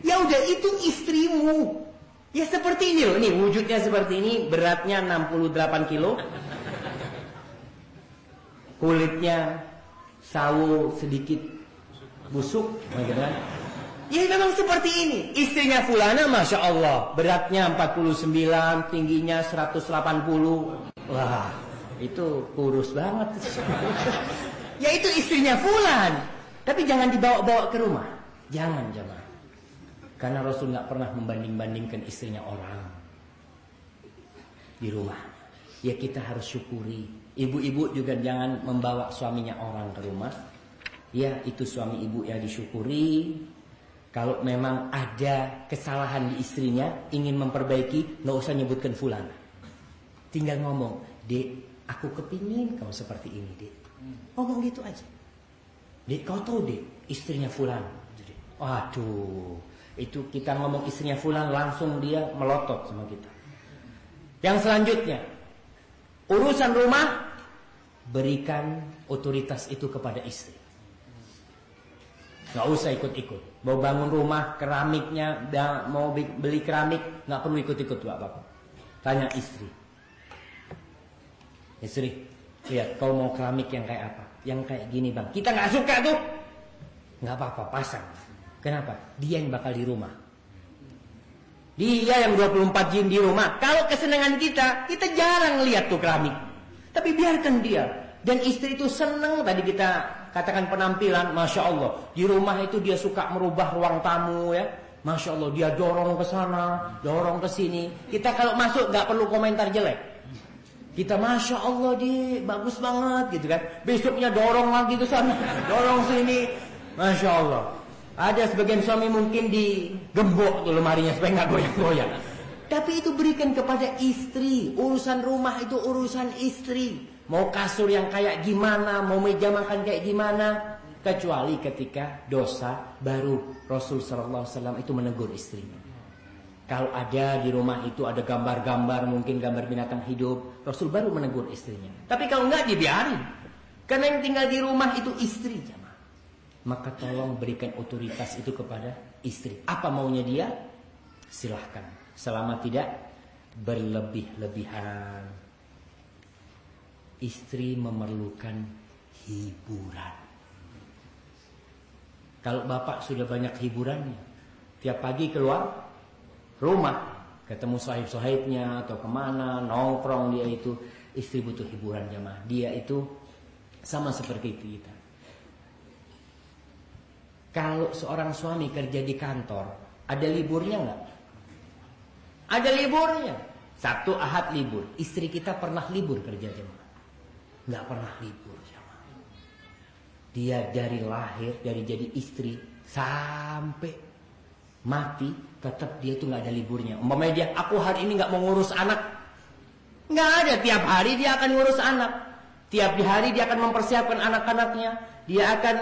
Ya udah itu istrimu. Ya seperti ini loh, nih wujudnya seperti ini, beratnya 68 kilo. Kulitnya sawo sedikit busuk, bagaimana? Ya memang seperti ini. Istrinya Fulana Masya Allah. Beratnya 49, tingginya 180. Wah, itu kurus banget. ya itu istrinya Fulan. Tapi jangan dibawa-bawa ke rumah. Jangan, jangan. Karena Rasul nggak pernah membanding-bandingkan istrinya orang di rumah. Ya kita harus syukuri. Ibu-ibu juga jangan membawa suaminya orang ke rumah. Ya itu suami ibu yang disyukuri. Kalau memang ada kesalahan di istrinya, ingin memperbaiki, nggak usah nyebutkan fulan. Tinggal ngomong, dek, aku kepingin kamu seperti ini, dek. Ngomong gitu aja. Dek, kau tahu dek, istrinya fulan. Waduh, itu kita ngomong istrinya fulan langsung dia melotot sama kita. Yang selanjutnya, urusan rumah berikan otoritas itu kepada istri. Gak usah ikut-ikut. Mau bangun rumah, keramiknya, mau beli keramik, gak perlu ikut-ikut bapak. Tanya istri. Istri, lihat kau mau keramik yang kayak apa? Yang kayak gini bang. Kita gak suka tuh. Gak apa-apa, pasang. Kenapa? Dia yang bakal di rumah. Dia yang 24 jin di rumah. Kalau kesenangan kita, kita jarang lihat tuh keramik. Tapi biarkan dia. Dan istri itu senang tadi kita katakan penampilan, Masya Allah. Di rumah itu dia suka merubah ruang tamu ya. Masya Allah, dia dorong ke sana, dorong ke sini. Kita kalau masuk nggak perlu komentar jelek. Kita Masya Allah di bagus banget gitu kan. Besoknya dorong lagi ke sana, dorong sini. Masya Allah. Ada sebagian suami mungkin digembok tuh lemarinya supaya nggak goyang-goyang. Tapi itu berikan kepada istri. Urusan rumah itu urusan istri. Mau kasur yang kayak gimana, mau meja makan kayak gimana. Kecuali ketika dosa baru Rasul Sallallahu Wasallam itu menegur istrinya. Kalau ada di rumah itu ada gambar-gambar, mungkin gambar binatang hidup, Rasul baru menegur istrinya. Tapi kalau nggak dibiarin. Karena yang tinggal di rumah itu istri maka tolong berikan otoritas itu kepada istri. Apa maunya dia? Silahkan. Selama tidak berlebih-lebihan. Istri memerlukan hiburan. Kalau bapak sudah banyak hiburannya, tiap pagi keluar rumah, ketemu sahib-sahibnya atau ke mana, nongkrong dia itu, istri butuh hiburan jamaah. Dia itu sama seperti kita. Kalau seorang suami kerja di kantor, ada liburnya nggak? Ada liburnya. Satu ahad libur. Istri kita pernah libur kerja jemaah. Nggak pernah libur jemaah. Dia dari lahir, dari jadi istri sampai mati, tetap dia itu nggak ada liburnya. Umpamanya dia, aku hari ini nggak mau ngurus anak, nggak ada. Tiap hari dia akan ngurus anak. Tiap hari dia akan mempersiapkan anak-anaknya. Dia akan,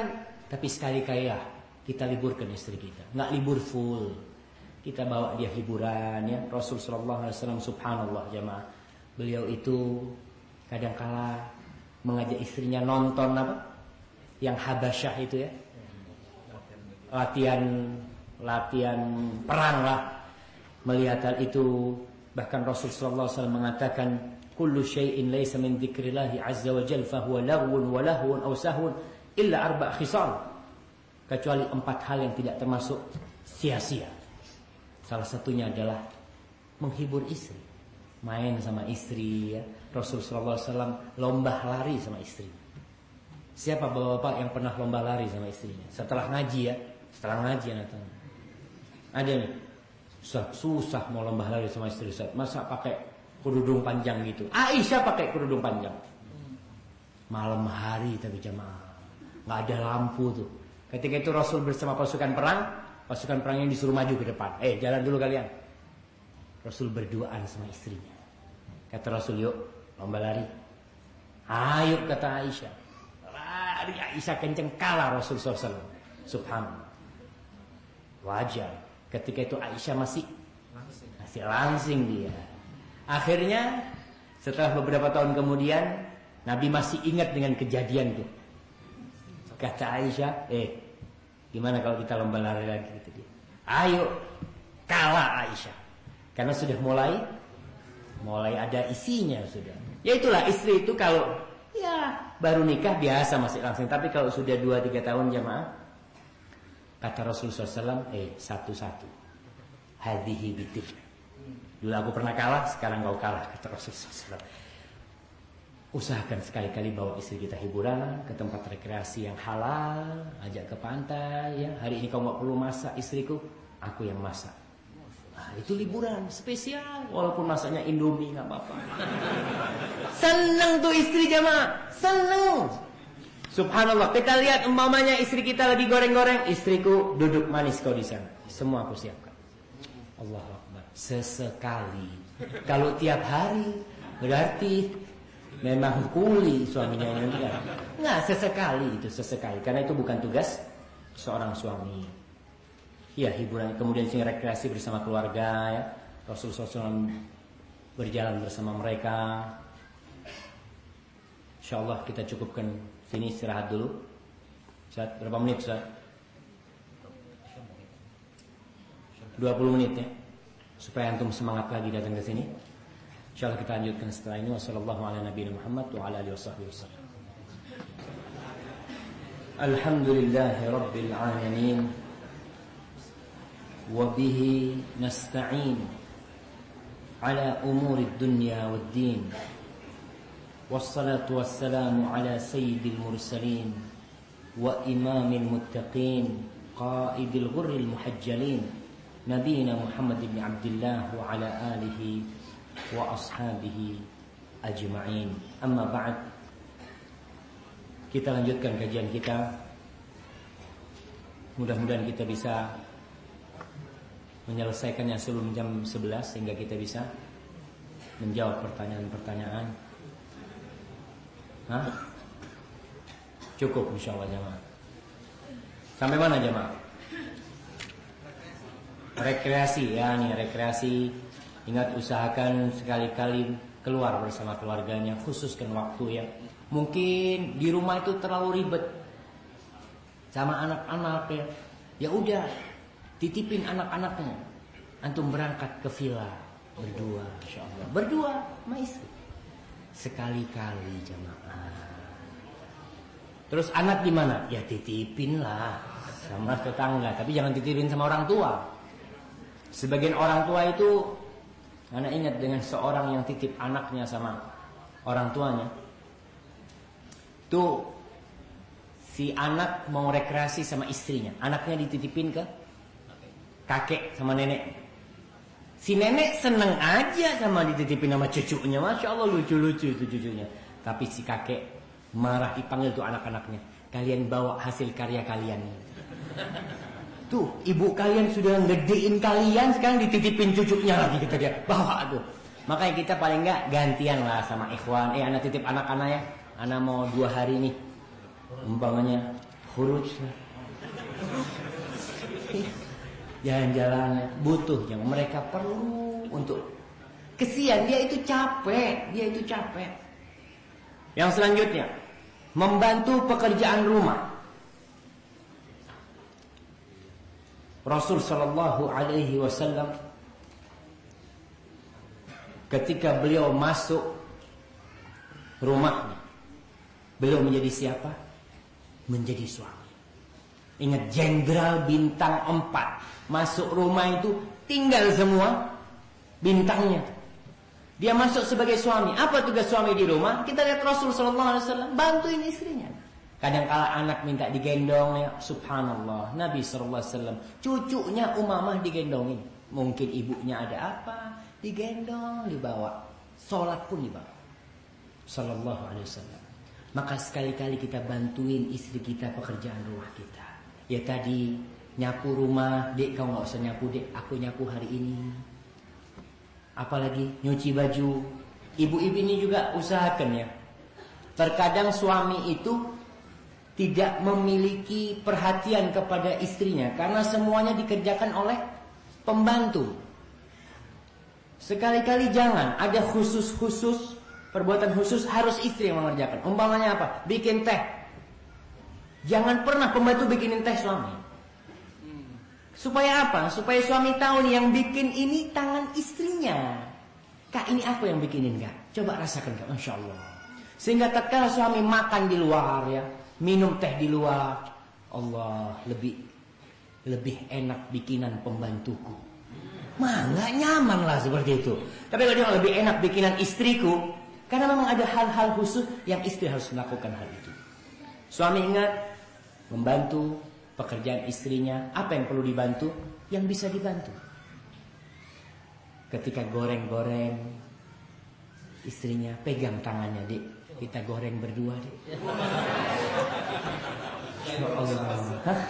tapi sekali kaya kita liburkan istri kita. Nggak libur full. Kita bawa dia hiburan ya. Rasul sallallahu alaihi wasallam subhanallah jemaah. Beliau itu kadangkala mengajak istrinya nonton apa? Yang Habasyah itu ya. Latihan latihan perang lah. Melihat hal itu bahkan Rasul sallallahu alaihi mengatakan kullu syai'in laysa min dzikrillah azza wa jalla fa huwa lagwun wa lahwun aw sahwun illa arba' khisal kecuali empat hal yang tidak termasuk sia-sia. Salah satunya adalah menghibur istri, main sama istri. Ya. Rasulullah SAW lomba lari sama istri. Siapa bapak-bapak yang pernah lomba lari sama istrinya? Setelah ngaji ya, setelah ngaji ya Ada nih, susah, susah mau lomba lari sama istri. Ustaz. Masa pakai kerudung panjang gitu? Aisyah pakai kerudung panjang. Malam hari tapi jamaah nggak ada lampu tuh. Ketika itu Rasul bersama pasukan perang, pasukan perang yang disuruh maju ke depan. Eh, jalan dulu kalian. Rasul berduaan sama istrinya. Kata Rasul, yuk lomba lari. Ayo kata Aisyah. Lari Aisyah kenceng kalah Rasul SAW. Subhanallah. Wajar. Ketika itu Aisyah masih masih langsing dia. Akhirnya setelah beberapa tahun kemudian Nabi masih ingat dengan kejadian itu. Kata Aisyah, eh gimana kalau kita lomba lari lagi gitu dia. Ayo kalah Aisyah. Karena sudah mulai mulai ada isinya sudah. Ya itulah istri itu kalau ya baru nikah biasa masih langsung. Tapi kalau sudah 2-3 tahun jamaah kata Rasulullah SAW, eh satu-satu. Hadihi bitik. Dulu aku pernah kalah, sekarang kau kalah kata Rasulullah SAW. Usahakan sekali-kali bawa istri kita hiburan ke tempat rekreasi yang halal, ajak ke pantai. Ya hari ini kau nggak perlu masak istriku, aku yang masak. Nah, itu liburan spesial walaupun masaknya Indomie nggak apa-apa. Seneng tuh istri jamaah, seneng. Subhanallah, kita lihat umpamanya istri kita lagi goreng-goreng, istriku duduk manis kau di sana. Semua aku siapkan. Allah Akbar. Sesekali. Kalau tiap hari berarti memang kuli suaminya. Enggak, sesekali itu sesekali. Karena itu bukan tugas seorang suami. Ya hiburan kemudian rekreasi bersama keluarga ya. Rasulullah SAW berjalan bersama mereka. Insya Allah kita cukupkan sini istirahat dulu. Ustaz, berapa menit Ustaz? 20 menit ya. Supaya antum semangat lagi datang ke sini. Insya Allah kita lanjutkan setelah ini. Wassalamualaikum warahmatullahi wabarakatuh. Alhamdulillahi Rabbil Alamin وبه نستعين على أمور الدنيا والدين. والصلاة والسلام على سيد المرسلين وإمام المتقين قائد الغر المحجلين نبينا محمد بن عبد الله وعلى آله وأصحابه أجمعين. أما بعد kita lanjutkan kajian kita. Mudah-mudahan kita bisa menyelesaikannya sebelum jam 11 sehingga kita bisa menjawab pertanyaan-pertanyaan. Hah? Cukup insya Allah jamaah. Sampai mana jamaah? Rekreasi ya nih rekreasi. Ingat usahakan sekali-kali keluar bersama keluarganya, khususkan waktu ya. Mungkin di rumah itu terlalu ribet sama anak-anak ya. Ya udah, Titipin anak-anaknya. Antum berangkat ke villa berdua, insya. Berdua, sama istri. Sekali-kali jamaah. Terus anak di mana? Ya titipin lah sama tetangga, tapi jangan titipin sama orang tua. Sebagian orang tua itu anak ingat dengan seorang yang titip anaknya sama orang tuanya. Tuh si anak mau rekreasi sama istrinya, anaknya dititipin ke kakek sama nenek. Si nenek seneng aja sama dititipin sama cucunya. Masya Allah lucu-lucu itu cucunya. Tapi si kakek marah dipanggil tuh anak-anaknya. Kalian bawa hasil karya kalian. Tuh, ibu kalian sudah ngedein kalian sekarang dititipin cucunya lagi kita dia. Bawa tuh. Makanya kita paling enggak gantian lah sama ikhwan. Eh anak titip anak-anak ya. Anak mau dua hari nih. Umpamanya huruj jalan-jalan butuh yang mereka perlu untuk kesian. Dia itu capek dia itu capek. Yang selanjutnya membantu pekerjaan rumah. Rasul Shallallahu Alaihi Wasallam ketika beliau masuk rumahnya beliau menjadi siapa? Menjadi suami ingat jenderal bintang empat Masuk rumah itu tinggal semua bintangnya. Dia masuk sebagai suami. Apa tugas suami di rumah? Kita lihat Rasul Wasallam bantuin istrinya. Kadang kala anak minta digendong ya, Subhanallah. Nabi Wasallam cucunya Umamah digendongin. Mungkin ibunya ada apa? Digendong, dibawa. Sholat pun dibawa. Sallallahu Alaihi Wasallam. Maka sekali-kali kita bantuin istri kita pekerjaan rumah kita. Ya tadi nyapu rumah, dek kau nggak usah nyapu dek, aku nyapu hari ini. Apalagi nyuci baju. Ibu-ibu ini juga usahakan ya. Terkadang suami itu tidak memiliki perhatian kepada istrinya karena semuanya dikerjakan oleh pembantu. Sekali-kali jangan ada khusus-khusus perbuatan khusus harus istri yang mengerjakan. Umpamanya apa? Bikin teh. Jangan pernah pembantu bikinin teh suami. Supaya apa? Supaya suami tahu nih yang bikin ini tangan istrinya. Kak ini aku yang bikinin kak. Coba rasakan kak, masya Allah. Sehingga tatkala suami makan di luar ya, minum teh di luar, Allah lebih lebih enak bikinan pembantuku. Mah nggak nyaman lah seperti itu. Tapi kalau dia lebih enak bikinan istriku, karena memang ada hal-hal khusus yang istri harus melakukan hal itu. Suami ingat membantu pekerjaan istrinya, apa yang perlu dibantu, yang bisa dibantu. Ketika goreng-goreng, istrinya pegang tangannya, Dik. Kita goreng berdua, Dik. Ya Allah. Hah?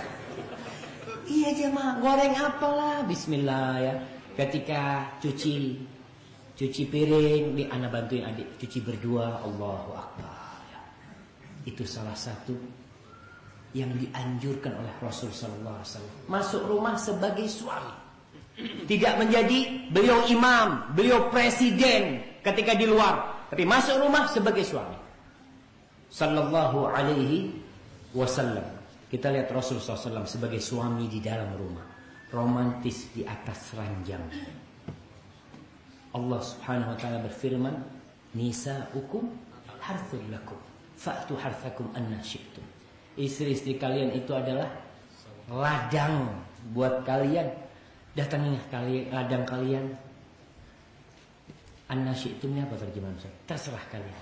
Iya jemaah, goreng apalah, bismillah ya. Ketika cuci Cuci piring, di anak bantuin adik cuci berdua, Allahu Akbar. Ya. Itu salah satu yang dianjurkan oleh Rasul Sallallahu Alaihi Wasallam. Masuk rumah sebagai suami, tidak menjadi beliau imam, beliau presiden ketika di luar, tapi masuk rumah sebagai suami. Sallallahu Alaihi Wasallam. Kita lihat Rasul SAW sebagai suami di dalam rumah, romantis di atas ranjang. Allah Subhanahu wa taala berfirman, "Nisa'ukum harthul lakum, fa'tu harthakum anna syi'tum." Istri-istri kalian itu adalah ladang buat kalian. Datangilah kalian ladang kalian. Anna syi'tum ini apa terjemahan saya? Terserah kalian.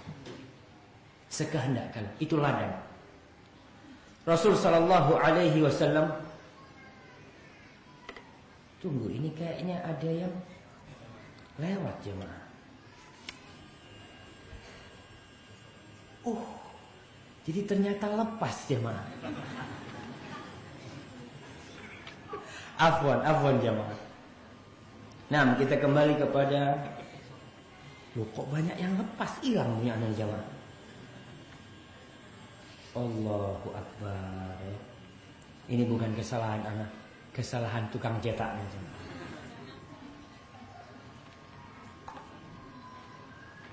Sekehendak kalian. Itu ladang. Rasul sallallahu alaihi wasallam Tunggu, ini kayaknya ada yang Lewat jemaah. Oh, jadi ternyata lepas jemaah. Afwan, afwan jemaah. Nah, kita kembali kepada Loh kok banyak yang lepas hilang punya anak jamaah. Allahu Akbar. Ini bukan kesalahan anak, kesalahan tukang cetaknya jemaah.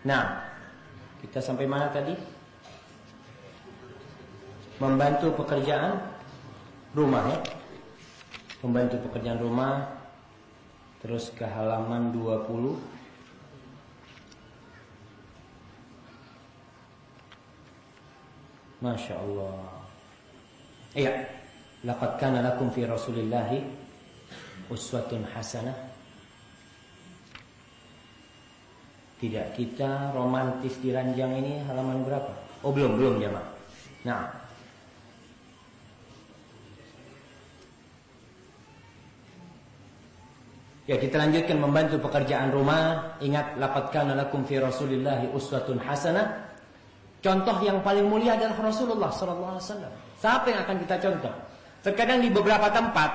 Nah, kita sampai mana tadi? Membantu pekerjaan rumah ya. Membantu pekerjaan rumah terus ke halaman 20 Masya Allah Iya Laqad kana lakum fi rasulillahi Uswatun hasanah Tidak, kita romantis di ranjang ini halaman berapa? Oh belum, belum ya Mak. Nah. Ya kita lanjutkan membantu pekerjaan rumah. Ingat lapatkan lakum fi Rasulillahi uswatun hasanah. Contoh yang paling mulia adalah Rasulullah sallallahu alaihi wasallam. Siapa yang akan kita contoh? Terkadang di beberapa tempat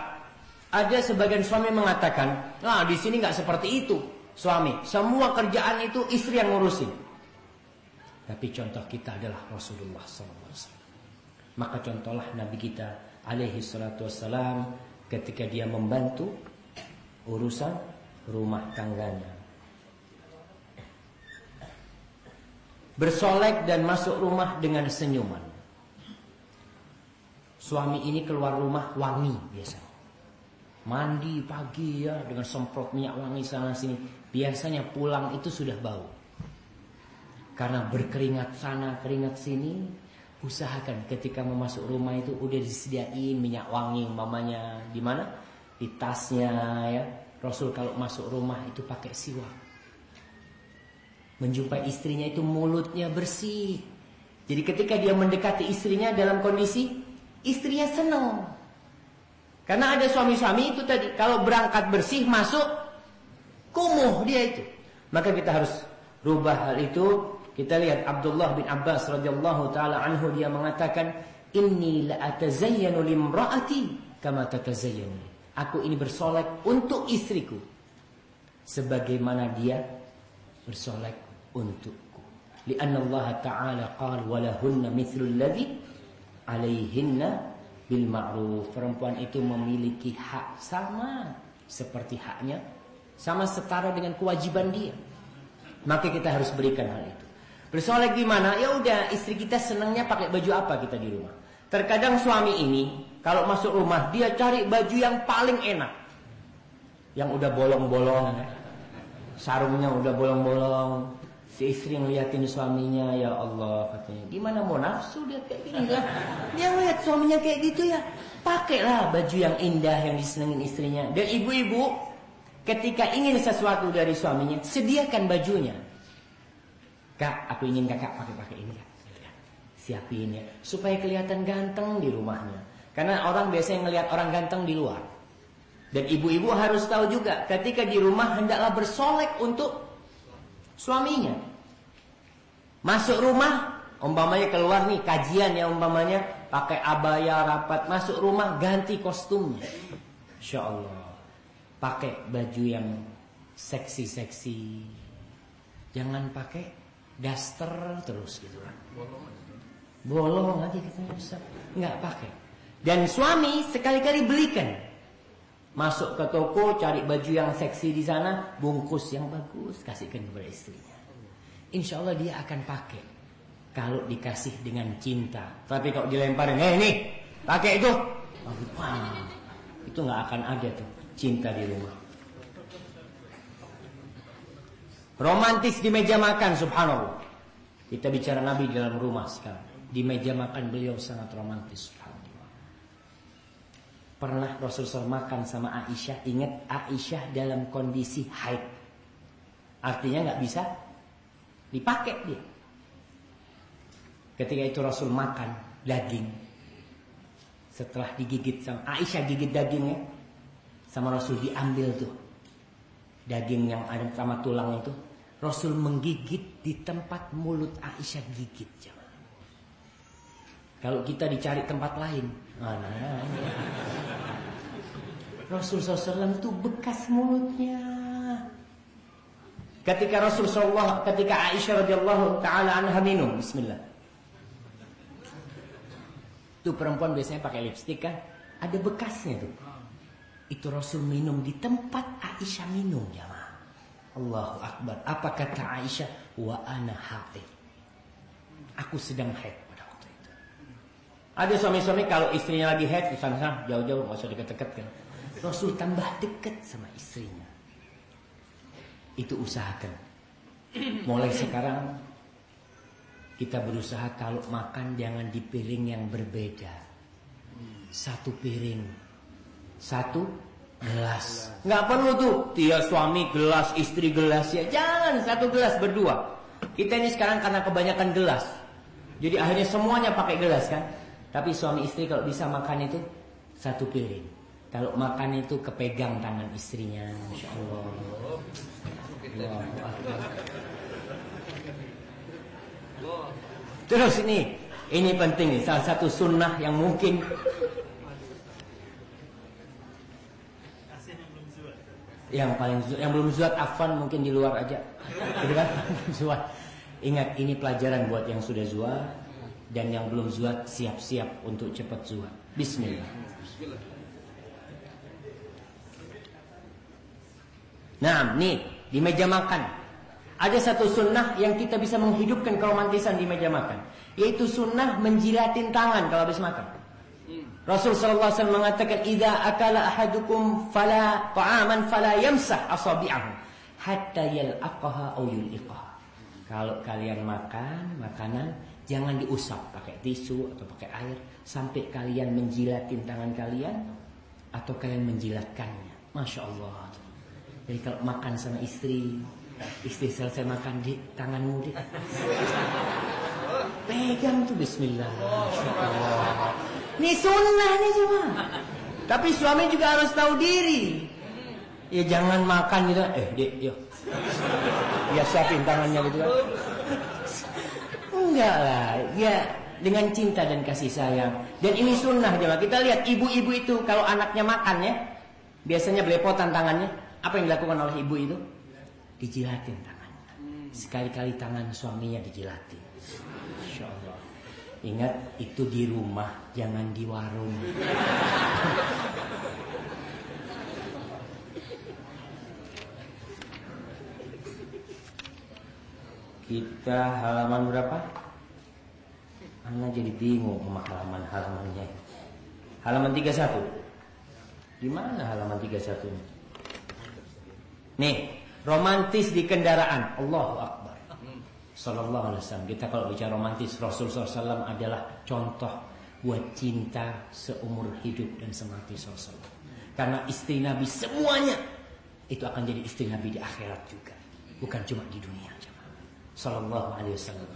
ada sebagian suami mengatakan, "Ah, di sini nggak seperti itu." suami. Semua kerjaan itu istri yang ngurusin. Tapi contoh kita adalah Rasulullah SAW. Maka contohlah Nabi kita alaihi salatu wassalam ketika dia membantu urusan rumah tangganya. Bersolek dan masuk rumah dengan senyuman. Suami ini keluar rumah wangi biasa. Mandi pagi ya dengan semprot minyak wangi sana sini. Biasanya pulang itu sudah bau. Karena berkeringat sana, keringat sini. Usahakan ketika mau masuk rumah itu udah disediain minyak wangi mamanya di mana? Di tasnya ya. Rasul kalau masuk rumah itu pakai siwak. Menjumpai istrinya itu mulutnya bersih. Jadi ketika dia mendekati istrinya dalam kondisi istrinya senang. Karena ada suami-suami itu tadi kalau berangkat bersih masuk kumuh dia itu. Maka kita harus rubah hal itu Kita lihat Abdullah bin Abbas radhiyallahu taala anhu dia mengatakan, "Inni la atazayyanu limra'ati kama tatazayyanu." Aku ini bersolek untuk istriku sebagaimana dia bersolek untukku. Lianna Allah Ta'ala qala walahunna mithlul ladzi alaihinna bil ma'ruf. Perempuan itu memiliki hak sama seperti haknya, sama setara dengan kewajiban dia. Maka kita harus berikan hal itu. Bersolek gimana? Ya udah, istri kita senangnya pakai baju apa kita di rumah. Terkadang suami ini kalau masuk rumah dia cari baju yang paling enak. Yang udah bolong-bolong. Sarungnya udah bolong-bolong. Si istri ngeliatin suaminya, ya Allah katanya. Gimana mau nafsu dia kayak gini kan? Dia ngeliat suaminya kayak gitu ya. Pakailah baju yang indah yang disenengin istrinya. Dan ibu-ibu ketika ingin sesuatu dari suaminya, sediakan bajunya. Kak, aku ingin kakak pakai-pakai ini kak. Siapin ya. Supaya kelihatan ganteng di rumahnya. Karena orang biasanya ngelihat orang ganteng di luar. Dan ibu-ibu harus tahu juga. Ketika di rumah hendaklah bersolek untuk suaminya. Masuk rumah. Umpamanya keluar nih kajian ya umpamanya. Pakai abaya rapat. Masuk rumah ganti kostumnya. Insya Allah. Pakai baju yang seksi-seksi. Jangan pakai daster terus gitu kan. Bolong aja kita Ustaz. Enggak pakai. Dan suami sekali-kali belikan. Masuk ke toko cari baju yang seksi di sana, bungkus yang bagus, kasihkan kepada istrinya. Insya Allah dia akan pakai. Kalau dikasih dengan cinta. Tapi kalau dilemparin, eh nih, pakai itu. Wah, itu nggak akan ada tuh cinta di rumah. Romantis di meja makan, subhanallah. Kita bicara Nabi dalam rumah sekarang. Di meja makan beliau sangat romantis, subhanallah. Pernah Rasulullah makan sama Aisyah. Ingat Aisyah dalam kondisi haid. Artinya nggak bisa dipakai dia. Ketika itu Rasul makan daging. Setelah digigit sama Aisyah gigit dagingnya, sama Rasul diambil tuh daging yang ada sama tulang itu Rasul menggigit di tempat mulut Aisyah gigit. Kalau kita dicari tempat lain, mana? Rasul SAW itu bekas mulutnya. Ketika Rasul SAW, ketika Aisyah radhiyallahu taala anha minum, Bismillah. Itu perempuan biasanya pakai lipstik kan, ada bekasnya tuh. Itu Rasul minum di tempat Aisyah minum jamaah. Allahu Akbar. Apa kata Aisyah? Wa ana. Aku sedang haid. Ada suami-suami kalau istrinya lagi haid di sana jauh-jauh nggak usah deket-deket kan. Rasul tambah dekat sama istrinya. Itu usahakan. Mulai sekarang kita berusaha kalau makan jangan di piring yang berbeda. Satu piring satu gelas. Nggak perlu tuh dia suami gelas, istri gelas ya. Jangan satu gelas berdua. Kita ini sekarang karena kebanyakan gelas. Jadi akhirnya semuanya pakai gelas kan. Tapi suami istri kalau bisa makan itu satu piring. Kalau makan itu kepegang tangan istrinya, masya Allah. Terus ini, ini penting nih. Salah satu sunnah yang mungkin yang paling yang belum zuat afan mungkin di luar aja gitu kan zuat ingat ini pelajaran buat yang sudah zuat dan yang belum zuat siap-siap untuk cepat zuat bismillah Nah, nih di meja makan ada satu sunnah yang kita bisa menghidupkan keromantisan di meja makan, yaitu sunnah menjilatin tangan kalau habis makan. Rasul sallallahu alaihi wasallam mengatakan idza akala ahadukum fala ta'aman fala yamsah asabi'ahu hatta yalqaha aw yulqaha. Kalau kalian makan makanan jangan diusap pakai tisu atau pakai air sampai kalian menjilatin tangan kalian atau kalian menjilatkannya. Masya Allah. Jadi kalau makan sama istri, istri selesai makan di tanganmu di pegang tuh Bismillah. Masya Allah. Ini sunnah nih cuma. Tapi suami juga harus tahu diri. Ya jangan makan gitu. Eh, dek, yuk. Ya siapin tangannya gitu kan. Enggak lah, ya dengan cinta dan kasih sayang. Dan ini sunnah jemaah. Kita lihat ibu-ibu itu kalau anaknya makan ya, biasanya belepotan tangannya. Apa yang dilakukan oleh ibu itu? Dijilatin tangannya. Sekali-kali tangan suaminya dijilatin. Insya Allah. Ingat itu di rumah, jangan di warung. Kita halaman berapa? Anda jadi bingung sama halaman-halamannya. Halaman 31. Di mana halaman 31 ini? Nih, romantis di kendaraan. Allahu Akbar. Sallallahu alaihi wasallam. Kita kalau bicara romantis, Rasul SAW adalah contoh buat cinta seumur hidup dan semati SAW. Karena istri Nabi semuanya itu akan jadi istri Nabi di akhirat juga. Bukan cuma di dunia. Sallallahu alaihi wasallam.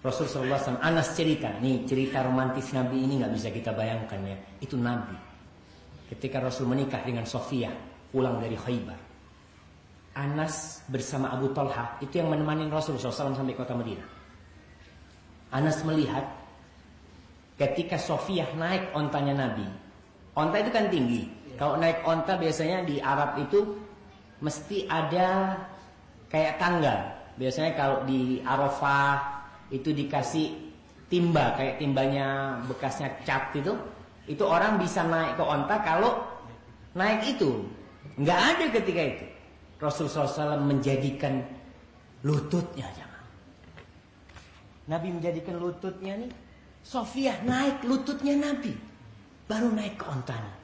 Rasul sallallahu alaihi wasallam Anas cerita, nih cerita romantis Nabi ini nggak bisa kita bayangkan ya. Itu Nabi. Ketika Rasul menikah dengan Sofia, pulang dari Khaybar. Anas bersama Abu Talha itu yang menemani Rasul SAW sampai kota Madinah. Anas melihat ketika Sofia naik ontanya Nabi. Onta itu kan tinggi. Kalau naik onta biasanya di Arab itu mesti ada kayak tangga. Biasanya kalau di Arafah itu dikasih timba kayak timbanya bekasnya cat itu, itu orang bisa naik ke onta kalau naik itu. Nggak ada ketika itu. Rasulullah SAW menjadikan lututnya jangan. Nabi menjadikan lututnya nih. Sofia naik lututnya Nabi. Baru naik ke ontanya.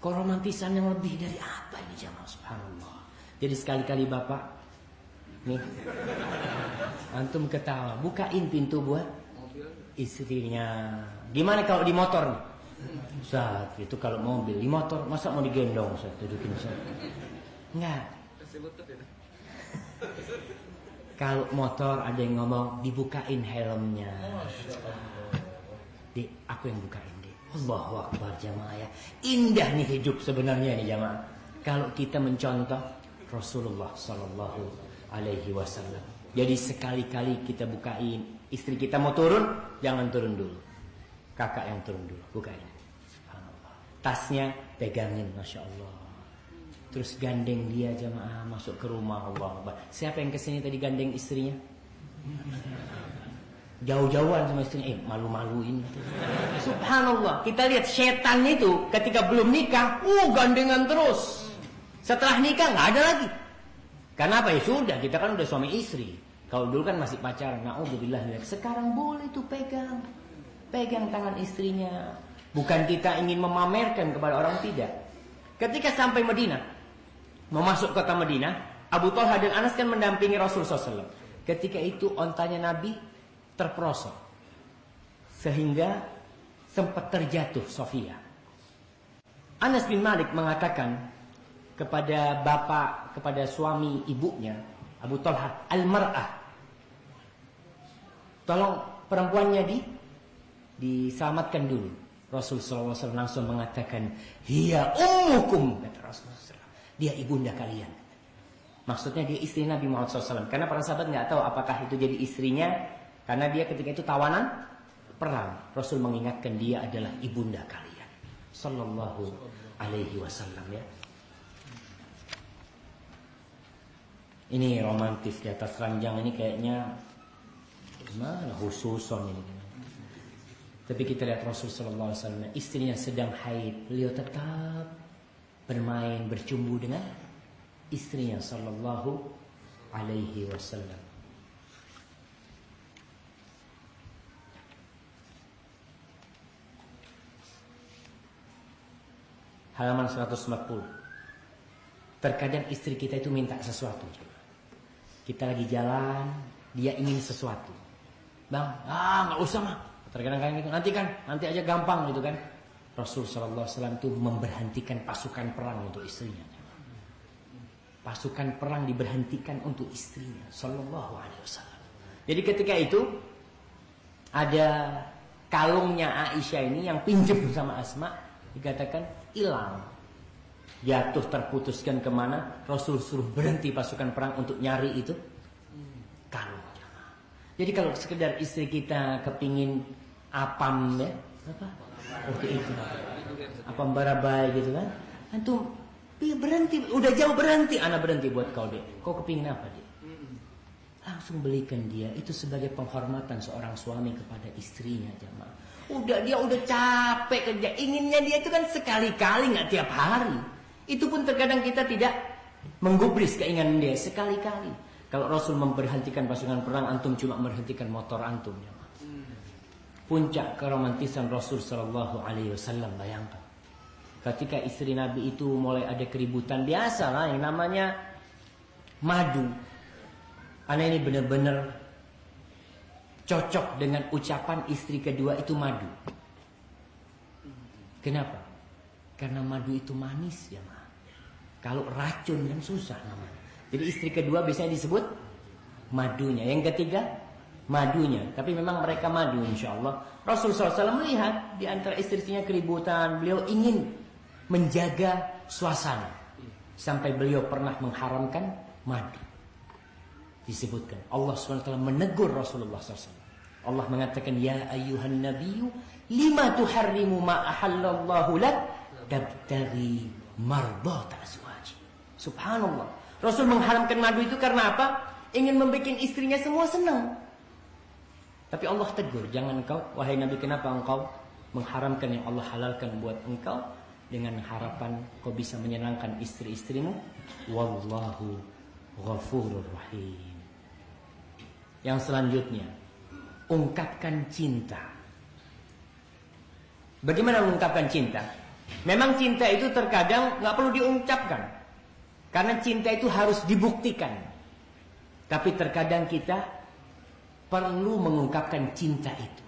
Keromantisan yang lebih dari apa ini jamaah subhanallah. Jadi sekali-kali Bapak Nih. Antum ketawa, bukain pintu buat istrinya. Gimana kalau di motor? Ustaz, itu kalau mobil, di motor masa mau digendong Ustaz, dudukin Ustaz. Enggak. Kalau motor ada yang ngomong dibukain helmnya. Di, aku yang bukain deh. Allahu Akbar jamaah ya. Indah nih hidup sebenarnya nih jamaah. Kalau kita mencontoh Rasulullah Sallallahu alaihi wasallam. Jadi sekali-kali kita bukain, istri kita mau turun, jangan turun dulu. Kakak yang turun dulu, bukain. Tasnya pegangin, masya Allah. Terus gandeng dia jamaah masuk ke rumah Allah. Siapa yang ke sini tadi gandeng istrinya? Jauh-jauhan sama istrinya, eh malu-maluin. Subhanallah, kita lihat setan itu ketika belum nikah, uh gandengan terus. Setelah nikah nggak ada lagi. Karena apa ya sudah kita kan udah suami istri. Kalau dulu kan masih pacaran. Nauzubillah Sekarang boleh tuh pegang. Pegang tangan istrinya. Bukan kita ingin memamerkan kepada orang tidak. Ketika sampai Madinah, mau masuk kota Madinah, Abu Talha dan Anas kan mendampingi Rasul SAW. Ketika itu ontanya Nabi terperosok. Sehingga sempat terjatuh Sofia. Anas bin Malik mengatakan, kepada bapak, kepada suami ibunya, Abu Talha, al-mar'ah. Tolong perempuannya di diselamatkan dulu. Rasulullah SAW langsung mengatakan, Hiya ummukum, kata SAW. Dia ibunda kalian. Maksudnya dia istri Nabi Muhammad SAW. Karena para sahabat nggak tahu apakah itu jadi istrinya. Karena dia ketika itu tawanan perang. Rasul mengingatkan dia adalah ibunda kalian. Sallallahu alaihi wasallam ya. Ini romantis di atas ranjang ini kayaknya mana khususon ini. Tapi kita lihat Rasul Sallallahu Alaihi Wasallam istrinya sedang haid, beliau tetap bermain bercumbu dengan istrinya Sallallahu Alaihi Wasallam. Halaman 140. Terkadang istri kita itu minta sesuatu. Kita lagi jalan, dia ingin sesuatu. Bang, ah nggak usah mah. Terkadang-kadang gitu, nanti kan, nanti aja gampang gitu kan. Rasul Shallallahu Alaihi Wasallam itu memberhentikan pasukan perang untuk istrinya. Pasukan perang diberhentikan untuk istrinya. Shallallahu Alaihi Wasallam. Jadi ketika itu ada kalungnya Aisyah ini yang pinjam sama Asma dikatakan hilang jatuh terputuskan ke mana Rasul suruh berhenti pasukan perang untuk nyari itu kalung Jadi kalau sekedar istri kita kepingin apam ya, apa? Waktu itu. Apam barabai gitu kan. Antum berhenti, udah jauh berhenti, anak berhenti buat kau deh. Kau kepingin apa deh? Langsung belikan dia. Itu sebagai penghormatan seorang suami kepada istrinya jamaah. Udah dia udah capek kerja. Inginnya dia itu kan sekali-kali nggak tiap hari. Itu pun terkadang kita tidak menggubris keinginan dia sekali-kali. Kalau Rasul memberhentikan pasukan perang, antum cuma memberhentikan motor antum. Ya. Puncak keromantisan Rasul Shallallahu Alaihi Wasallam bayangkan. Ketika istri Nabi itu mulai ada keributan biasa lah yang namanya madu. Karena ini benar-benar cocok dengan ucapan istri kedua itu madu. Kenapa? Karena madu itu manis ya ma. Kalau racun kan susah namanya. Jadi istri kedua biasanya disebut madunya. Yang ketiga madunya. Tapi memang mereka madu insya Allah. Rasul SAW melihat di antara istrinya keributan. Beliau ingin menjaga suasana. Sampai beliau pernah mengharamkan madu. Disebutkan. Allah SWT menegur Rasulullah SAW. Allah mengatakan ya ayuhan nabiyyu lima tuharrimu ma ahallallahu lak tabtaghi mardata azwaji. Subhanallah. Rasul mengharamkan madu itu karena apa? Ingin membuat istrinya semua senang. Tapi Allah tegur, jangan engkau wahai Nabi kenapa engkau mengharamkan yang Allah halalkan buat engkau dengan harapan kau bisa menyenangkan istri-istrimu? Wallahu ghafurur rahim. Yang selanjutnya, ungkapkan cinta. Bagaimana mengungkapkan cinta? Memang cinta itu terkadang nggak perlu diucapkan. Karena cinta itu harus dibuktikan. Tapi terkadang kita perlu mengungkapkan cinta itu.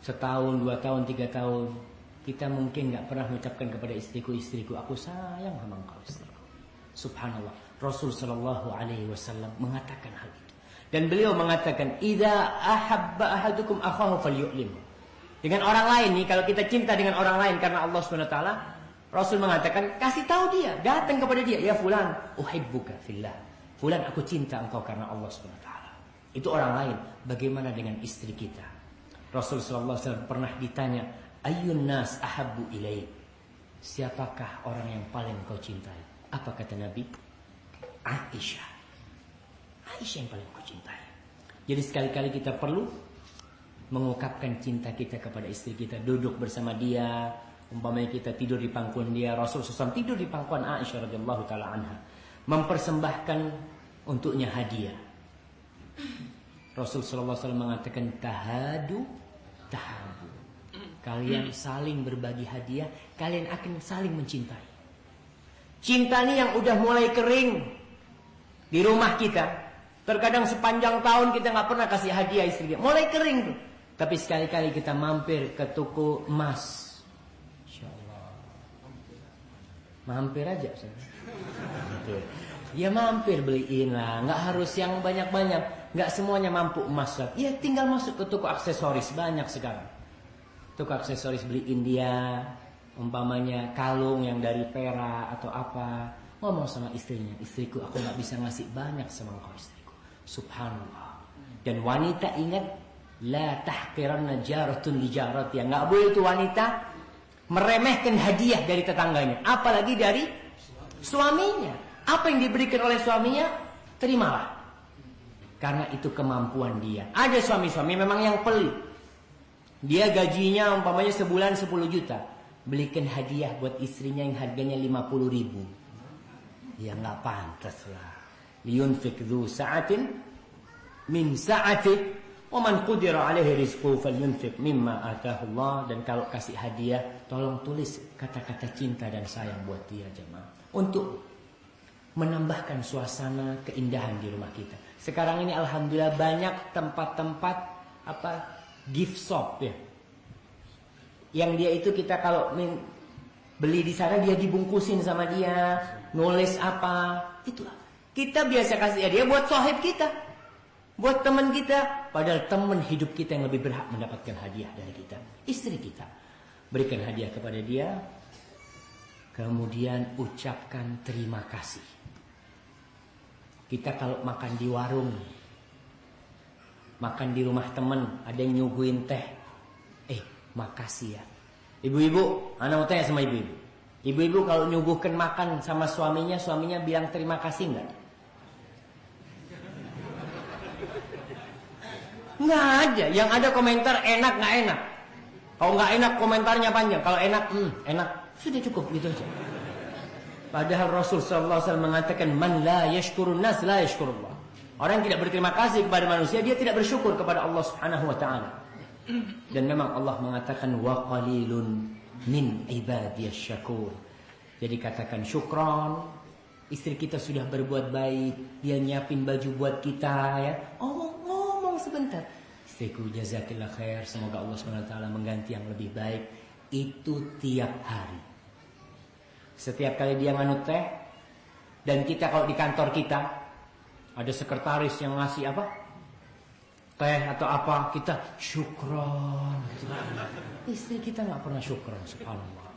Setahun, dua tahun, tiga tahun, kita mungkin nggak pernah mengucapkan kepada istriku, istriku, aku sayang sama engkau istriku. Subhanallah, Rasul Shallallahu Alaihi Wasallam mengatakan hal itu. Dan beliau mengatakan, "Idza ahabba ahadukum akhahu falyu'limhu." Dengan orang lain nih, kalau kita cinta dengan orang lain karena Allah Subhanahu wa taala, Rasul mengatakan, kasih tahu dia, datang kepada dia, "Ya fulan, uhibbuka fillah." Fulan, aku cinta engkau karena Allah taala. Itu orang lain. Bagaimana dengan istri kita? Rasul wasallam pernah ditanya, "Ayyun nas ahabbu ilaik?" Siapakah orang yang paling kau cintai? Apa kata Nabi? Aisyah. Aisyah yang paling kau cintai. Jadi sekali-kali kita perlu mengungkapkan cinta kita kepada istri kita, duduk bersama dia, umpamanya kita tidur di pangkuan dia, Rasul SAW tidur di pangkuan Aisyah radhiyallahu taala anha, mempersembahkan untuknya hadiah. Rasul SAW mengatakan tahadu tahabu. Kalian saling berbagi hadiah, kalian akan saling mencintai. Cinta ini yang udah mulai kering di rumah kita, Terkadang sepanjang tahun kita nggak pernah kasih hadiah istri kita. Mulai kering tuh. Tapi sekali-kali kita mampir ke toko emas. Insya Allah. Mampir aja. Ya mampir beliin lah. Nggak harus yang banyak-banyak. Nggak semuanya mampu emas. Ya tinggal masuk ke toko aksesoris. Banyak sekarang. Toko aksesoris beliin dia. Umpamanya kalung yang dari perak atau apa. Ngomong sama istrinya. Istriku aku nggak bisa ngasih banyak sama kau istri. Subhanallah. Dan wanita ingat la tahqiranna jaratun li jaratiha. Enggak boleh itu wanita meremehkan hadiah dari tetangganya, apalagi dari suaminya. Apa yang diberikan oleh suaminya, terimalah. Karena itu kemampuan dia. Ada suami-suami memang yang pelit. Dia gajinya umpamanya sebulan 10 juta. Belikan hadiah buat istrinya yang harganya 50 ribu. Ya nggak pantas lah liyunfik dhu sa'atin min sa'ati wa man qudira alaihi rizquhu falyunfik mimma atahu Allah dan kalau kasih hadiah tolong tulis kata-kata cinta dan sayang buat dia jemaah untuk menambahkan suasana keindahan di rumah kita. Sekarang ini alhamdulillah banyak tempat-tempat apa gift shop ya. Yang dia itu kita kalau beli di sana dia dibungkusin sama dia, nulis apa, itulah kita biasa kasih hadiah buat sahib kita. Buat teman kita. Padahal teman hidup kita yang lebih berhak mendapatkan hadiah dari kita. Istri kita. Berikan hadiah kepada dia. Kemudian ucapkan terima kasih. Kita kalau makan di warung makan di rumah temen, ada yang nyuguhin teh. Eh, makasih ya. Ibu-ibu, anak mau tanya sama ibu-ibu. Ibu-ibu kalau nyuguhkan makan sama suaminya, suaminya bilang terima kasih enggak? Enggak ada. Yang ada komentar enak nggak enak. Kalau nggak enak komentarnya panjang. Kalau enak, hmm, enak. Sudah cukup gitu aja. Padahal Rasul sallallahu alaihi mengatakan man la yashkurun nas la yashkurullah. Orang yang tidak berterima kasih kepada manusia, dia tidak bersyukur kepada Allah Subhanahu wa taala. Dan memang Allah mengatakan wa qalilun min ibadiyas syakur. Jadi katakan syukron. Istri kita sudah berbuat baik, dia nyiapin baju buat kita ya. Oh, ngomong sebentar. Istriku jazakillah khair, semoga Allah SWT mengganti yang lebih baik. Itu tiap hari. Setiap kali dia nganut teh dan kita kalau di kantor kita ada sekretaris yang ngasih apa? Teh atau apa, kita syukron. Istri kita nggak pernah syukron, subhanallah.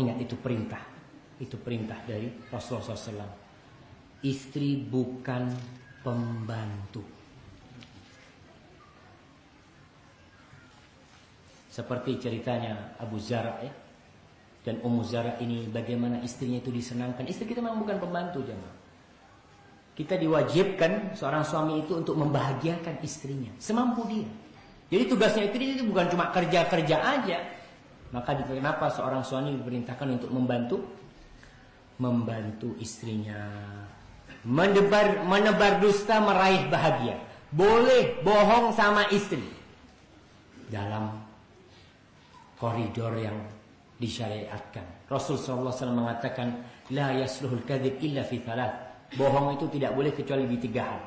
Ingat itu perintah. Itu perintah dari Rasulullah SAW. Istri bukan pembantu. Seperti ceritanya Abu Zara ya. Dan Ummu Zara ini bagaimana istrinya itu disenangkan. Istri kita memang bukan pembantu jemaah. Kita diwajibkan seorang suami itu untuk membahagiakan istrinya. Semampu dia. Jadi tugasnya istri itu bukan cuma kerja-kerja aja. Maka kenapa seorang suami diperintahkan untuk membantu membantu istrinya. Menebar, menebar dusta meraih bahagia. Boleh bohong sama istri. Dalam koridor yang disyariatkan. Rasulullah SAW mengatakan, La yasluhul kadhib illa fi. Bohong itu tidak boleh kecuali di tiga hal.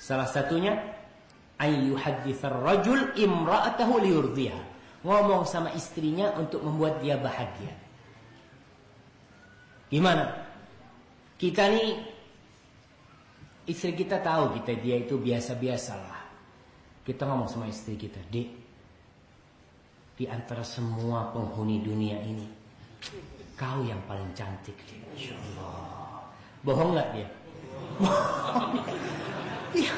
Salah satunya, ayyuhadithar rajul imra'atahu liyurdiha. Ngomong sama istrinya untuk membuat dia bahagia. Gimana? Kita nih istri kita tahu kita dia itu biasa-biasa lah. Kita ngomong sama istri kita, "Dek, di antara semua penghuni dunia ini, kau yang paling cantik, Dek." Insyaallah. Bohong nggak dia? iya.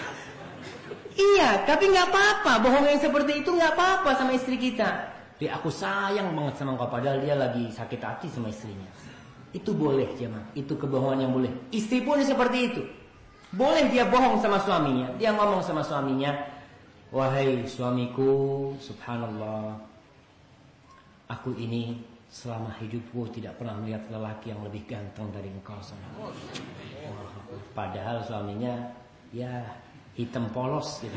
Iya, tapi nggak apa-apa. Bohong yang seperti itu nggak apa-apa sama istri kita. Dia aku sayang banget sama kau padahal dia lagi sakit hati sama istrinya. Itu boleh jemaah. Itu kebohongan yang boleh. Istri pun seperti itu. Boleh dia bohong sama suaminya. Dia ngomong sama suaminya. Wahai suamiku, subhanallah. Aku ini selama hidupku tidak pernah melihat lelaki yang lebih ganteng dari engkau sana. Padahal suaminya ya hitam polos gitu.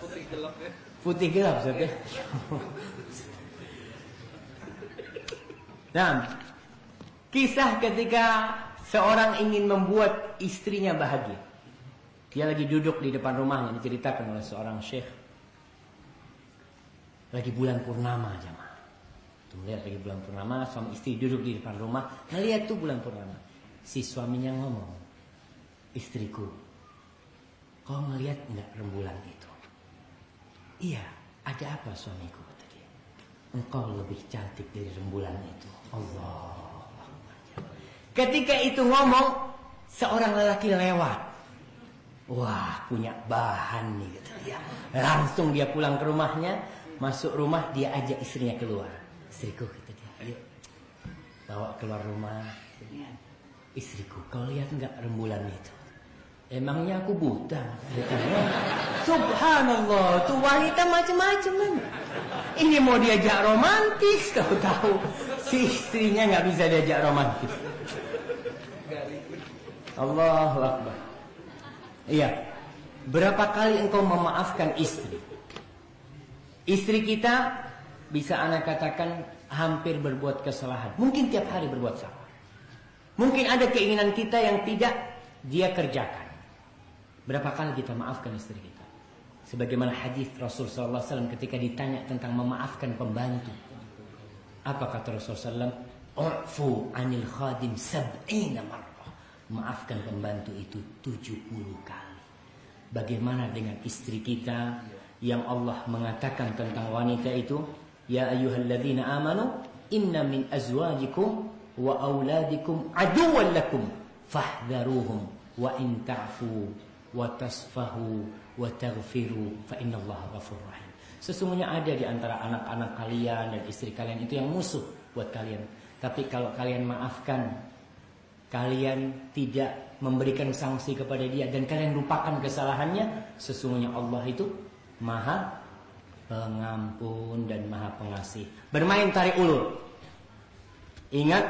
Putih gelap ya. Putih gelap saja. Nah, kisah ketika seorang ingin membuat istrinya bahagia. Dia lagi duduk di depan rumahnya diceritakan oleh seorang syekh. Lagi bulan purnama jemaah. Tuh lihat lagi bulan purnama, suami istri duduk di depan rumah, ngeliat tuh bulan purnama. Si suaminya ngomong, "Istriku, kau ngeliat nggak rembulan itu?" "Iya, ada apa suamiku?" kata dia. "Engkau lebih cantik dari rembulan itu." Allah. Ketika itu ngomong, seorang lelaki lewat. Wah, punya bahan nih gitu dia. Langsung dia pulang ke rumahnya, masuk rumah dia ajak istrinya keluar. Istriku gitu dia, ayo bawa keluar rumah. Istriku, kau lihat nggak rembulan itu? Emangnya aku buta? Subhanallah, tuh wanita macam-macam kan. Ini mau diajak romantis, tahu-tahu si istrinya nggak bisa diajak romantis. Allah Akbar. Iya. Berapa kali engkau memaafkan istri? Istri kita bisa anak katakan hampir berbuat kesalahan. Mungkin tiap hari berbuat salah. Mungkin ada keinginan kita yang tidak dia kerjakan. Berapa kali kita maafkan istri kita? Sebagaimana hadis Rasul SAW ketika ditanya tentang memaafkan pembantu. Apa kata Rasul SAW? U'fu anil khadim sab'ina marrah. Maafkan pembantu itu 70 kali. Bagaimana dengan istri kita yang Allah mengatakan tentang wanita itu? Ya ayyuhalladzina amanu inna min azwajikum wa auladikum aduwwan lakum fahdharuhum wa in ta'fu wa tasfahu wa taghfiru fa innallaha ghafurur rahim. Sesungguhnya ada di antara anak-anak kalian dan istri kalian itu yang musuh buat kalian. Tapi kalau kalian maafkan, kalian tidak memberikan sanksi kepada dia dan kalian lupakan kesalahannya, sesungguhnya Allah itu Maha Pengampun dan Maha Pengasih. Bermain tarik ulur. Ingat,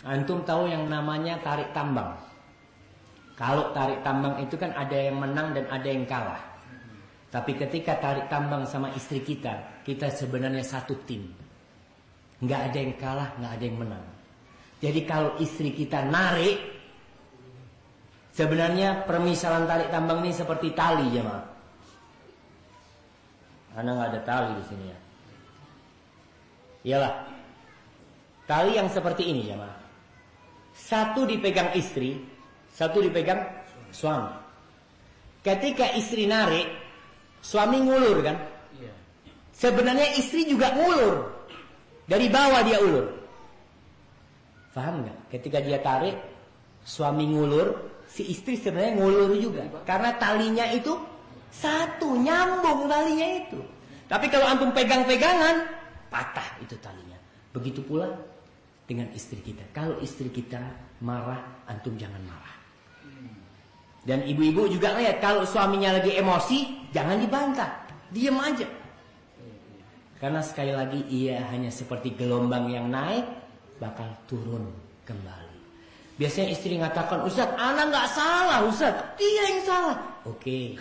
antum tahu yang namanya tarik tambang. Kalau tarik tambang itu kan ada yang menang dan ada yang kalah. Tapi ketika tarik tambang sama istri kita, kita sebenarnya satu tim. Nggak ada yang kalah, nggak ada yang menang. Jadi kalau istri kita narik, sebenarnya permisalan tarik tambang ini seperti tali jemaah. Karena nggak ada tali di sini ya. Iyalah. Tali yang seperti ini jemaah. Satu dipegang istri, satu dipegang suami. Ketika istri narik, Suami ngulur kan? Iya. Sebenarnya istri juga ngulur. Dari bawah dia ulur. Faham nggak? Ketika dia tarik, suami ngulur, si istri sebenarnya ngulur juga. Karena talinya itu satu, nyambung talinya itu. Tapi kalau antum pegang-pegangan, patah itu talinya. Begitu pula dengan istri kita. Kalau istri kita marah, antum jangan marah. Dan ibu-ibu juga lihat kalau suaminya lagi emosi, jangan dibantah, diam aja. Karena sekali lagi ia hanya seperti gelombang yang naik bakal turun kembali. Biasanya istri mengatakan, Ustaz, anak nggak salah, Ustaz, dia yang salah. Oke,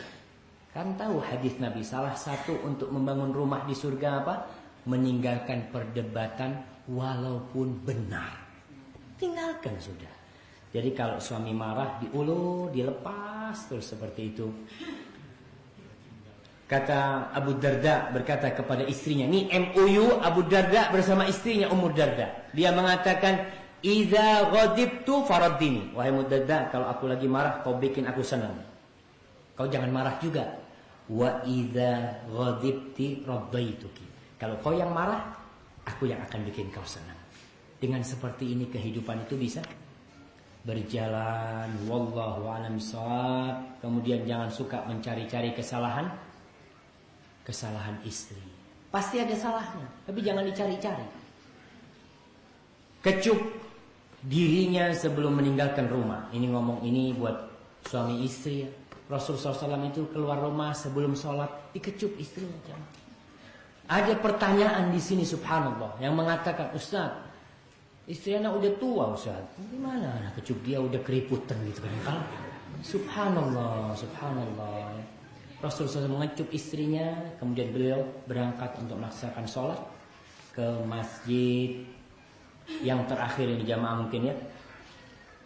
kan tahu hadis Nabi salah satu untuk membangun rumah di surga apa? Meninggalkan perdebatan walaupun benar. Tinggalkan sudah. Jadi kalau suami marah diulur, dilepas terus seperti itu. Kata Abu Darda berkata kepada istrinya, ini MOU Abu Darda bersama istrinya Umur Darda. Dia mengatakan, "Idza ghadibtu faraddini." Wahai Abu Darda, kalau aku lagi marah, kau bikin aku senang. Kau jangan marah juga. Wa idza ghadibti raddaituki. Kalau kau yang marah, aku yang akan bikin kau senang. Dengan seperti ini kehidupan itu bisa? Berjalan wallahu alam sawab kemudian jangan suka mencari-cari kesalahan. Kesalahan istri. Pasti ada salahnya tapi jangan dicari-cari. Kecup dirinya sebelum meninggalkan rumah. Ini ngomong ini buat suami istri ya Rasul SAW itu keluar rumah sebelum sholat dikecup istrinya ada pertanyaan di sini subhanallah yang mengatakan Ustaz Istri anak udah tua Ustaz. Gimana anak kecup dia udah keriputan gitu kan. Kalau subhanallah, subhanallah. Rasul SAW mengecup istrinya, kemudian beliau berangkat untuk melaksanakan sholat ke masjid yang terakhir ini jamaah mungkin ya.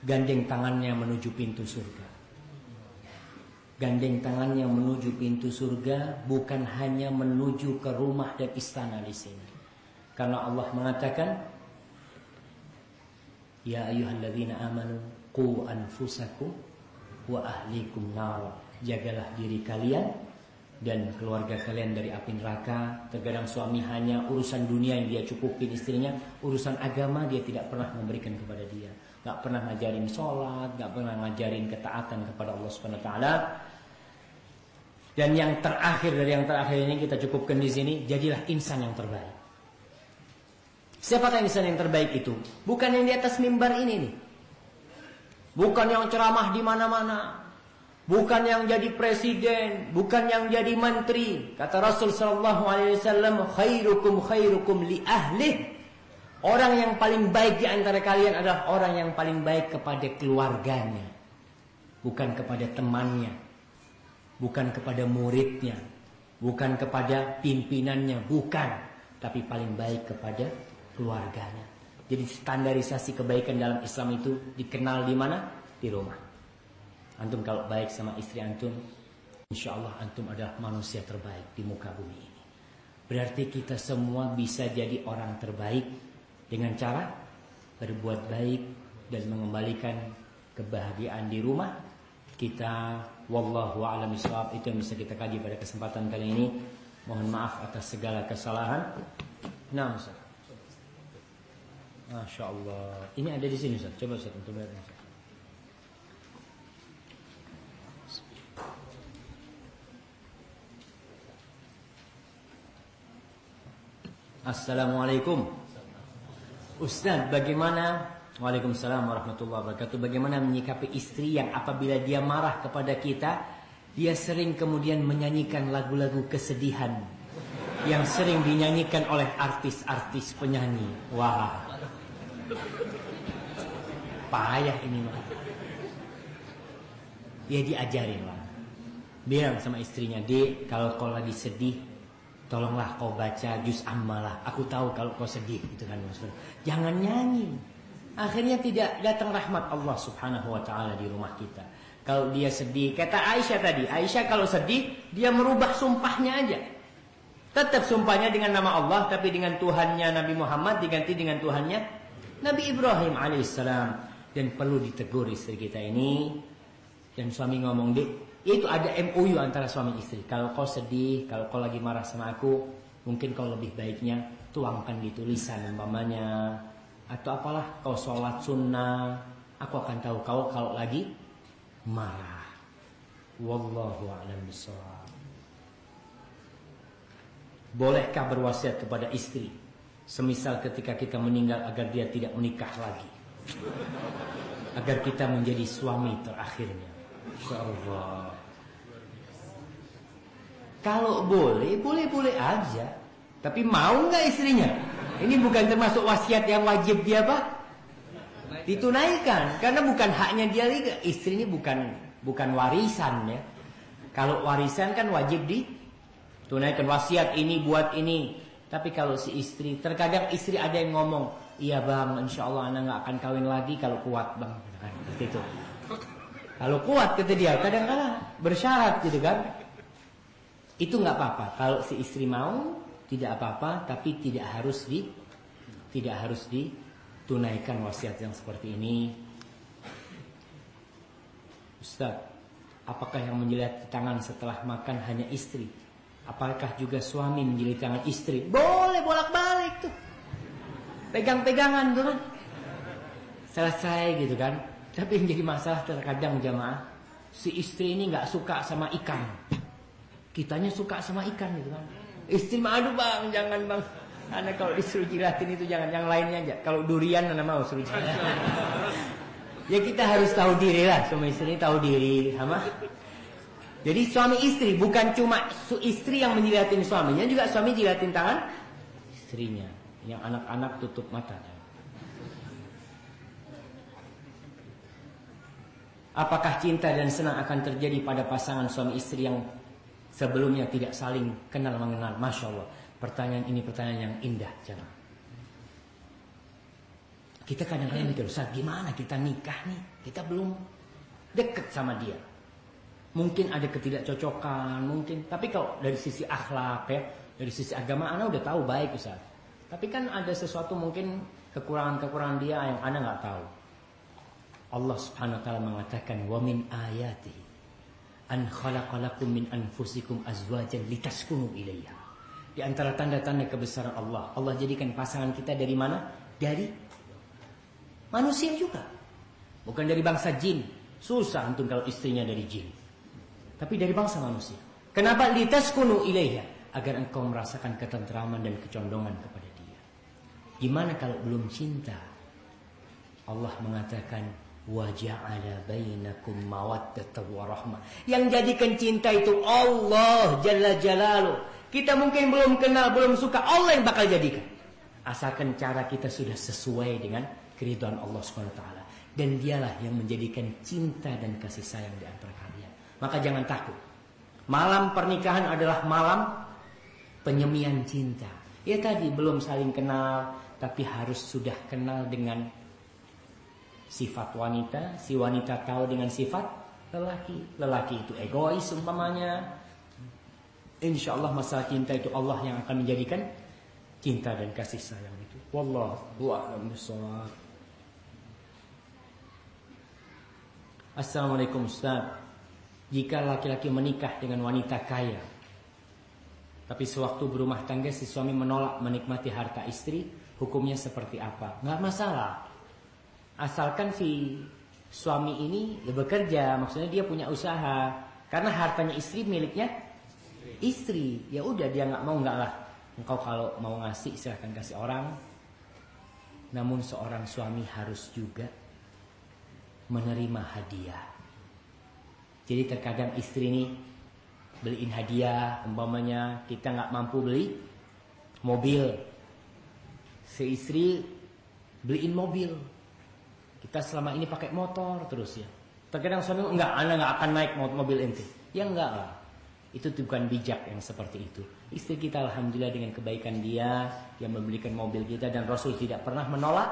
Gandeng tangannya menuju pintu surga. Gandeng tangannya menuju pintu surga bukan hanya menuju ke rumah dan istana di sini. Karena Allah mengatakan Ya ayyuhalladzina amanu qu anfusakum wa ahlikum nar. Jagalah diri kalian dan keluarga kalian dari api neraka. Terkadang suami hanya urusan dunia yang dia cukupin istrinya, urusan agama dia tidak pernah memberikan kepada dia. Gak pernah ngajarin sholat, gak pernah ngajarin ketaatan kepada Allah Subhanahu Wa Taala. Dan yang terakhir dari yang terakhir ini kita cukupkan di sini, jadilah insan yang terbaik. Siapakah insan yang terbaik itu? Bukan yang di atas mimbar ini nih. Bukan yang ceramah di mana-mana. Bukan yang jadi presiden, bukan yang jadi menteri. Kata Rasul sallallahu alaihi wasallam, "Khairukum khairukum li ahli." Orang yang paling baik di antara kalian adalah orang yang paling baik kepada keluarganya. Bukan kepada temannya. Bukan kepada muridnya. Bukan kepada pimpinannya, bukan, tapi paling baik kepada keluarganya. Jadi standarisasi kebaikan dalam Islam itu dikenal di mana? Di rumah. Antum kalau baik sama istri antum, insya Allah antum adalah manusia terbaik di muka bumi ini. Berarti kita semua bisa jadi orang terbaik dengan cara berbuat baik dan mengembalikan kebahagiaan di rumah. Kita wallahu a'lam itu yang bisa kita kaji pada kesempatan kali ini. Mohon maaf atas segala kesalahan. Nah, Ustaz. Masya Allah. Ini ada di sini Ustaz. Coba Ustaz untuk lihat. Assalamualaikum. Ustaz, bagaimana Waalaikumsalam warahmatullahi wabarakatuh. Bagaimana menyikapi istri yang apabila dia marah kepada kita, dia sering kemudian menyanyikan lagu-lagu kesedihan yang sering dinyanyikan oleh artis-artis penyanyi. Wah. Payah ini mah. Dia diajarin lah. Bilang sama istrinya, "Dek, kalau kau lagi sedih, tolonglah kau baca juz ammalah. Aku tahu kalau kau sedih." Itu kan maksudnya. Jangan nyanyi. Akhirnya tidak datang rahmat Allah subhanahu wa ta'ala di rumah kita. Kalau dia sedih, kata Aisyah tadi, Aisyah kalau sedih, dia merubah sumpahnya aja. Tetap sumpahnya dengan nama Allah, tapi dengan Tuhannya Nabi Muhammad diganti dengan Tuhannya Nabi Ibrahim alaihissalam. Dan perlu ditegur istri kita ini. Dan suami ngomong, dek, itu ada MOU antara suami istri. Kalau kau sedih, kalau kau lagi marah sama aku, mungkin kau lebih baiknya tuangkan di tulisan umpamanya. Atau apalah kau sholat sunnah. Aku akan tahu kau kalau lagi marah. Wallahu a'lam bishawab. Bolehkah berwasiat kepada istri? Semisal ketika kita meninggal agar dia tidak menikah lagi. Agar kita menjadi suami terakhirnya kalau boleh boleh boleh aja tapi mau nggak istrinya ini bukan termasuk wasiat yang wajib dia apa? Ditunaikan. Karena bukan haknya dia juga. Istri ini bukan bukan warisan ya. Kalau warisan kan wajib ditunaikan. Wasiat ini buat ini. Tapi kalau si istri, terkadang istri ada yang ngomong, iya bang, insya Allah anak nggak akan kawin lagi kalau kuat bang, kan, seperti itu. Kalau kuat kata dia, kadang-kadang bersyarat gitu kan. Itu nggak apa-apa. Kalau si istri mau, tidak apa-apa tapi tidak harus di tidak harus ditunaikan wasiat yang seperti ini. Ustaz, apakah yang menjilat tangan setelah makan hanya istri? Apakah juga suami menjilat tangan istri? Boleh bolak-balik tuh. Pegang-pegangan tuh kan. Selesai gitu kan. Tapi yang jadi masalah terkadang jamaah, si istri ini nggak suka sama ikan. Kitanya suka sama ikan gitu kan. Istri aduh bang, jangan bang. Anak kalau disuruh jilatin itu jangan yang lainnya aja. Kalau durian anak mau suruh jilatin. ya kita harus tahu diri lah. Suami istri tahu diri sama. Jadi suami istri bukan cuma istri yang menjilatin suaminya, juga suami jilatin tangan istrinya. Yang anak-anak tutup mata. Apakah cinta dan senang akan terjadi pada pasangan suami istri yang sebelumnya tidak saling kenal mengenal. Masya Allah. Pertanyaan ini pertanyaan yang indah. Jangan. Kita kadang-kadang mikir, Ustaz gimana kita nikah nih? Kita belum deket sama dia. Mungkin ada ketidakcocokan, mungkin. Tapi kalau dari sisi akhlak ya, dari sisi agama, Anda udah tahu baik Ustaz. Tapi kan ada sesuatu mungkin kekurangan-kekurangan dia yang Anda nggak tahu. Allah Subhanahu wa taala mengatakan wa min ayati an khalaqalakum min anfusikum azwajan litaskunu ilaiha. Di antara tanda-tanda kebesaran Allah, Allah jadikan pasangan kita dari mana? Dari manusia juga. Bukan dari bangsa jin. Susah antum kalau istrinya dari jin. Tapi dari bangsa manusia. Kenapa litaskunu ilaiha? Agar engkau merasakan ketentraman dan kecondongan kepada dia. Gimana kalau belum cinta? Allah mengatakan waja'ala bainakum wa rahmah. Yang jadikan cinta itu Allah Jalla Jalaluh. Kita mungkin belum kenal, belum suka, Allah yang bakal jadikan. Asalkan cara kita sudah sesuai dengan keridhaan Allah taala. Dan dialah yang menjadikan cinta dan kasih sayang di antara kalian. Maka jangan takut. Malam pernikahan adalah malam penyemian cinta. Ya tadi belum saling kenal, tapi harus sudah kenal dengan sifat wanita, si wanita tahu dengan sifat lelaki. Lelaki itu egois umpamanya. Insya Allah masalah cinta itu Allah yang akan menjadikan cinta dan kasih sayang itu. Wallahu a'lam bishawab. Assalamualaikum Ustaz. Jika laki-laki menikah dengan wanita kaya, tapi sewaktu berumah tangga si suami menolak menikmati harta istri, hukumnya seperti apa? Nggak masalah. Asalkan si suami ini bekerja, maksudnya dia punya usaha. Karena hartanya istri miliknya istri. Ya udah dia nggak mau nggak lah. Engkau kalau mau ngasih silahkan kasih orang. Namun seorang suami harus juga menerima hadiah. Jadi terkadang istri ini beliin hadiah, umpamanya kita nggak mampu beli mobil, si istri beliin mobil. Kita selama ini pakai motor terus ya. Terkadang suami enggak, anda nggak akan naik mobil ente. Ya enggak lah. Itu bukan bijak yang seperti itu. Istri kita alhamdulillah dengan kebaikan dia yang membelikan mobil kita dan Rasul tidak pernah menolak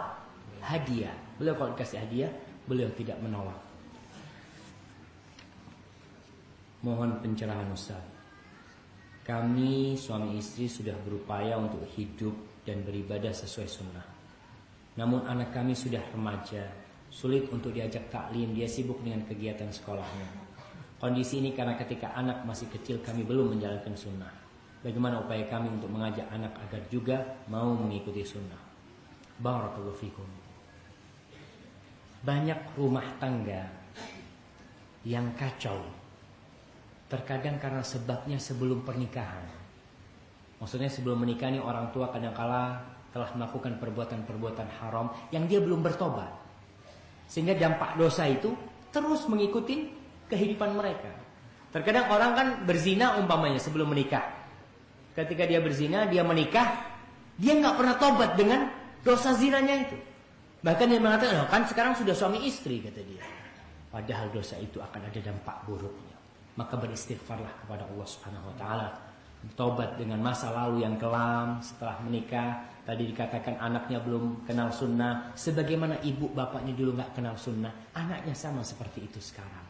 hadiah. Beliau kalau dikasih hadiah, beliau tidak menolak. Mohon pencerahan Ustaz. Kami suami istri sudah berupaya untuk hidup dan beribadah sesuai sunnah. Namun anak kami sudah remaja, sulit untuk diajak taklim, dia sibuk dengan kegiatan sekolahnya. Kondisi ini karena ketika anak masih kecil kami belum menjalankan sunnah. Bagaimana upaya kami untuk mengajak anak agar juga mau mengikuti sunnah? Barakallahu fikum. Banyak rumah tangga yang kacau Terkadang karena sebabnya sebelum pernikahan. Maksudnya sebelum menikah ini orang tua kadangkala telah melakukan perbuatan-perbuatan haram yang dia belum bertobat. Sehingga dampak dosa itu terus mengikuti kehidupan mereka. Terkadang orang kan berzina umpamanya sebelum menikah. Ketika dia berzina, dia menikah, dia nggak pernah tobat dengan dosa zinanya itu. Bahkan dia mengatakan, oh, kan sekarang sudah suami istri kata dia. Padahal dosa itu akan ada dampak buruknya maka beristighfarlah kepada Allah Subhanahu wa taala. Tobat dengan masa lalu yang kelam setelah menikah. Tadi dikatakan anaknya belum kenal sunnah. Sebagaimana ibu bapaknya dulu nggak kenal sunnah. Anaknya sama seperti itu sekarang.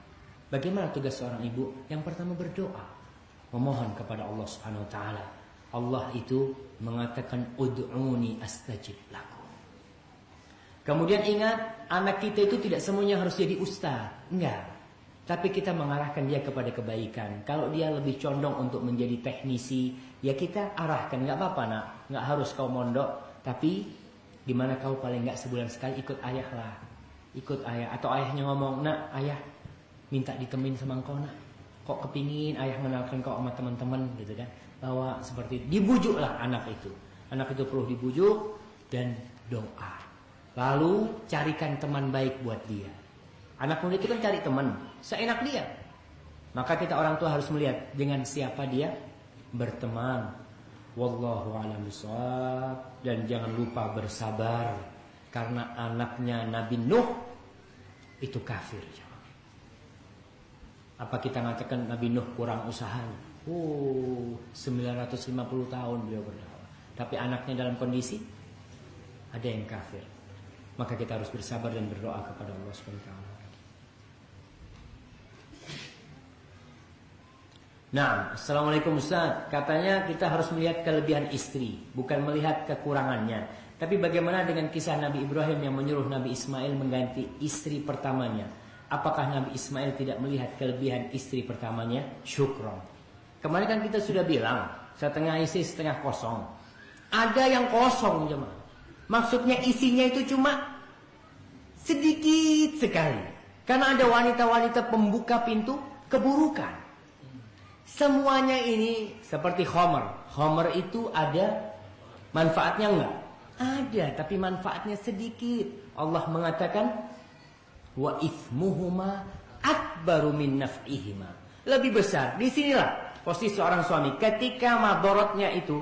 Bagaimana tugas seorang ibu? Yang pertama berdoa. Memohon kepada Allah Subhanahu wa taala. Allah itu mengatakan ud'uni astajib lakum. Kemudian ingat, anak kita itu tidak semuanya harus jadi ustaz. Enggak. Tapi kita mengarahkan dia kepada kebaikan. Kalau dia lebih condong untuk menjadi teknisi, ya kita arahkan. Nggak apa-apa nak, nggak harus kau mondok. Tapi di mana kau paling nggak sebulan sekali ikut ayah lah, ikut ayah. Atau ayahnya ngomong, nak ayah minta ditemenin sama kau nak. Kok kepingin ayah mengenalkan kau sama teman-teman gitu kan? Bahwa seperti itu. Dibujuklah anak itu. Anak itu perlu dibujuk dan doa. Lalu carikan teman baik buat dia. Anak muda itu kan cari teman, seenak dia. Maka kita orang tua harus melihat dengan siapa dia berteman. Wallahu a'lam dan jangan lupa bersabar karena anaknya Nabi Nuh itu kafir. Apa kita mengatakan Nabi Nuh kurang usahanya? Oh, 950 tahun beliau berdakwah. Tapi anaknya dalam kondisi ada yang kafir. Maka kita harus bersabar dan berdoa kepada Allah Subhanahu wa taala. Nah, Assalamualaikum Ustaz. Katanya kita harus melihat kelebihan istri, bukan melihat kekurangannya. Tapi bagaimana dengan kisah Nabi Ibrahim yang menyuruh Nabi Ismail mengganti istri pertamanya? Apakah Nabi Ismail tidak melihat kelebihan istri pertamanya? Syukron. Kemarin kan kita sudah bilang, setengah isi setengah kosong. Ada yang kosong cuma. Maksudnya isinya itu cuma sedikit sekali. Karena ada wanita-wanita pembuka pintu keburukan. Semuanya ini seperti homer. Homer itu ada manfaatnya enggak? Ada, tapi manfaatnya sedikit. Allah mengatakan wa ithmuhuma akbaru min naf'ihima. Lebih besar. Di sinilah posisi seorang suami ketika madorotnya itu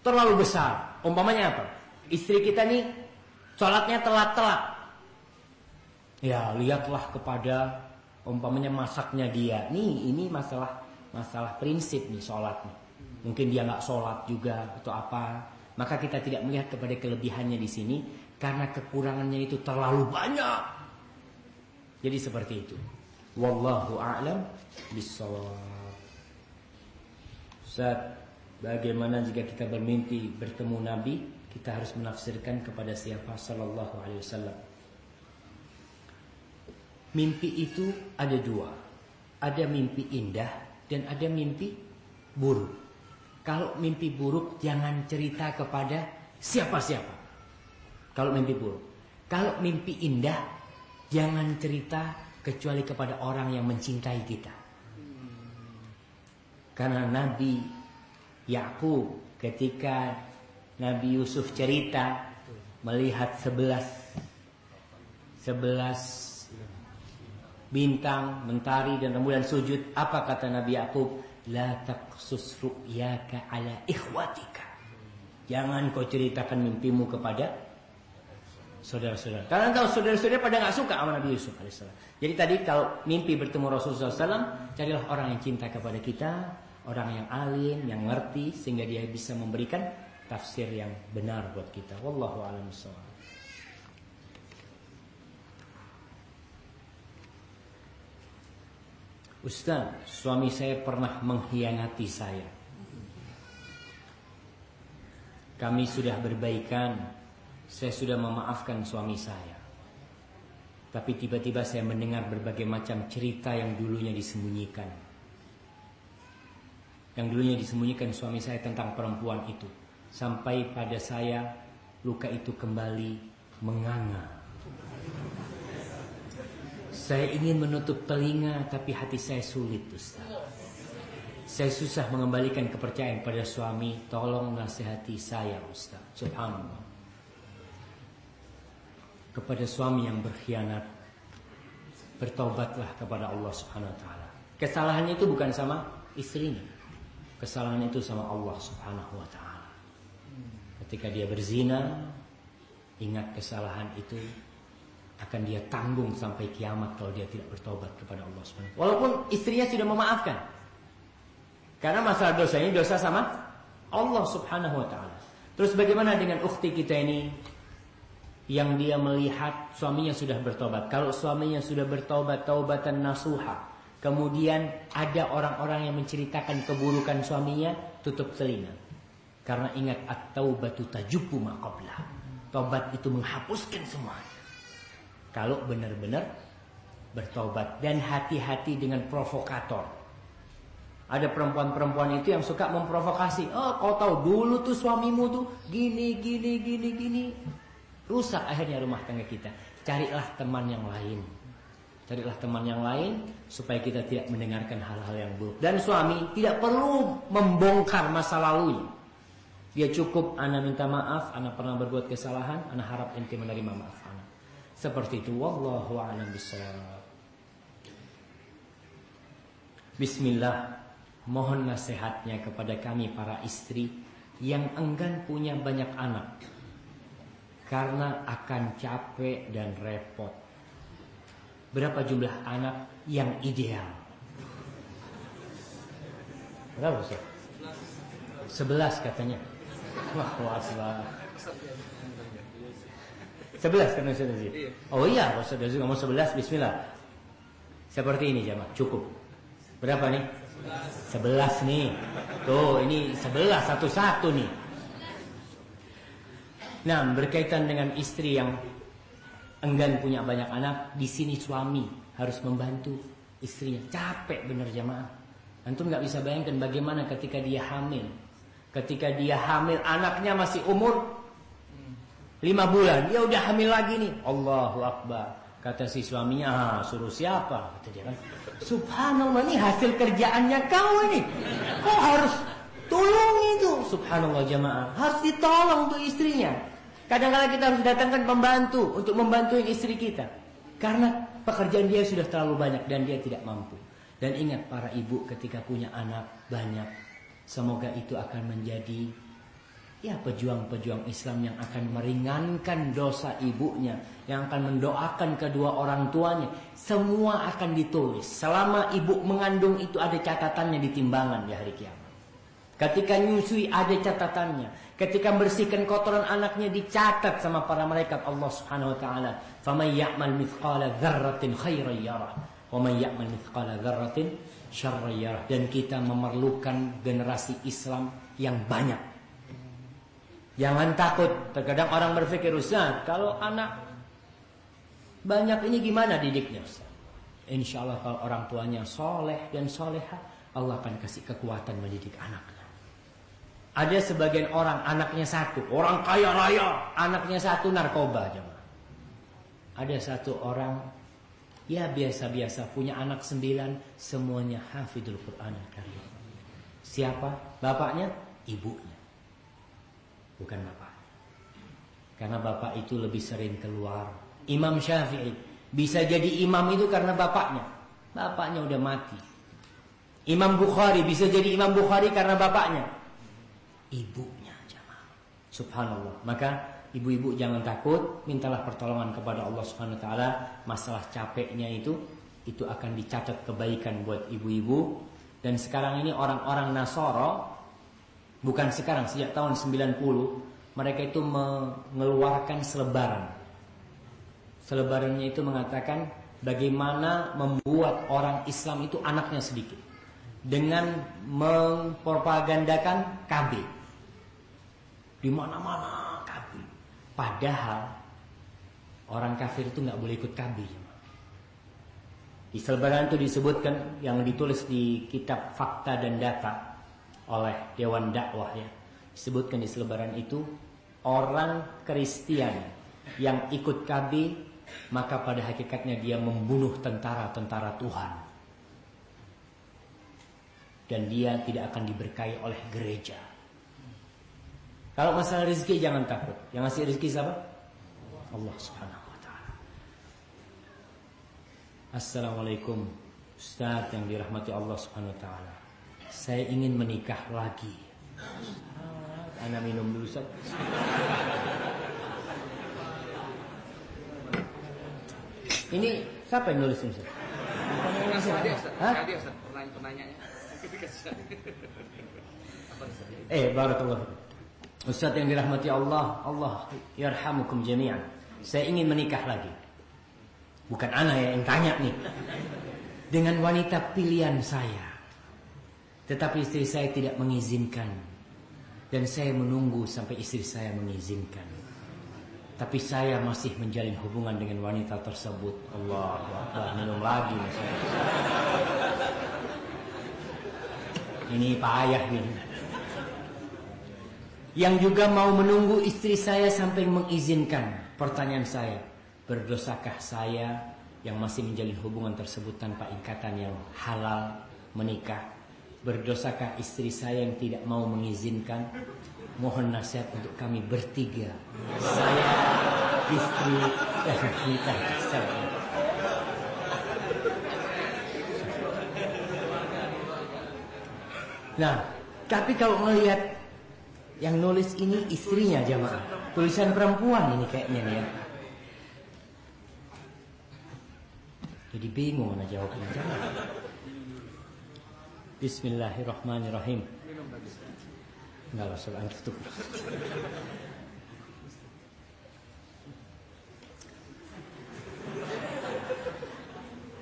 terlalu besar. Umpamanya apa? Istri kita nih sholatnya telat-telat. Ya, lihatlah kepada umpamanya masaknya dia. Nih, ini masalah masalah prinsip nih sholat nih. Mungkin dia nggak sholat juga atau apa. Maka kita tidak melihat kepada kelebihannya di sini karena kekurangannya itu terlalu banyak. Jadi seperti itu. Wallahu a'lam bishawab. Ustaz, bagaimana jika kita bermimpi bertemu Nabi, kita harus menafsirkan kepada siapa sallallahu alaihi wasallam. Mimpi itu ada dua. Ada mimpi indah dan ada mimpi buruk. Kalau mimpi buruk jangan cerita kepada siapa-siapa. Kalau mimpi buruk. Kalau mimpi indah jangan cerita kecuali kepada orang yang mencintai kita. Karena Nabi Yakub ketika Nabi Yusuf cerita melihat sebelas sebelas bintang, mentari dan rembulan sujud. Apa kata Nabi Yakub? La taqsus ru'yaka ala ikhwatika. Jangan kau ceritakan mimpimu kepada saudara-saudara. Karena tahu saudara-saudara pada nggak suka sama Nabi Yusuf alaihissalam. Jadi tadi kalau mimpi bertemu Rasulullah SAW, carilah orang yang cinta kepada kita, orang yang alim, yang ngerti, sehingga dia bisa memberikan tafsir yang benar buat kita. Wallahu a'lam bishawab. Ustaz, suami saya pernah mengkhianati saya. Kami sudah berbaikan, saya sudah memaafkan suami saya. Tapi tiba-tiba saya mendengar berbagai macam cerita yang dulunya disembunyikan. Yang dulunya disembunyikan suami saya tentang perempuan itu. Sampai pada saya luka itu kembali menganga. Saya ingin menutup telinga tapi hati saya sulit Ustaz. Saya susah mengembalikan kepercayaan pada suami. Tolong nasihati saya Ustaz. Subhanallah. Kepada suami yang berkhianat. Bertobatlah kepada Allah Subhanahu wa taala. Kesalahannya itu bukan sama istrinya. Kesalahan itu sama Allah Subhanahu wa taala. Ketika dia berzina, ingat kesalahan itu akan dia tanggung sampai kiamat kalau dia tidak bertobat kepada Allah Subhanahu Walaupun istrinya sudah memaafkan. Karena masalah dosa ini dosa sama Allah Subhanahu wa taala. Terus bagaimana dengan ukhti kita ini yang dia melihat suaminya sudah bertobat. Kalau suaminya sudah bertobat taubatan nasuha, kemudian ada orang-orang yang menceritakan keburukan suaminya, tutup telinga. Karena ingat at-taubatu tajubbu ma Tobat itu menghapuskan semuanya. Kalau benar-benar bertobat dan hati-hati dengan provokator. Ada perempuan-perempuan itu yang suka memprovokasi. Oh, kau tahu dulu tuh suamimu tuh gini, gini, gini, gini. Rusak akhirnya rumah tangga kita. Carilah teman yang lain. Carilah teman yang lain supaya kita tidak mendengarkan hal-hal yang buruk. Dan suami tidak perlu membongkar masa lalunya. Dia cukup anak minta maaf, anak pernah berbuat kesalahan, anak harap ente menerima maaf. Seperti itu wallahu a'lam bishawab. Bismillah, mohon nasihatnya kepada kami para istri yang enggan punya banyak anak karena akan capek dan repot. Berapa jumlah anak yang ideal? Berapa sih? Sebelas katanya. Wah, wah, wah. Sebelas kan Ustaz Aziz? Iya. Oh iya, Ustaz Aziz ngomong sebelas, bismillah. Seperti ini jamaah, cukup. Berapa nih? Sebelas nih. Tuh, ini sebelas, satu-satu nih. Nah, berkaitan dengan istri yang enggan punya banyak anak, di sini suami harus membantu istrinya. Capek bener jamaah. Antum nggak bisa bayangkan bagaimana ketika dia hamil. Ketika dia hamil, anaknya masih umur Lima bulan, dia udah hamil lagi nih. Allahu Akbar. Kata si suaminya, ah, suruh siapa? Kata dia kan. Subhanallah, ini hasil kerjaannya kau ini. Kau harus tolong itu. Subhanallah jamaah. Harus ditolong untuk istrinya. Kadang-kadang kita harus datangkan pembantu untuk membantu istri kita. Karena pekerjaan dia sudah terlalu banyak dan dia tidak mampu. Dan ingat para ibu ketika punya anak banyak. Semoga itu akan menjadi ya pejuang-pejuang Islam yang akan meringankan dosa ibunya, yang akan mendoakan kedua orang tuanya, semua akan ditulis. Selama ibu mengandung itu ada catatannya di timbangan di hari kiamat. Ketika nyusui ada catatannya. Ketika bersihkan kotoran anaknya dicatat sama para malaikat Allah Subhanahu wa taala. "Faman ya'mal mithqala dzarratin khairan yarah, wa man ya'mal mithqala dzarratin syarran yarah." Dan kita memerlukan generasi Islam yang banyak Jangan takut. Terkadang orang berpikir, Ustaz, kalau anak banyak ini gimana didiknya Ustaz? Insya Allah kalau orang tuanya soleh dan soleha, Allah akan kasih kekuatan mendidik anaknya. Ada sebagian orang anaknya satu, orang kaya raya, anaknya satu narkoba jemaah. Ada satu orang ya biasa-biasa punya anak sembilan, semuanya hafidul Quran. Siapa? Bapaknya ibunya. Bukan bapak. Karena bapak itu lebih sering keluar. Imam Syafi'i bisa jadi imam itu karena bapaknya. Bapaknya udah mati. Imam Bukhari bisa jadi Imam Bukhari karena bapaknya. Ibunya jamaah. Subhanallah. Maka ibu-ibu jangan takut, mintalah pertolongan kepada Allah Subhanahu wa taala. Masalah capeknya itu itu akan dicatat kebaikan buat ibu-ibu dan sekarang ini orang-orang Nasoro bukan sekarang sejak tahun 90 mereka itu mengeluarkan selebaran. Selebarannya itu mengatakan bagaimana membuat orang Islam itu anaknya sedikit dengan mempropagandakan KB. Di mana-mana KB. Padahal orang kafir itu nggak boleh ikut KB. Di selebaran itu disebutkan yang ditulis di kitab Fakta dan Data oleh Dewan Dakwah ya disebutkan di selebaran itu orang Kristen yang ikut KB maka pada hakikatnya dia membunuh tentara-tentara Tuhan dan dia tidak akan diberkahi oleh gereja. Kalau masalah rezeki jangan takut. Yang ngasih rezeki siapa? Allah Subhanahu wa taala. Assalamualaikum Ustaz yang dirahmati Allah Subhanahu wa taala. Saya ingin menikah lagi. Anda minum dulu Ustaz. Ini siapa yang nulis ini Ustaz? Hah? Eh, barakallahu Ustaz yang dirahmati Allah, Allah yarhamukum jami'an. Saya ingin menikah lagi. Bukan anak ya yang tanya nih. Dengan wanita pilihan saya. Tetapi istri saya tidak mengizinkan. Dan saya menunggu sampai istri saya mengizinkan. Tapi saya masih menjalin hubungan dengan wanita tersebut. Allah Akbar, minum lagi. Misalnya. Ini payah ini. Yang juga mau menunggu istri saya sampai mengizinkan. Pertanyaan saya, berdosakah saya yang masih menjalin hubungan tersebut tanpa ikatan yang halal menikah? Berdosakah istri saya yang tidak mau mengizinkan? Mohon nasihat untuk kami bertiga. Saya, istri, dan kita. Nah, tapi kalau melihat yang nulis ini istrinya jamaah. Tulisan perempuan ini kayaknya nih ya. Jadi bingung mana jawabnya. Bismillahirrahmanirrahim. Enggak lah, soal tutup.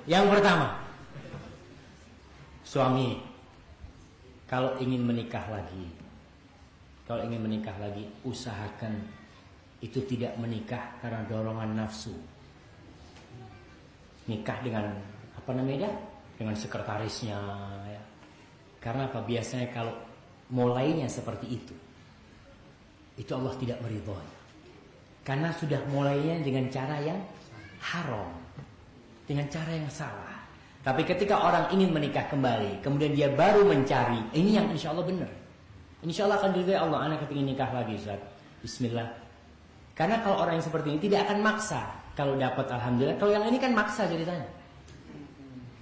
Yang pertama, suami kalau ingin menikah lagi, kalau ingin menikah lagi, usahakan itu tidak menikah karena dorongan nafsu. Nikah dengan apa namanya? Dengan sekretarisnya ya. Karena apa? Biasanya kalau mulainya seperti itu, itu Allah tidak meridhoi. Karena sudah mulainya dengan cara yang haram, dengan cara yang salah. Tapi ketika orang ingin menikah kembali, kemudian dia baru mencari, ini yang insya Allah benar. Insya Allah akan diridhoi Allah. Anak ingin nikah lagi, Ustaz. Bismillah. Karena kalau orang yang seperti ini tidak akan maksa. Kalau dapat Alhamdulillah. Kalau yang ini kan maksa ceritanya.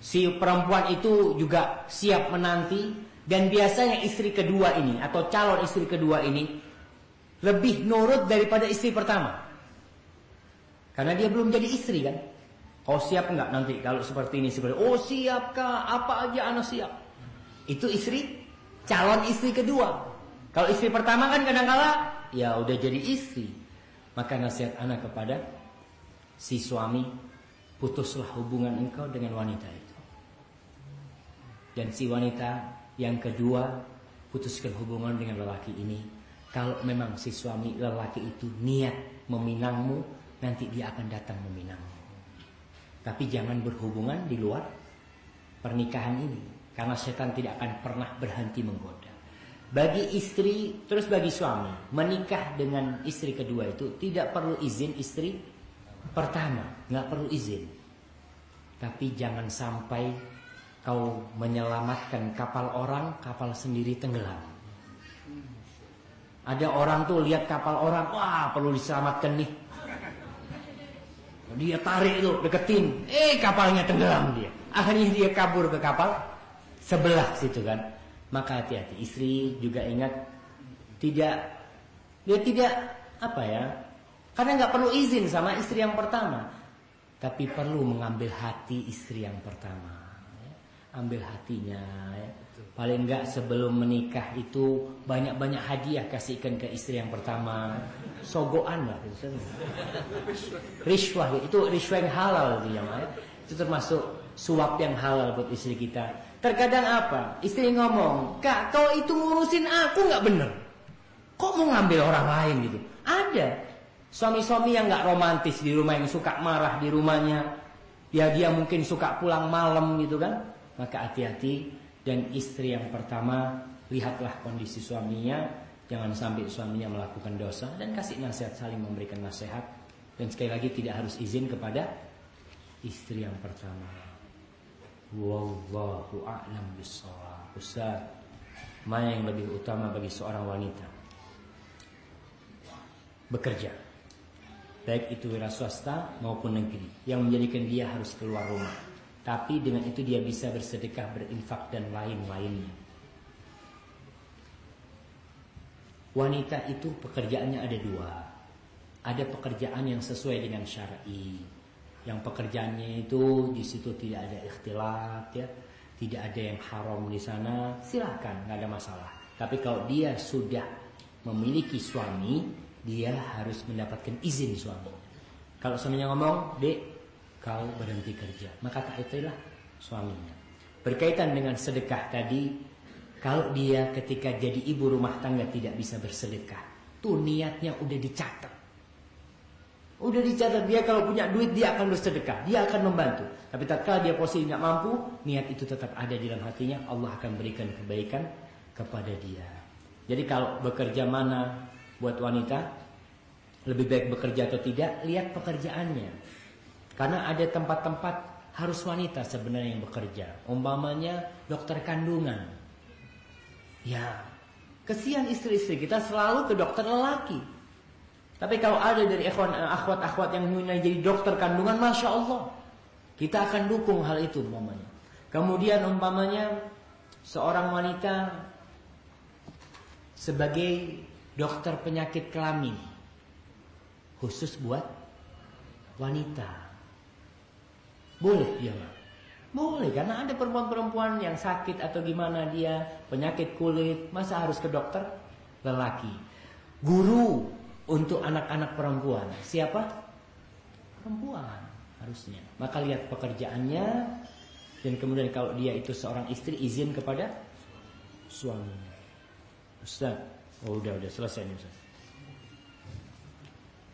Si perempuan itu juga siap menanti. Dan biasanya istri kedua ini. Atau calon istri kedua ini. Lebih nurut daripada istri pertama. Karena dia belum jadi istri kan. Oh siap enggak nanti kalau seperti ini seperti Oh siap kak apa aja anak siap Itu istri calon istri kedua Kalau istri pertama kan kadang-kala Ya udah jadi istri Maka nasihat anak kepada Si suami Putuslah hubungan engkau dengan wanita itu Dan si wanita Yang kedua Putuskan hubungan dengan lelaki ini Kalau memang si suami lelaki itu Niat meminangmu Nanti dia akan datang meminangmu tapi jangan berhubungan di luar pernikahan ini. Karena setan tidak akan pernah berhenti menggoda. Bagi istri, terus bagi suami, menikah dengan istri kedua itu tidak perlu izin istri pertama. nggak perlu izin. Tapi jangan sampai kau menyelamatkan kapal orang, kapal sendiri tenggelam. Ada orang tuh lihat kapal orang, wah perlu diselamatkan nih. Dia tarik itu, deketin, eh kapalnya tenggelam dia. Akhirnya dia kabur ke kapal sebelah situ kan. Maka hati-hati, istri juga ingat tidak dia tidak apa ya? Karena nggak perlu izin sama istri yang pertama, tapi perlu mengambil hati istri yang pertama. Ambil hatinya, ya. paling nggak sebelum menikah itu banyak-banyak hadiah kasihkan ke istri yang pertama. Sogoan lah, riswah itu riswah yang halal dia, ya. itu termasuk suap yang halal buat istri kita. Terkadang apa? Istri ngomong, kak kau itu ngurusin aku nggak bener. Kok mau ngambil orang lain gitu? Ada. Suami-suami yang nggak romantis di rumah yang suka marah di rumahnya. Ya dia mungkin suka pulang malam gitu kan. Maka hati-hati. Dan istri yang pertama, lihatlah kondisi suaminya. Jangan sampai suaminya melakukan dosa. Dan kasih nasihat, saling memberikan nasihat. Dan sekali lagi tidak harus izin kepada istri yang pertama. Wallahu a'lam bishawab. Ustaz, mana yang lebih utama bagi seorang wanita? Bekerja. Baik itu wira swasta maupun negeri yang menjadikan dia harus keluar rumah. Tapi dengan itu dia bisa bersedekah, berinfak dan lain-lainnya. Wanita itu pekerjaannya ada dua. Ada pekerjaan yang sesuai dengan syar'i yang pekerjaannya itu di situ tidak ada ikhtilat ya, tidak ada yang haram di sana, silahkan nggak ada masalah. Tapi kalau dia sudah memiliki suami, dia harus mendapatkan izin suami. Kalau suaminya ngomong, dek, kau berhenti kerja, maka tak itulah suaminya. Berkaitan dengan sedekah tadi, kalau dia ketika jadi ibu rumah tangga tidak bisa bersedekah, tuh niatnya udah dicatat. Udah dicatat dia kalau punya duit dia akan bersedekah, dia akan membantu. Tapi tatkala dia posisi nggak mampu, niat itu tetap ada di dalam hatinya, Allah akan berikan kebaikan kepada dia. Jadi kalau bekerja mana buat wanita, lebih baik bekerja atau tidak, lihat pekerjaannya. Karena ada tempat-tempat harus wanita sebenarnya yang bekerja. Umpamanya dokter kandungan. Ya, kesian istri-istri kita selalu ke dokter lelaki. Tapi kalau ada dari eh, akhwat-akhwat yang ingin jadi dokter kandungan, masya Allah, kita akan dukung hal itu umpamanya. Kemudian umpamanya seorang wanita sebagai dokter penyakit kelamin khusus buat wanita. Boleh dia mah. Boleh karena ada perempuan-perempuan yang sakit atau gimana dia penyakit kulit, masa harus ke dokter lelaki. Guru untuk anak-anak perempuan. Siapa? Perempuan harusnya. Maka lihat pekerjaannya dan kemudian kalau dia itu seorang istri izin kepada suaminya. Ustaz, oh udah udah selesai nih Ustaz.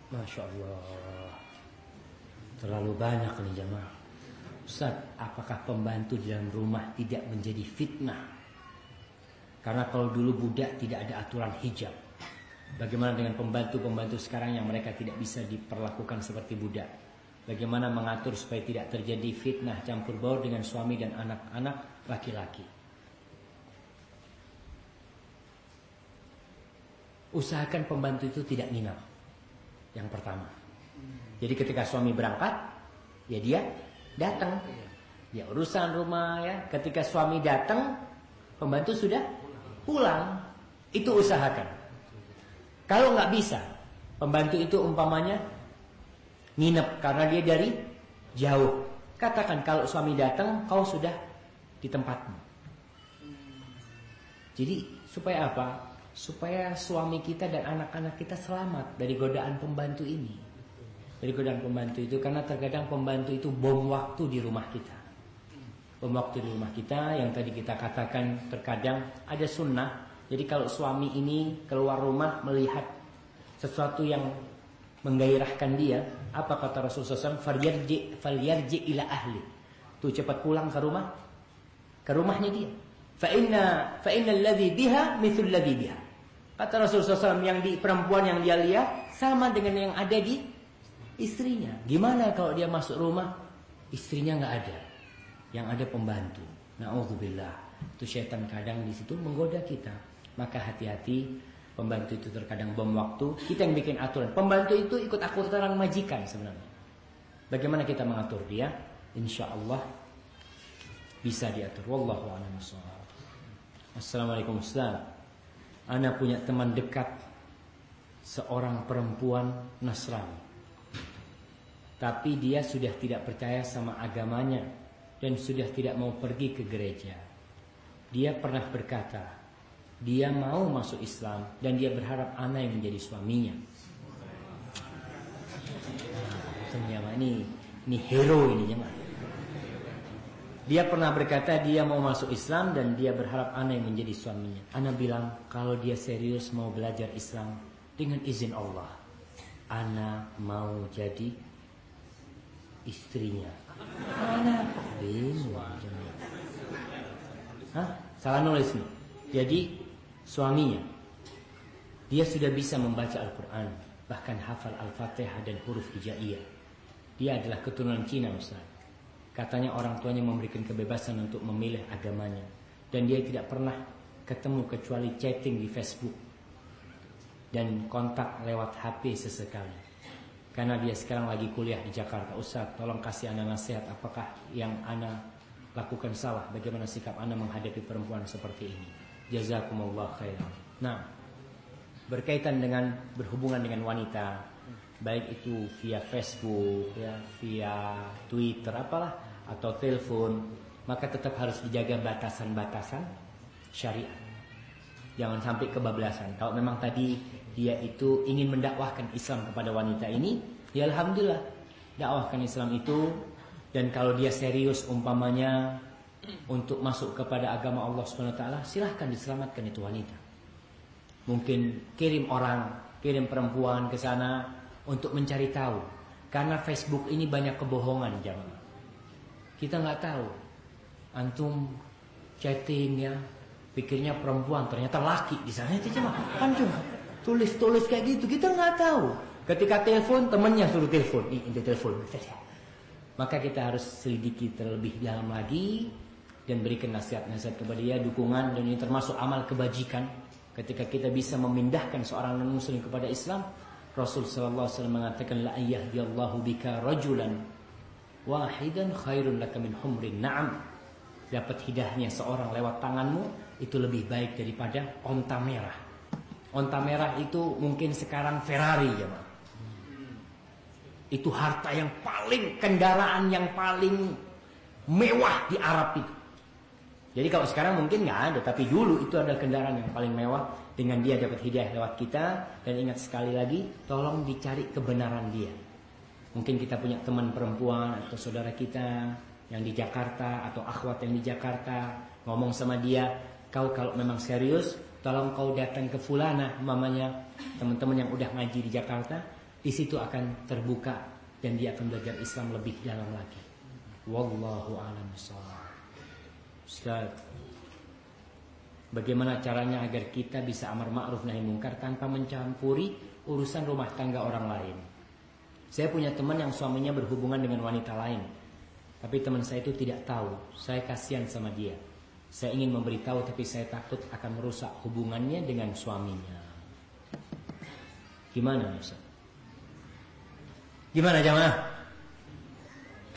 Masya Allah Terlalu banyak nih jamaah Ustaz, apakah pembantu di dalam rumah tidak menjadi fitnah? Karena kalau dulu budak tidak ada aturan hijab Bagaimana dengan pembantu-pembantu sekarang yang mereka tidak bisa diperlakukan seperti budak? Bagaimana mengatur supaya tidak terjadi fitnah campur baur dengan suami dan anak-anak laki-laki? Usahakan pembantu itu tidak nginap. Yang pertama. Jadi ketika suami berangkat, ya dia datang. Ya urusan rumah ya. Ketika suami datang, pembantu sudah pulang. Itu usahakan. Kalau nggak bisa, pembantu itu umpamanya nginep karena dia dari jauh. Katakan kalau suami datang, kau sudah di tempatmu. Jadi supaya apa? Supaya suami kita dan anak-anak kita selamat dari godaan pembantu ini. Dari godaan pembantu itu karena terkadang pembantu itu bom waktu di rumah kita. Bom waktu di rumah kita yang tadi kita katakan terkadang ada sunnah jadi kalau suami ini keluar rumah melihat sesuatu yang menggairahkan dia, apa kata Rasulullah SAW? Falyarji, falyarji ila ahli. Tuh cepat pulang ke rumah, ke rumahnya dia. Fa inna fa inna alladhi biha ladhi biha. Kata Rasulullah SAW yang di perempuan yang dia lihat sama dengan yang ada di istrinya. Gimana kalau dia masuk rumah istrinya nggak ada, yang ada pembantu. Nauzubillah. Itu setan kadang di situ menggoda kita. Maka hati-hati pembantu itu terkadang bom waktu. Kita yang bikin aturan. Pembantu itu ikut aturan majikan sebenarnya. Bagaimana kita mengatur dia? Insya Allah bisa diatur. Wallahu a'lam Assalamualaikum Ustaz. Ana punya teman dekat seorang perempuan Nasrani. Tapi dia sudah tidak percaya sama agamanya dan sudah tidak mau pergi ke gereja. Dia pernah berkata, dia mau masuk Islam dan dia berharap anak yang menjadi suaminya. Nah, ini ini hero ini jemaah. Dia pernah berkata dia mau masuk Islam dan dia berharap anak yang menjadi suaminya. Ana bilang kalau dia serius mau belajar Islam dengan izin Allah, Ana mau jadi istrinya. Mana? Bingung. Hah? Salah nulis nih. Jadi suaminya dia sudah bisa membaca Al-Quran bahkan hafal Al-Fatihah dan huruf hijaiyah. Dia adalah keturunan Cina Ustaz. Katanya orang tuanya memberikan kebebasan untuk memilih agamanya dan dia tidak pernah ketemu kecuali chatting di Facebook dan kontak lewat HP sesekali. Karena dia sekarang lagi kuliah di Jakarta. Ustaz tolong kasih anak nasihat Apakah yang anak lakukan salah? Bagaimana sikap anak menghadapi perempuan seperti ini? Jazakumullah khairan. Nah Berkaitan dengan berhubungan dengan wanita Baik itu via Facebook ya, Via Twitter apalah Atau telepon Maka tetap harus dijaga batasan-batasan syariat. Jangan sampai kebablasan. Kalau memang tadi dia itu ingin mendakwahkan Islam kepada wanita ini, ya alhamdulillah dakwahkan Islam itu dan kalau dia serius umpamanya untuk masuk kepada agama Allah Subhanahu wa taala, silahkan diselamatkan itu wanita. Mungkin kirim orang, kirim perempuan ke sana untuk mencari tahu. Karena Facebook ini banyak kebohongan jangan. Kita nggak tahu. Antum chatting ya, pikirnya perempuan ternyata laki di sana itu cuma antum tulis-tulis kayak gitu. Kita nggak tahu. Ketika telepon temennya suruh telepon. Ini telepon. Maka kita harus selidiki terlebih dalam lagi dan berikan nasihat-nasihat kepada dia dukungan dan ini termasuk amal kebajikan. Ketika kita bisa memindahkan seorang non muslim kepada Islam Rasul sallallahu alaihi mengatakan la ayyadiyallahu bika rajulan wahidan khairun laka min humrin na'am. Dapat hidayahnya seorang lewat tanganmu itu lebih baik daripada onta merah Onta merah itu mungkin sekarang Ferrari ya Pak. Itu harta yang paling kendaraan yang paling mewah di Arab itu. Jadi kalau sekarang mungkin nggak ada, tapi dulu itu adalah kendaraan yang paling mewah. Dengan dia dapat hidayah lewat kita. Dan ingat sekali lagi, tolong dicari kebenaran dia. Mungkin kita punya teman perempuan atau saudara kita yang di Jakarta atau akhwat yang di Jakarta ngomong sama dia, kau kalau memang serius Tolong kau datang ke fulana mamanya teman-teman yang udah ngaji di Jakarta, di situ akan terbuka dan dia akan belajar Islam lebih dalam lagi. Wallahu a'lam Ustaz, bagaimana caranya agar kita bisa amar ma'ruf nahi mungkar tanpa mencampuri urusan rumah tangga orang lain? Saya punya teman yang suaminya berhubungan dengan wanita lain. Tapi teman saya itu tidak tahu. Saya kasihan sama dia. Saya ingin memberitahu tapi saya takut akan merusak hubungannya dengan suaminya. Gimana Ustaz? Gimana jamaah?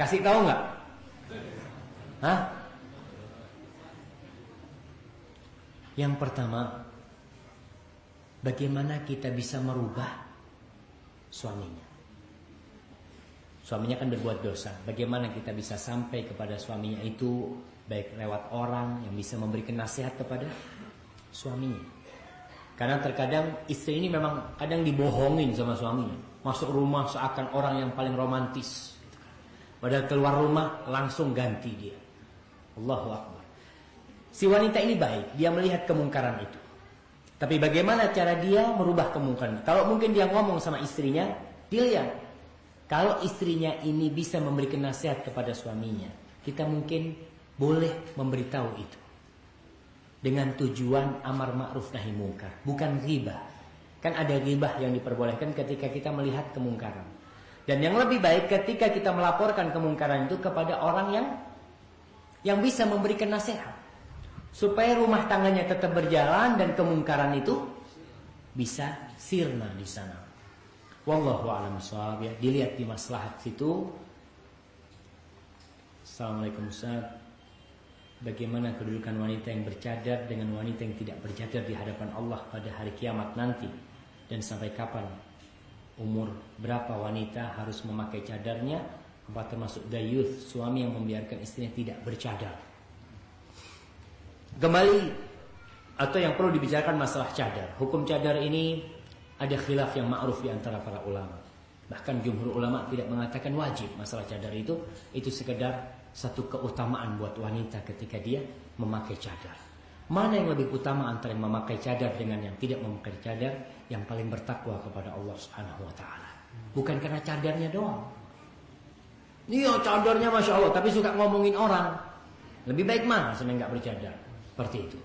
Kasih tahu nggak? Hah? Yang pertama, bagaimana kita bisa merubah suaminya? Suaminya kan berbuat dosa. Bagaimana kita bisa sampai kepada suaminya itu baik lewat orang yang bisa memberikan nasihat kepada suaminya. Karena terkadang istri ini memang kadang dibohongin sama suaminya. Masuk rumah seakan orang yang paling romantis. Padahal keluar rumah langsung ganti dia. Allahu Akbar. Si wanita ini baik, dia melihat kemungkaran itu. Tapi bagaimana cara dia merubah kemungkaran? Kalau mungkin dia ngomong sama istrinya, dilihat. Kalau istrinya ini bisa memberikan nasihat kepada suaminya, kita mungkin boleh memberitahu itu dengan tujuan amar ma'ruf nahi mungkar, bukan riba. Kan ada riba yang diperbolehkan ketika kita melihat kemungkaran. Dan yang lebih baik ketika kita melaporkan kemungkaran itu kepada orang yang yang bisa memberikan nasihat. supaya rumah tangganya tetap berjalan dan kemungkaran itu bisa sirna di sana. Wallahu a'lam ya. Dilihat di maslahat situ. Assalamualaikum Ustaz. Bagaimana kedudukan wanita yang bercadar dengan wanita yang tidak bercadar di hadapan Allah pada hari kiamat nanti? Dan sampai kapan umur berapa wanita harus memakai cadarnya? Apa termasuk dayuth suami yang membiarkan istrinya tidak bercadar? Kembali atau yang perlu dibicarakan masalah cadar. Hukum cadar ini ada khilaf yang ma'ruf di antara para ulama. Bahkan jumhur ulama tidak mengatakan wajib masalah cadar itu. Itu sekedar satu keutamaan buat wanita ketika dia memakai cadar. Mana yang lebih utama antara yang memakai cadar dengan yang tidak memakai cadar? Yang paling bertakwa kepada Allah Subhanahu wa taala. Bukan karena cadarnya doang. Iya cadarnya Masya Allah Tapi suka ngomongin orang. Lebih baik mana sebenarnya bercadar? Seperti itu.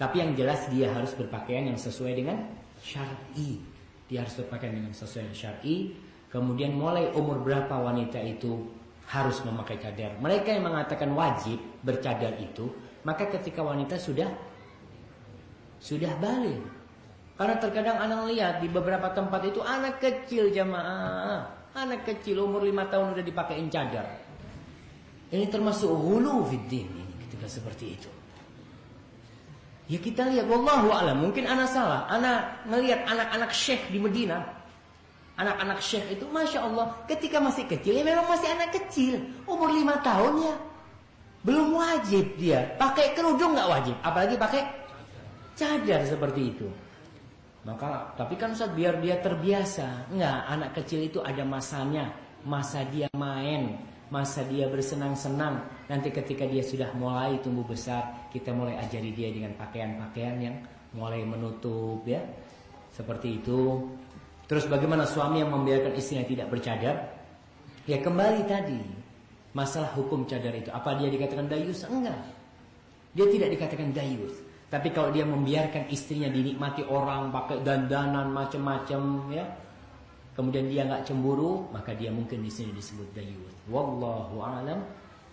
Tapi yang jelas dia harus berpakaian yang sesuai dengan syar'i. Dia harus berpakaian dengan sesuai dengan syar'i. Kemudian mulai umur berapa wanita itu harus memakai cadar. Mereka yang mengatakan wajib bercadar itu, maka ketika wanita sudah sudah balik. Karena terkadang anak lihat di beberapa tempat itu anak kecil jamaah, anak kecil umur lima tahun sudah dipakein cadar. Ini termasuk hulu fiddin ini ketika seperti itu. Ya kita lihat, wallahu alam, mungkin anak salah. Anak melihat anak-anak syekh di Medina, Anak-anak syekh itu Masya Allah ketika masih kecil ya memang masih anak kecil. Umur lima tahun ya. Belum wajib dia. Pakai kerudung nggak wajib. Apalagi pakai cadar seperti itu. Maka tapi kan Ustaz biar dia terbiasa. Enggak, anak kecil itu ada masanya. Masa dia main, masa dia bersenang-senang. Nanti ketika dia sudah mulai tumbuh besar, kita mulai ajari dia dengan pakaian-pakaian yang mulai menutup ya. Seperti itu. Terus bagaimana suami yang membiarkan istrinya tidak bercadar? Ya kembali tadi masalah hukum cadar itu. Apa dia dikatakan dayus? Enggak. Dia tidak dikatakan dayus. Tapi kalau dia membiarkan istrinya dinikmati orang pakai dandanan macam-macam ya, kemudian dia nggak cemburu, maka dia mungkin di sini disebut dayus. Wallahu a'lam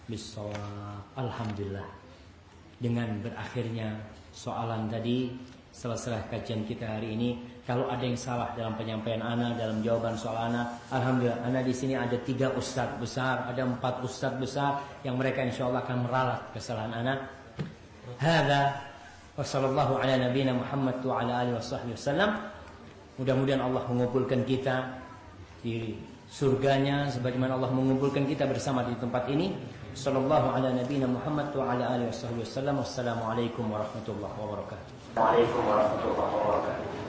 bishawab. Alhamdulillah. Dengan berakhirnya soalan tadi selesai kajian kita hari ini. Kalau ada yang salah dalam penyampaian Ana dalam jawaban soal Ana, alhamdulillah Ana di sini ada tiga ustadz besar, ada empat ustadz besar yang mereka insya Allah akan meralat kesalahan Ana. Hada wassalamualaikum ala nabiyina Muhammad wa ala alihi wasallam. Mudah-mudahan Allah mengumpulkan kita di surganya sebagaimana Allah mengumpulkan kita bersama di tempat ini. Sallallahu ala nabiyina Muhammad wa ala alihi wasallam. Wassalamualaikum warahmatullahi wabarakatuh. Waalaikumsalam warahmatullahi wabarakatuh.